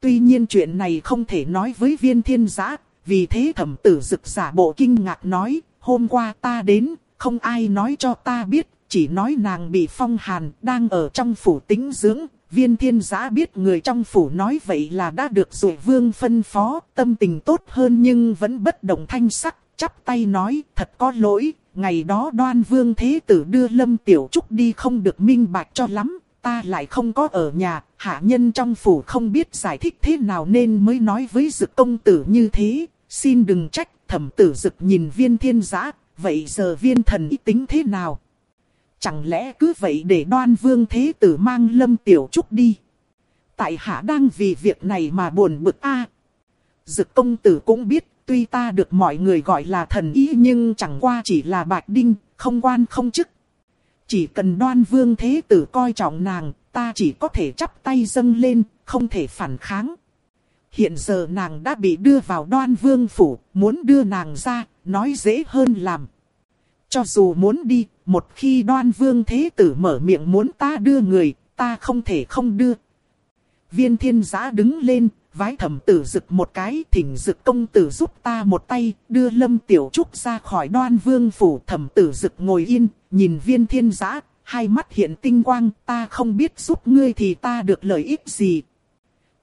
Tuy nhiên chuyện này không thể nói với viên thiên giá vì thế thẩm tử dực giả bộ kinh ngạc nói, hôm qua ta đến, không ai nói cho ta biết, chỉ nói nàng bị phong hàn, đang ở trong phủ tính dưỡng. Viên thiên giã biết người trong phủ nói vậy là đã được dụ vương phân phó, tâm tình tốt hơn nhưng vẫn bất động thanh sắc, chắp tay nói, thật có lỗi, ngày đó đoan vương thế tử đưa lâm tiểu trúc đi không được minh bạch cho lắm, ta lại không có ở nhà, hạ nhân trong phủ không biết giải thích thế nào nên mới nói với dực công tử như thế, xin đừng trách, thẩm tử dực nhìn viên thiên giã, vậy giờ viên thần ý tính thế nào? Chẳng lẽ cứ vậy để đoan vương thế tử mang lâm tiểu trúc đi? Tại hạ đang vì việc này mà buồn bực a. Dực công tử cũng biết, tuy ta được mọi người gọi là thần ý nhưng chẳng qua chỉ là bạch đinh, không quan không chức. Chỉ cần đoan vương thế tử coi trọng nàng, ta chỉ có thể chắp tay dâng lên, không thể phản kháng. Hiện giờ nàng đã bị đưa vào đoan vương phủ, muốn đưa nàng ra, nói dễ hơn làm. Cho dù muốn đi, một khi đoan vương thế tử mở miệng muốn ta đưa người, ta không thể không đưa. Viên thiên giã đứng lên, vái thẩm tử dực một cái, thỉnh dực công tử giúp ta một tay, đưa lâm tiểu trúc ra khỏi đoan vương phủ. Thẩm tử dực ngồi yên, nhìn viên thiên giã, hai mắt hiện tinh quang, ta không biết giúp ngươi thì ta được lợi ích gì.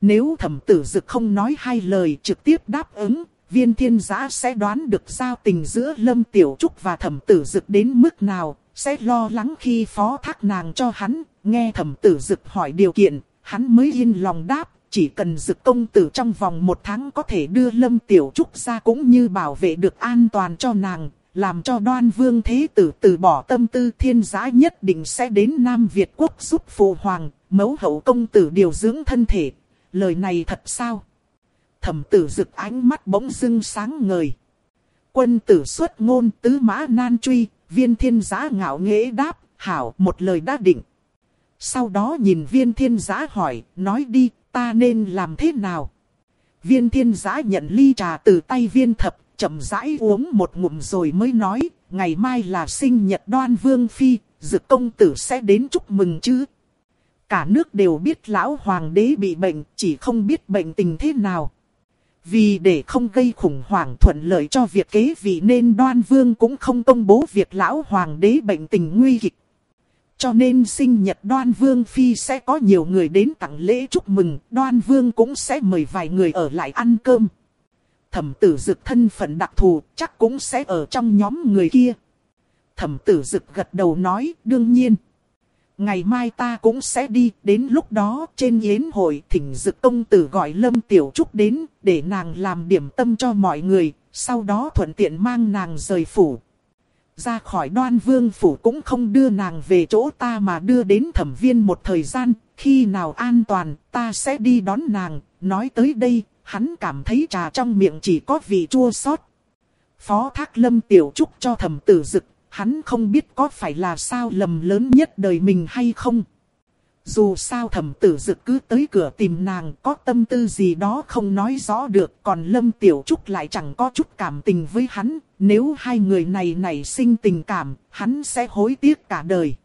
Nếu thẩm tử dực không nói hai lời trực tiếp đáp ứng, viên thiên giã sẽ đoán được giao tình giữa Lâm Tiểu Trúc và thẩm tử dực đến mức nào, sẽ lo lắng khi phó thác nàng cho hắn, nghe thẩm tử dực hỏi điều kiện, hắn mới yên lòng đáp, chỉ cần dực công tử trong vòng một tháng có thể đưa Lâm Tiểu Trúc ra cũng như bảo vệ được an toàn cho nàng, làm cho đoan vương thế tử từ bỏ tâm tư thiên giá nhất định sẽ đến Nam Việt quốc giúp phụ hoàng, mẫu hậu công tử điều dưỡng thân thể. Lời này thật sao? Thẩm tử rực ánh mắt bỗng dưng sáng ngời. Quân tử xuất ngôn tứ mã nan truy, viên thiên giá ngạo nghễ đáp, hảo một lời đã định. Sau đó nhìn viên thiên giá hỏi, nói đi, ta nên làm thế nào? Viên thiên giá nhận ly trà từ tay viên thập, chậm rãi uống một ngụm rồi mới nói, ngày mai là sinh nhật đoan vương phi, dực công tử sẽ đến chúc mừng chứ. Cả nước đều biết lão hoàng đế bị bệnh, chỉ không biết bệnh tình thế nào. Vì để không gây khủng hoảng thuận lợi cho việc kế vị nên đoan vương cũng không công bố việc lão hoàng đế bệnh tình nguy kịch. Cho nên sinh nhật đoan vương phi sẽ có nhiều người đến tặng lễ chúc mừng, đoan vương cũng sẽ mời vài người ở lại ăn cơm. Thẩm tử dực thân phận đặc thù chắc cũng sẽ ở trong nhóm người kia. Thẩm tử dực gật đầu nói đương nhiên. Ngày mai ta cũng sẽ đi, đến lúc đó trên yến hội thỉnh dực công tử gọi Lâm Tiểu Trúc đến, để nàng làm điểm tâm cho mọi người, sau đó thuận tiện mang nàng rời phủ. Ra khỏi đoan vương phủ cũng không đưa nàng về chỗ ta mà đưa đến thẩm viên một thời gian, khi nào an toàn ta sẽ đi đón nàng, nói tới đây, hắn cảm thấy trà trong miệng chỉ có vị chua xót. Phó Thác Lâm Tiểu Trúc cho thẩm tử dực hắn không biết có phải là sao lầm lớn nhất đời mình hay không. Dù sao thẩm tử dực cứ tới cửa tìm nàng có tâm tư gì đó không nói rõ được còn Lâm Tiểu Trúc lại chẳng có chút cảm tình với hắn. Nếu hai người này nảy sinh tình cảm, hắn sẽ hối tiếc cả đời.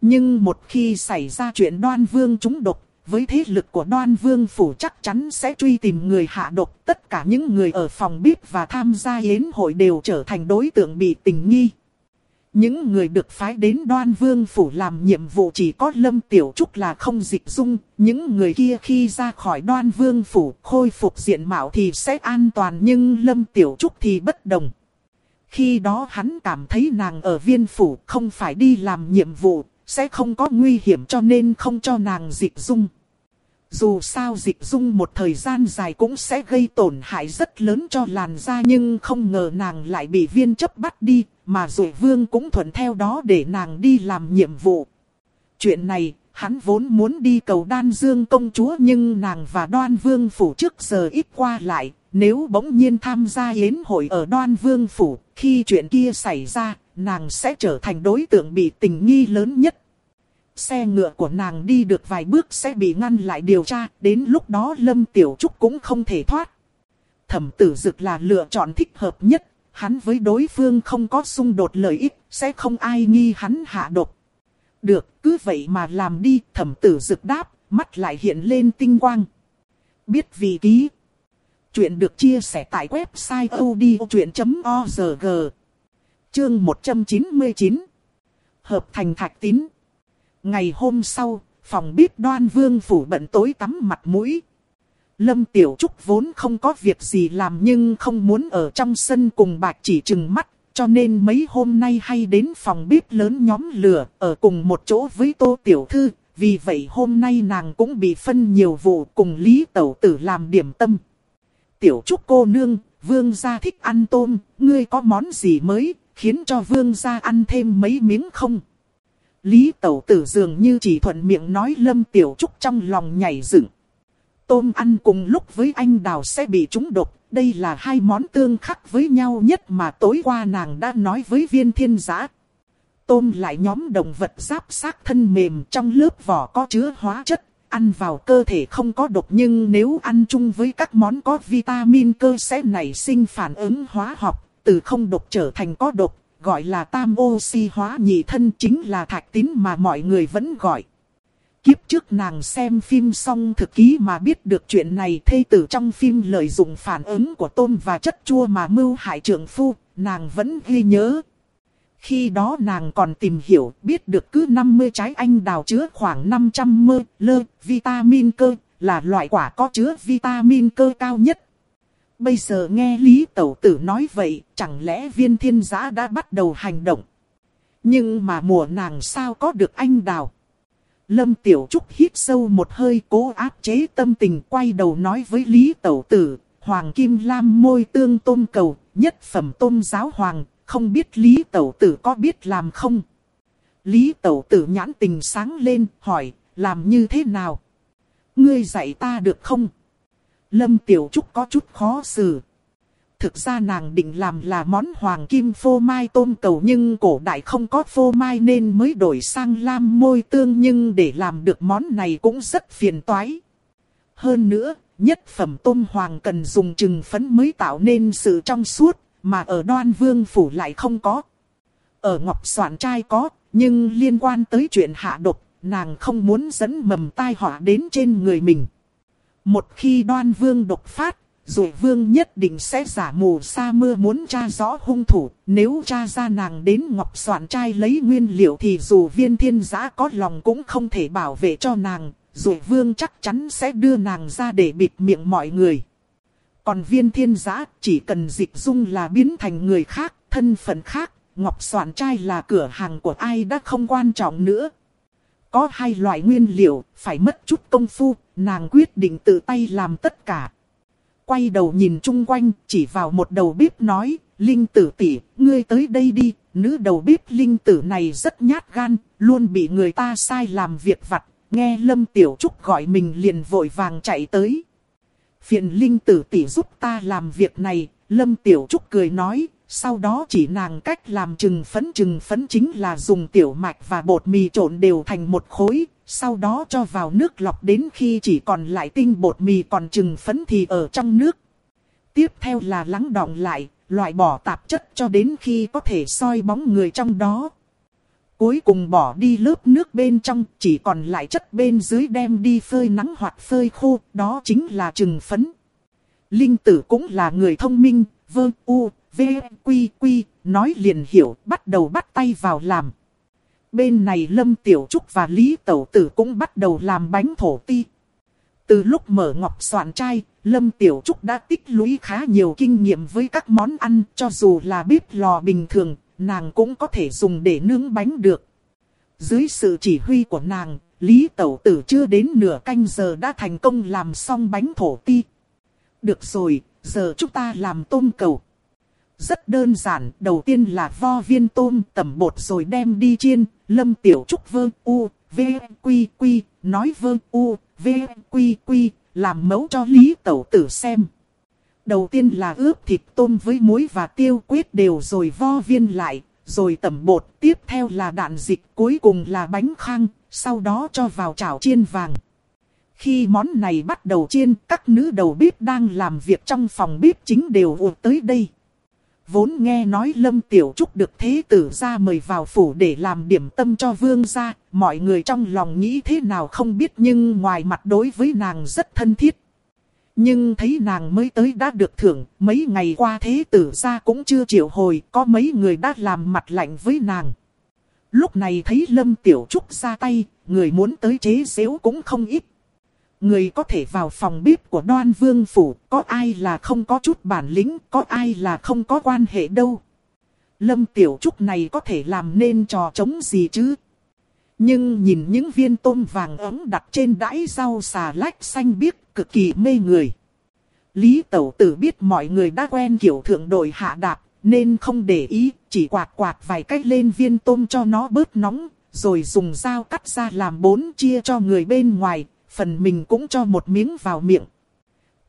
Nhưng một khi xảy ra chuyện đoan vương trúng độc, với thế lực của đoan vương phủ chắc chắn sẽ truy tìm người hạ độc. Tất cả những người ở phòng bếp và tham gia yến hội đều trở thành đối tượng bị tình nghi. Những người được phái đến đoan vương phủ làm nhiệm vụ chỉ có Lâm Tiểu Trúc là không dịch dung. Những người kia khi ra khỏi đoan vương phủ khôi phục diện mạo thì sẽ an toàn nhưng Lâm Tiểu Trúc thì bất đồng. Khi đó hắn cảm thấy nàng ở viên phủ không phải đi làm nhiệm vụ, sẽ không có nguy hiểm cho nên không cho nàng dịch dung. Dù sao dịch dung một thời gian dài cũng sẽ gây tổn hại rất lớn cho làn da nhưng không ngờ nàng lại bị viên chấp bắt đi, mà rồi vương cũng thuận theo đó để nàng đi làm nhiệm vụ. Chuyện này, hắn vốn muốn đi cầu đan dương công chúa nhưng nàng và đoan vương phủ trước giờ ít qua lại, nếu bỗng nhiên tham gia yến hội ở đoan vương phủ, khi chuyện kia xảy ra, nàng sẽ trở thành đối tượng bị tình nghi lớn nhất. Xe ngựa của nàng đi được vài bước sẽ bị ngăn lại điều tra, đến lúc đó Lâm Tiểu Trúc cũng không thể thoát. Thẩm tử dực là lựa chọn thích hợp nhất, hắn với đối phương không có xung đột lợi ích, sẽ không ai nghi hắn hạ độc. Được, cứ vậy mà làm đi, thẩm tử dực đáp, mắt lại hiện lên tinh quang. Biết vì ký. Chuyện được chia sẻ tại website odchuyện.org. Chương 199. Hợp thành thạch tín. Ngày hôm sau, phòng bếp đoan vương phủ bận tối tắm mặt mũi. Lâm Tiểu Trúc vốn không có việc gì làm nhưng không muốn ở trong sân cùng bạch chỉ chừng mắt. Cho nên mấy hôm nay hay đến phòng bếp lớn nhóm lửa ở cùng một chỗ với Tô Tiểu Thư. Vì vậy hôm nay nàng cũng bị phân nhiều vụ cùng Lý Tẩu Tử làm điểm tâm. Tiểu Trúc cô nương, vương gia thích ăn tôm, ngươi có món gì mới, khiến cho vương gia ăn thêm mấy miếng không? Lý Tẩu Tử dường như chỉ thuận miệng nói Lâm Tiểu Trúc trong lòng nhảy dựng. Tôm ăn cùng lúc với anh đào sẽ bị trúng độc. Đây là hai món tương khắc với nhau nhất mà tối qua nàng đã nói với viên thiên giã. Tôm lại nhóm động vật giáp xác thân mềm trong lớp vỏ có chứa hóa chất. Ăn vào cơ thể không có độc nhưng nếu ăn chung với các món có vitamin cơ sẽ nảy sinh phản ứng hóa học. Từ không độc trở thành có độc gọi là tam oxy hóa nhị thân chính là thạch tín mà mọi người vẫn gọi. Kiếp trước nàng xem phim xong thực ký mà biết được chuyện này thê tử trong phim lợi dụng phản ứng của tôm và chất chua mà mưu hại trưởng phu, nàng vẫn ghi nhớ. Khi đó nàng còn tìm hiểu biết được cứ 50 trái anh đào chứa khoảng 500 mơ, lơ, vitamin cơ, là loại quả có chứa vitamin cơ cao nhất Bây giờ nghe Lý Tẩu Tử nói vậy, chẳng lẽ viên thiên giã đã bắt đầu hành động? Nhưng mà mùa nàng sao có được anh đào? Lâm Tiểu Trúc hít sâu một hơi cố áp chế tâm tình quay đầu nói với Lý Tẩu Tử, Hoàng Kim Lam môi tương tôm cầu, nhất phẩm tôm giáo hoàng, không biết Lý Tẩu Tử có biết làm không? Lý Tẩu Tử nhãn tình sáng lên, hỏi, làm như thế nào? Ngươi dạy ta được không? Lâm Tiểu Trúc có chút khó xử. Thực ra nàng định làm là món hoàng kim phô mai tôm cầu nhưng cổ đại không có phô mai nên mới đổi sang lam môi tương nhưng để làm được món này cũng rất phiền toái. Hơn nữa, nhất phẩm tôm hoàng cần dùng trừng phấn mới tạo nên sự trong suốt, mà ở đoan vương phủ lại không có. Ở ngọc soạn trai có, nhưng liên quan tới chuyện hạ độc, nàng không muốn dẫn mầm tai họa đến trên người mình. Một khi đoan vương độc phát, rồi vương nhất định sẽ giả mù sa mưa muốn tra rõ hung thủ. Nếu tra ra nàng đến ngọc soạn trai lấy nguyên liệu thì dù viên thiên giã có lòng cũng không thể bảo vệ cho nàng. Rồi vương chắc chắn sẽ đưa nàng ra để bịt miệng mọi người. Còn viên thiên giã chỉ cần dịch dung là biến thành người khác, thân phận khác. Ngọc soạn trai là cửa hàng của ai đã không quan trọng nữa. Có hai loại nguyên liệu, phải mất chút công phu, nàng quyết định tự tay làm tất cả. Quay đầu nhìn chung quanh, chỉ vào một đầu bếp nói, Linh tử tỷ, ngươi tới đây đi, nữ đầu bếp Linh tử này rất nhát gan, luôn bị người ta sai làm việc vặt, nghe Lâm Tiểu Trúc gọi mình liền vội vàng chạy tới. Phiền Linh tử tỷ giúp ta làm việc này, Lâm Tiểu Trúc cười nói, sau đó chỉ nàng cách làm trừng phấn trừng phấn chính là dùng tiểu mạch và bột mì trộn đều thành một khối, sau đó cho vào nước lọc đến khi chỉ còn lại tinh bột mì còn trừng phấn thì ở trong nước. Tiếp theo là lắng đọng lại, loại bỏ tạp chất cho đến khi có thể soi bóng người trong đó. Cuối cùng bỏ đi lớp nước bên trong, chỉ còn lại chất bên dưới đem đi phơi nắng hoặc phơi khô, đó chính là trừng phấn. Linh tử cũng là người thông minh, vơ u, v, quy quy, nói liền hiểu, bắt đầu bắt tay vào làm. Bên này Lâm Tiểu Trúc và Lý Tẩu Tử cũng bắt đầu làm bánh thổ ti. Từ lúc mở ngọc soạn trai, Lâm Tiểu Trúc đã tích lũy khá nhiều kinh nghiệm với các món ăn, cho dù là bếp lò bình thường, nàng cũng có thể dùng để nướng bánh được. Dưới sự chỉ huy của nàng, Lý Tẩu Tử chưa đến nửa canh giờ đã thành công làm xong bánh thổ ti. Được rồi, giờ chúng ta làm tôm cầu. Rất đơn giản, đầu tiên là vo viên tôm tẩm bột rồi đem đi chiên, lâm tiểu trúc vơ u, v, quy quy, nói vơ u, v, quy quy, làm mẫu cho Lý Tẩu Tử xem. Đầu tiên là ướp thịt tôm với muối và tiêu quyết đều rồi vo viên lại, rồi tẩm bột, tiếp theo là đạn dịch, cuối cùng là bánh khang, sau đó cho vào chảo chiên vàng. Khi món này bắt đầu chiên, các nữ đầu bếp đang làm việc trong phòng bếp chính đều ụt tới đây. Vốn nghe nói Lâm Tiểu Trúc được thế tử ra mời vào phủ để làm điểm tâm cho vương gia, mọi người trong lòng nghĩ thế nào không biết nhưng ngoài mặt đối với nàng rất thân thiết. Nhưng thấy nàng mới tới đã được thưởng, mấy ngày qua thế tử ra cũng chưa chịu hồi, có mấy người đã làm mặt lạnh với nàng. Lúc này thấy Lâm Tiểu Trúc ra tay, người muốn tới chế xếu cũng không ít. Người có thể vào phòng bếp của đoan vương phủ, có ai là không có chút bản lĩnh, có ai là không có quan hệ đâu. Lâm Tiểu Trúc này có thể làm nên trò chống gì chứ? Nhưng nhìn những viên tôm vàng ấm đặt trên đãi rau xà lách xanh biếc cực kỳ mê người. Lý Tẩu Tử biết mọi người đã quen kiểu thượng đội hạ đạp, nên không để ý, chỉ quạt quạt vài cách lên viên tôm cho nó bớt nóng, rồi dùng dao cắt ra làm bốn chia cho người bên ngoài, phần mình cũng cho một miếng vào miệng.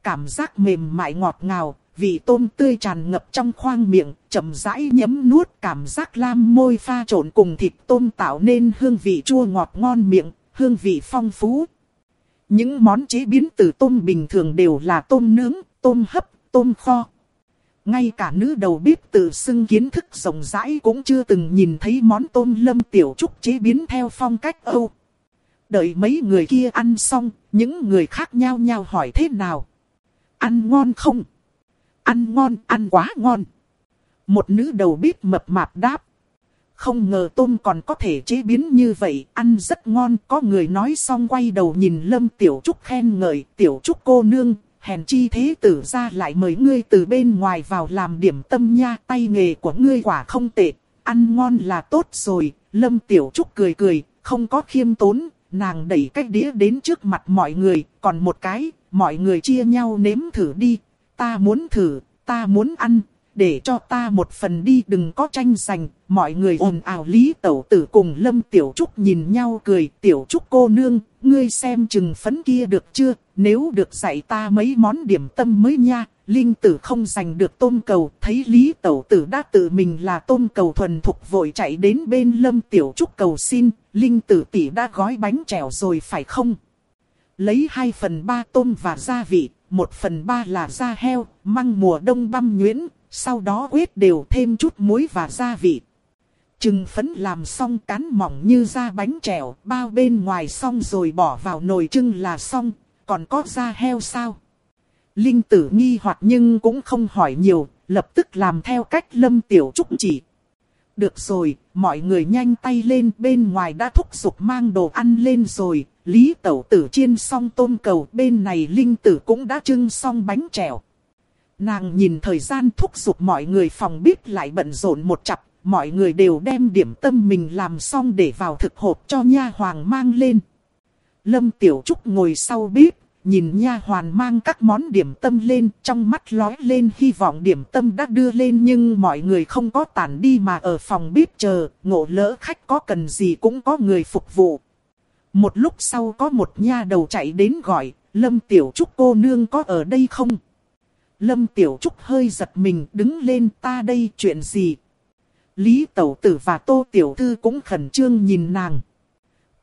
Cảm giác mềm mại ngọt ngào, vị tôm tươi tràn ngập trong khoang miệng, chậm rãi nhấm nuốt cảm giác lam môi pha trộn cùng thịt tôm tạo nên hương vị chua ngọt ngon miệng, hương vị phong phú. Những món chế biến từ tôm bình thường đều là tôm nướng, tôm hấp, tôm kho. Ngay cả nữ đầu bếp tự xưng kiến thức rộng rãi cũng chưa từng nhìn thấy món tôm lâm tiểu trúc chế biến theo phong cách Âu. Đợi mấy người kia ăn xong, những người khác nhau nhau hỏi thế nào. Ăn ngon không? Ăn ngon, ăn quá ngon. Một nữ đầu bếp mập mạp đáp. Không ngờ tôm còn có thể chế biến như vậy, ăn rất ngon. Có người nói xong quay đầu nhìn Lâm Tiểu Trúc khen ngợi, Tiểu Trúc cô nương, hèn chi thế tử ra lại mời ngươi từ bên ngoài vào làm điểm tâm nha. Tay nghề của ngươi quả không tệ, ăn ngon là tốt rồi. Lâm Tiểu Trúc cười cười, không có khiêm tốn, nàng đẩy cái đĩa đến trước mặt mọi người, còn một cái, mọi người chia nhau nếm thử đi, ta muốn thử, ta muốn ăn, để cho ta một phần đi đừng có tranh giành. Mọi người ồn ào Lý Tẩu Tử cùng Lâm Tiểu Trúc nhìn nhau cười. Tiểu Trúc cô nương, ngươi xem chừng phấn kia được chưa? Nếu được dạy ta mấy món điểm tâm mới nha. Linh tử không giành được tôm cầu, thấy Lý Tẩu Tử đã tự mình là tôm cầu thuần thục vội chạy đến bên Lâm Tiểu Trúc cầu xin. Linh tử tỷ đã gói bánh trèo rồi phải không? Lấy 2 phần 3 tôm và gia vị, 1 phần 3 là da heo, măng mùa đông băm nhuyễn, sau đó quết đều thêm chút muối và gia vị. Trừng phấn làm xong cán mỏng như da bánh trèo, bao bên ngoài xong rồi bỏ vào nồi trưng là xong, còn có da heo sao? Linh tử nghi hoặc nhưng cũng không hỏi nhiều, lập tức làm theo cách Lâm Tiểu Trúc chỉ. Được rồi, mọi người nhanh tay lên bên ngoài đã thúc giục mang đồ ăn lên rồi. Lý tẩu tử chiên xong tôm cầu bên này linh tử cũng đã trưng xong bánh trèo. Nàng nhìn thời gian thúc giục mọi người phòng bếp lại bận rộn một chặp. Mọi người đều đem điểm tâm mình làm xong để vào thực hộp cho nha hoàng mang lên. Lâm Tiểu Trúc ngồi sau bếp, nhìn nha hoàn mang các món điểm tâm lên, trong mắt lói lên hy vọng điểm tâm đã đưa lên nhưng mọi người không có tản đi mà ở phòng bếp chờ, ngộ lỡ khách có cần gì cũng có người phục vụ. Một lúc sau có một nha đầu chạy đến gọi, Lâm Tiểu Trúc cô nương có ở đây không? Lâm Tiểu Trúc hơi giật mình đứng lên ta đây chuyện gì? Lý Tẩu Tử và Tô Tiểu Thư cũng khẩn trương nhìn nàng.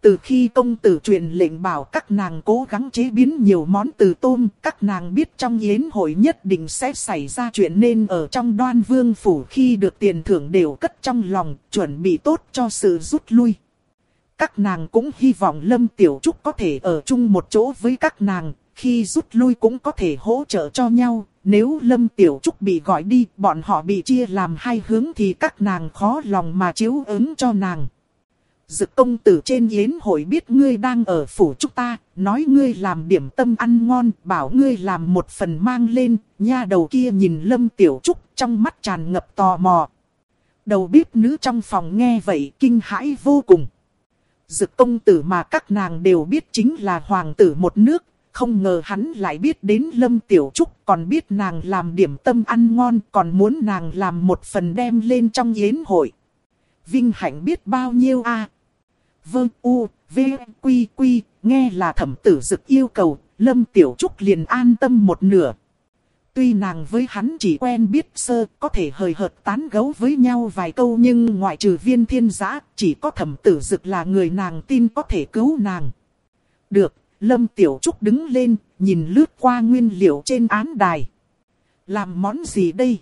Từ khi công tử truyền lệnh bảo các nàng cố gắng chế biến nhiều món từ tôm, các nàng biết trong yến hội nhất định sẽ xảy ra chuyện nên ở trong đoan vương phủ khi được tiền thưởng đều cất trong lòng, chuẩn bị tốt cho sự rút lui. Các nàng cũng hy vọng Lâm Tiểu Trúc có thể ở chung một chỗ với các nàng, khi rút lui cũng có thể hỗ trợ cho nhau. Nếu Lâm Tiểu Trúc bị gọi đi, bọn họ bị chia làm hai hướng thì các nàng khó lòng mà chiếu ứng cho nàng. Dực công tử trên yến hội biết ngươi đang ở phủ chúng ta, nói ngươi làm điểm tâm ăn ngon, bảo ngươi làm một phần mang lên, nha đầu kia nhìn Lâm Tiểu Trúc trong mắt tràn ngập tò mò. Đầu bếp nữ trong phòng nghe vậy kinh hãi vô cùng. Dực công tử mà các nàng đều biết chính là hoàng tử một nước, không ngờ hắn lại biết đến Lâm Tiểu Trúc, còn biết nàng làm điểm tâm ăn ngon, còn muốn nàng làm một phần đem lên trong yến hội. Vinh hạnh biết bao nhiêu a Vâng u, v, quy quy, nghe là thẩm tử dực yêu cầu, Lâm Tiểu Trúc liền an tâm một nửa. Tuy nàng với hắn chỉ quen biết sơ, có thể hời hợt tán gấu với nhau vài câu nhưng ngoại trừ viên thiên giã, chỉ có thẩm tử dực là người nàng tin có thể cứu nàng. Được, Lâm Tiểu Trúc đứng lên, nhìn lướt qua nguyên liệu trên án đài. Làm món gì đây?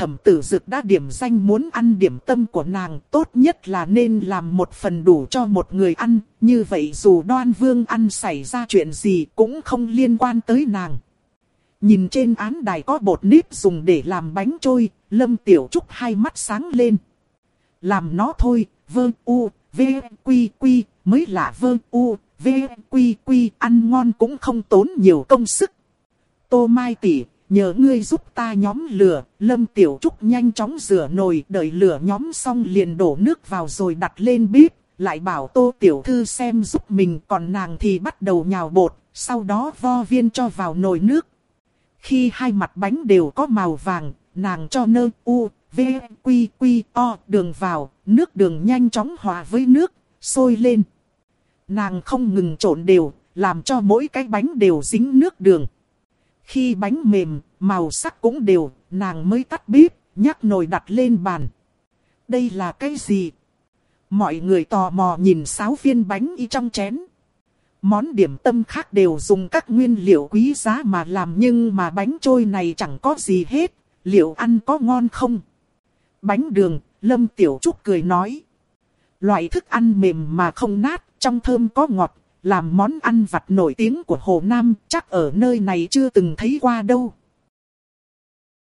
Thẩm tử dực đã điểm danh muốn ăn điểm tâm của nàng, tốt nhất là nên làm một phần đủ cho một người ăn, như vậy dù đoan vương ăn xảy ra chuyện gì cũng không liên quan tới nàng. Nhìn trên án đài có bột nếp dùng để làm bánh trôi, Lâm Tiểu Trúc hai mắt sáng lên. Làm nó thôi, vơ u, v, quy quy, mới là vơ u, v, quy quy, ăn ngon cũng không tốn nhiều công sức. Tô Mai tỉ nhờ ngươi giúp ta nhóm lửa, Lâm Tiểu Trúc nhanh chóng rửa nồi, đợi lửa nhóm xong liền đổ nước vào rồi đặt lên bếp, lại bảo Tô Tiểu Thư xem giúp mình, còn nàng thì bắt đầu nhào bột, sau đó vo viên cho vào nồi nước, khi hai mặt bánh đều có màu vàng, nàng cho nơ u, v, quy, quy, o đường vào, nước đường nhanh chóng hòa với nước, sôi lên. Nàng không ngừng trộn đều, làm cho mỗi cái bánh đều dính nước đường. Khi bánh mềm, màu sắc cũng đều, nàng mới tắt bếp, nhắc nồi đặt lên bàn. Đây là cái gì? Mọi người tò mò nhìn sáu viên bánh y trong chén. Món điểm tâm khác đều dùng các nguyên liệu quý giá mà làm nhưng mà bánh trôi này chẳng có gì hết, liệu ăn có ngon không? Bánh đường, Lâm Tiểu Trúc cười nói. Loại thức ăn mềm mà không nát, trong thơm có ngọt, làm món ăn vặt nổi tiếng của Hồ Nam, chắc ở nơi này chưa từng thấy qua đâu.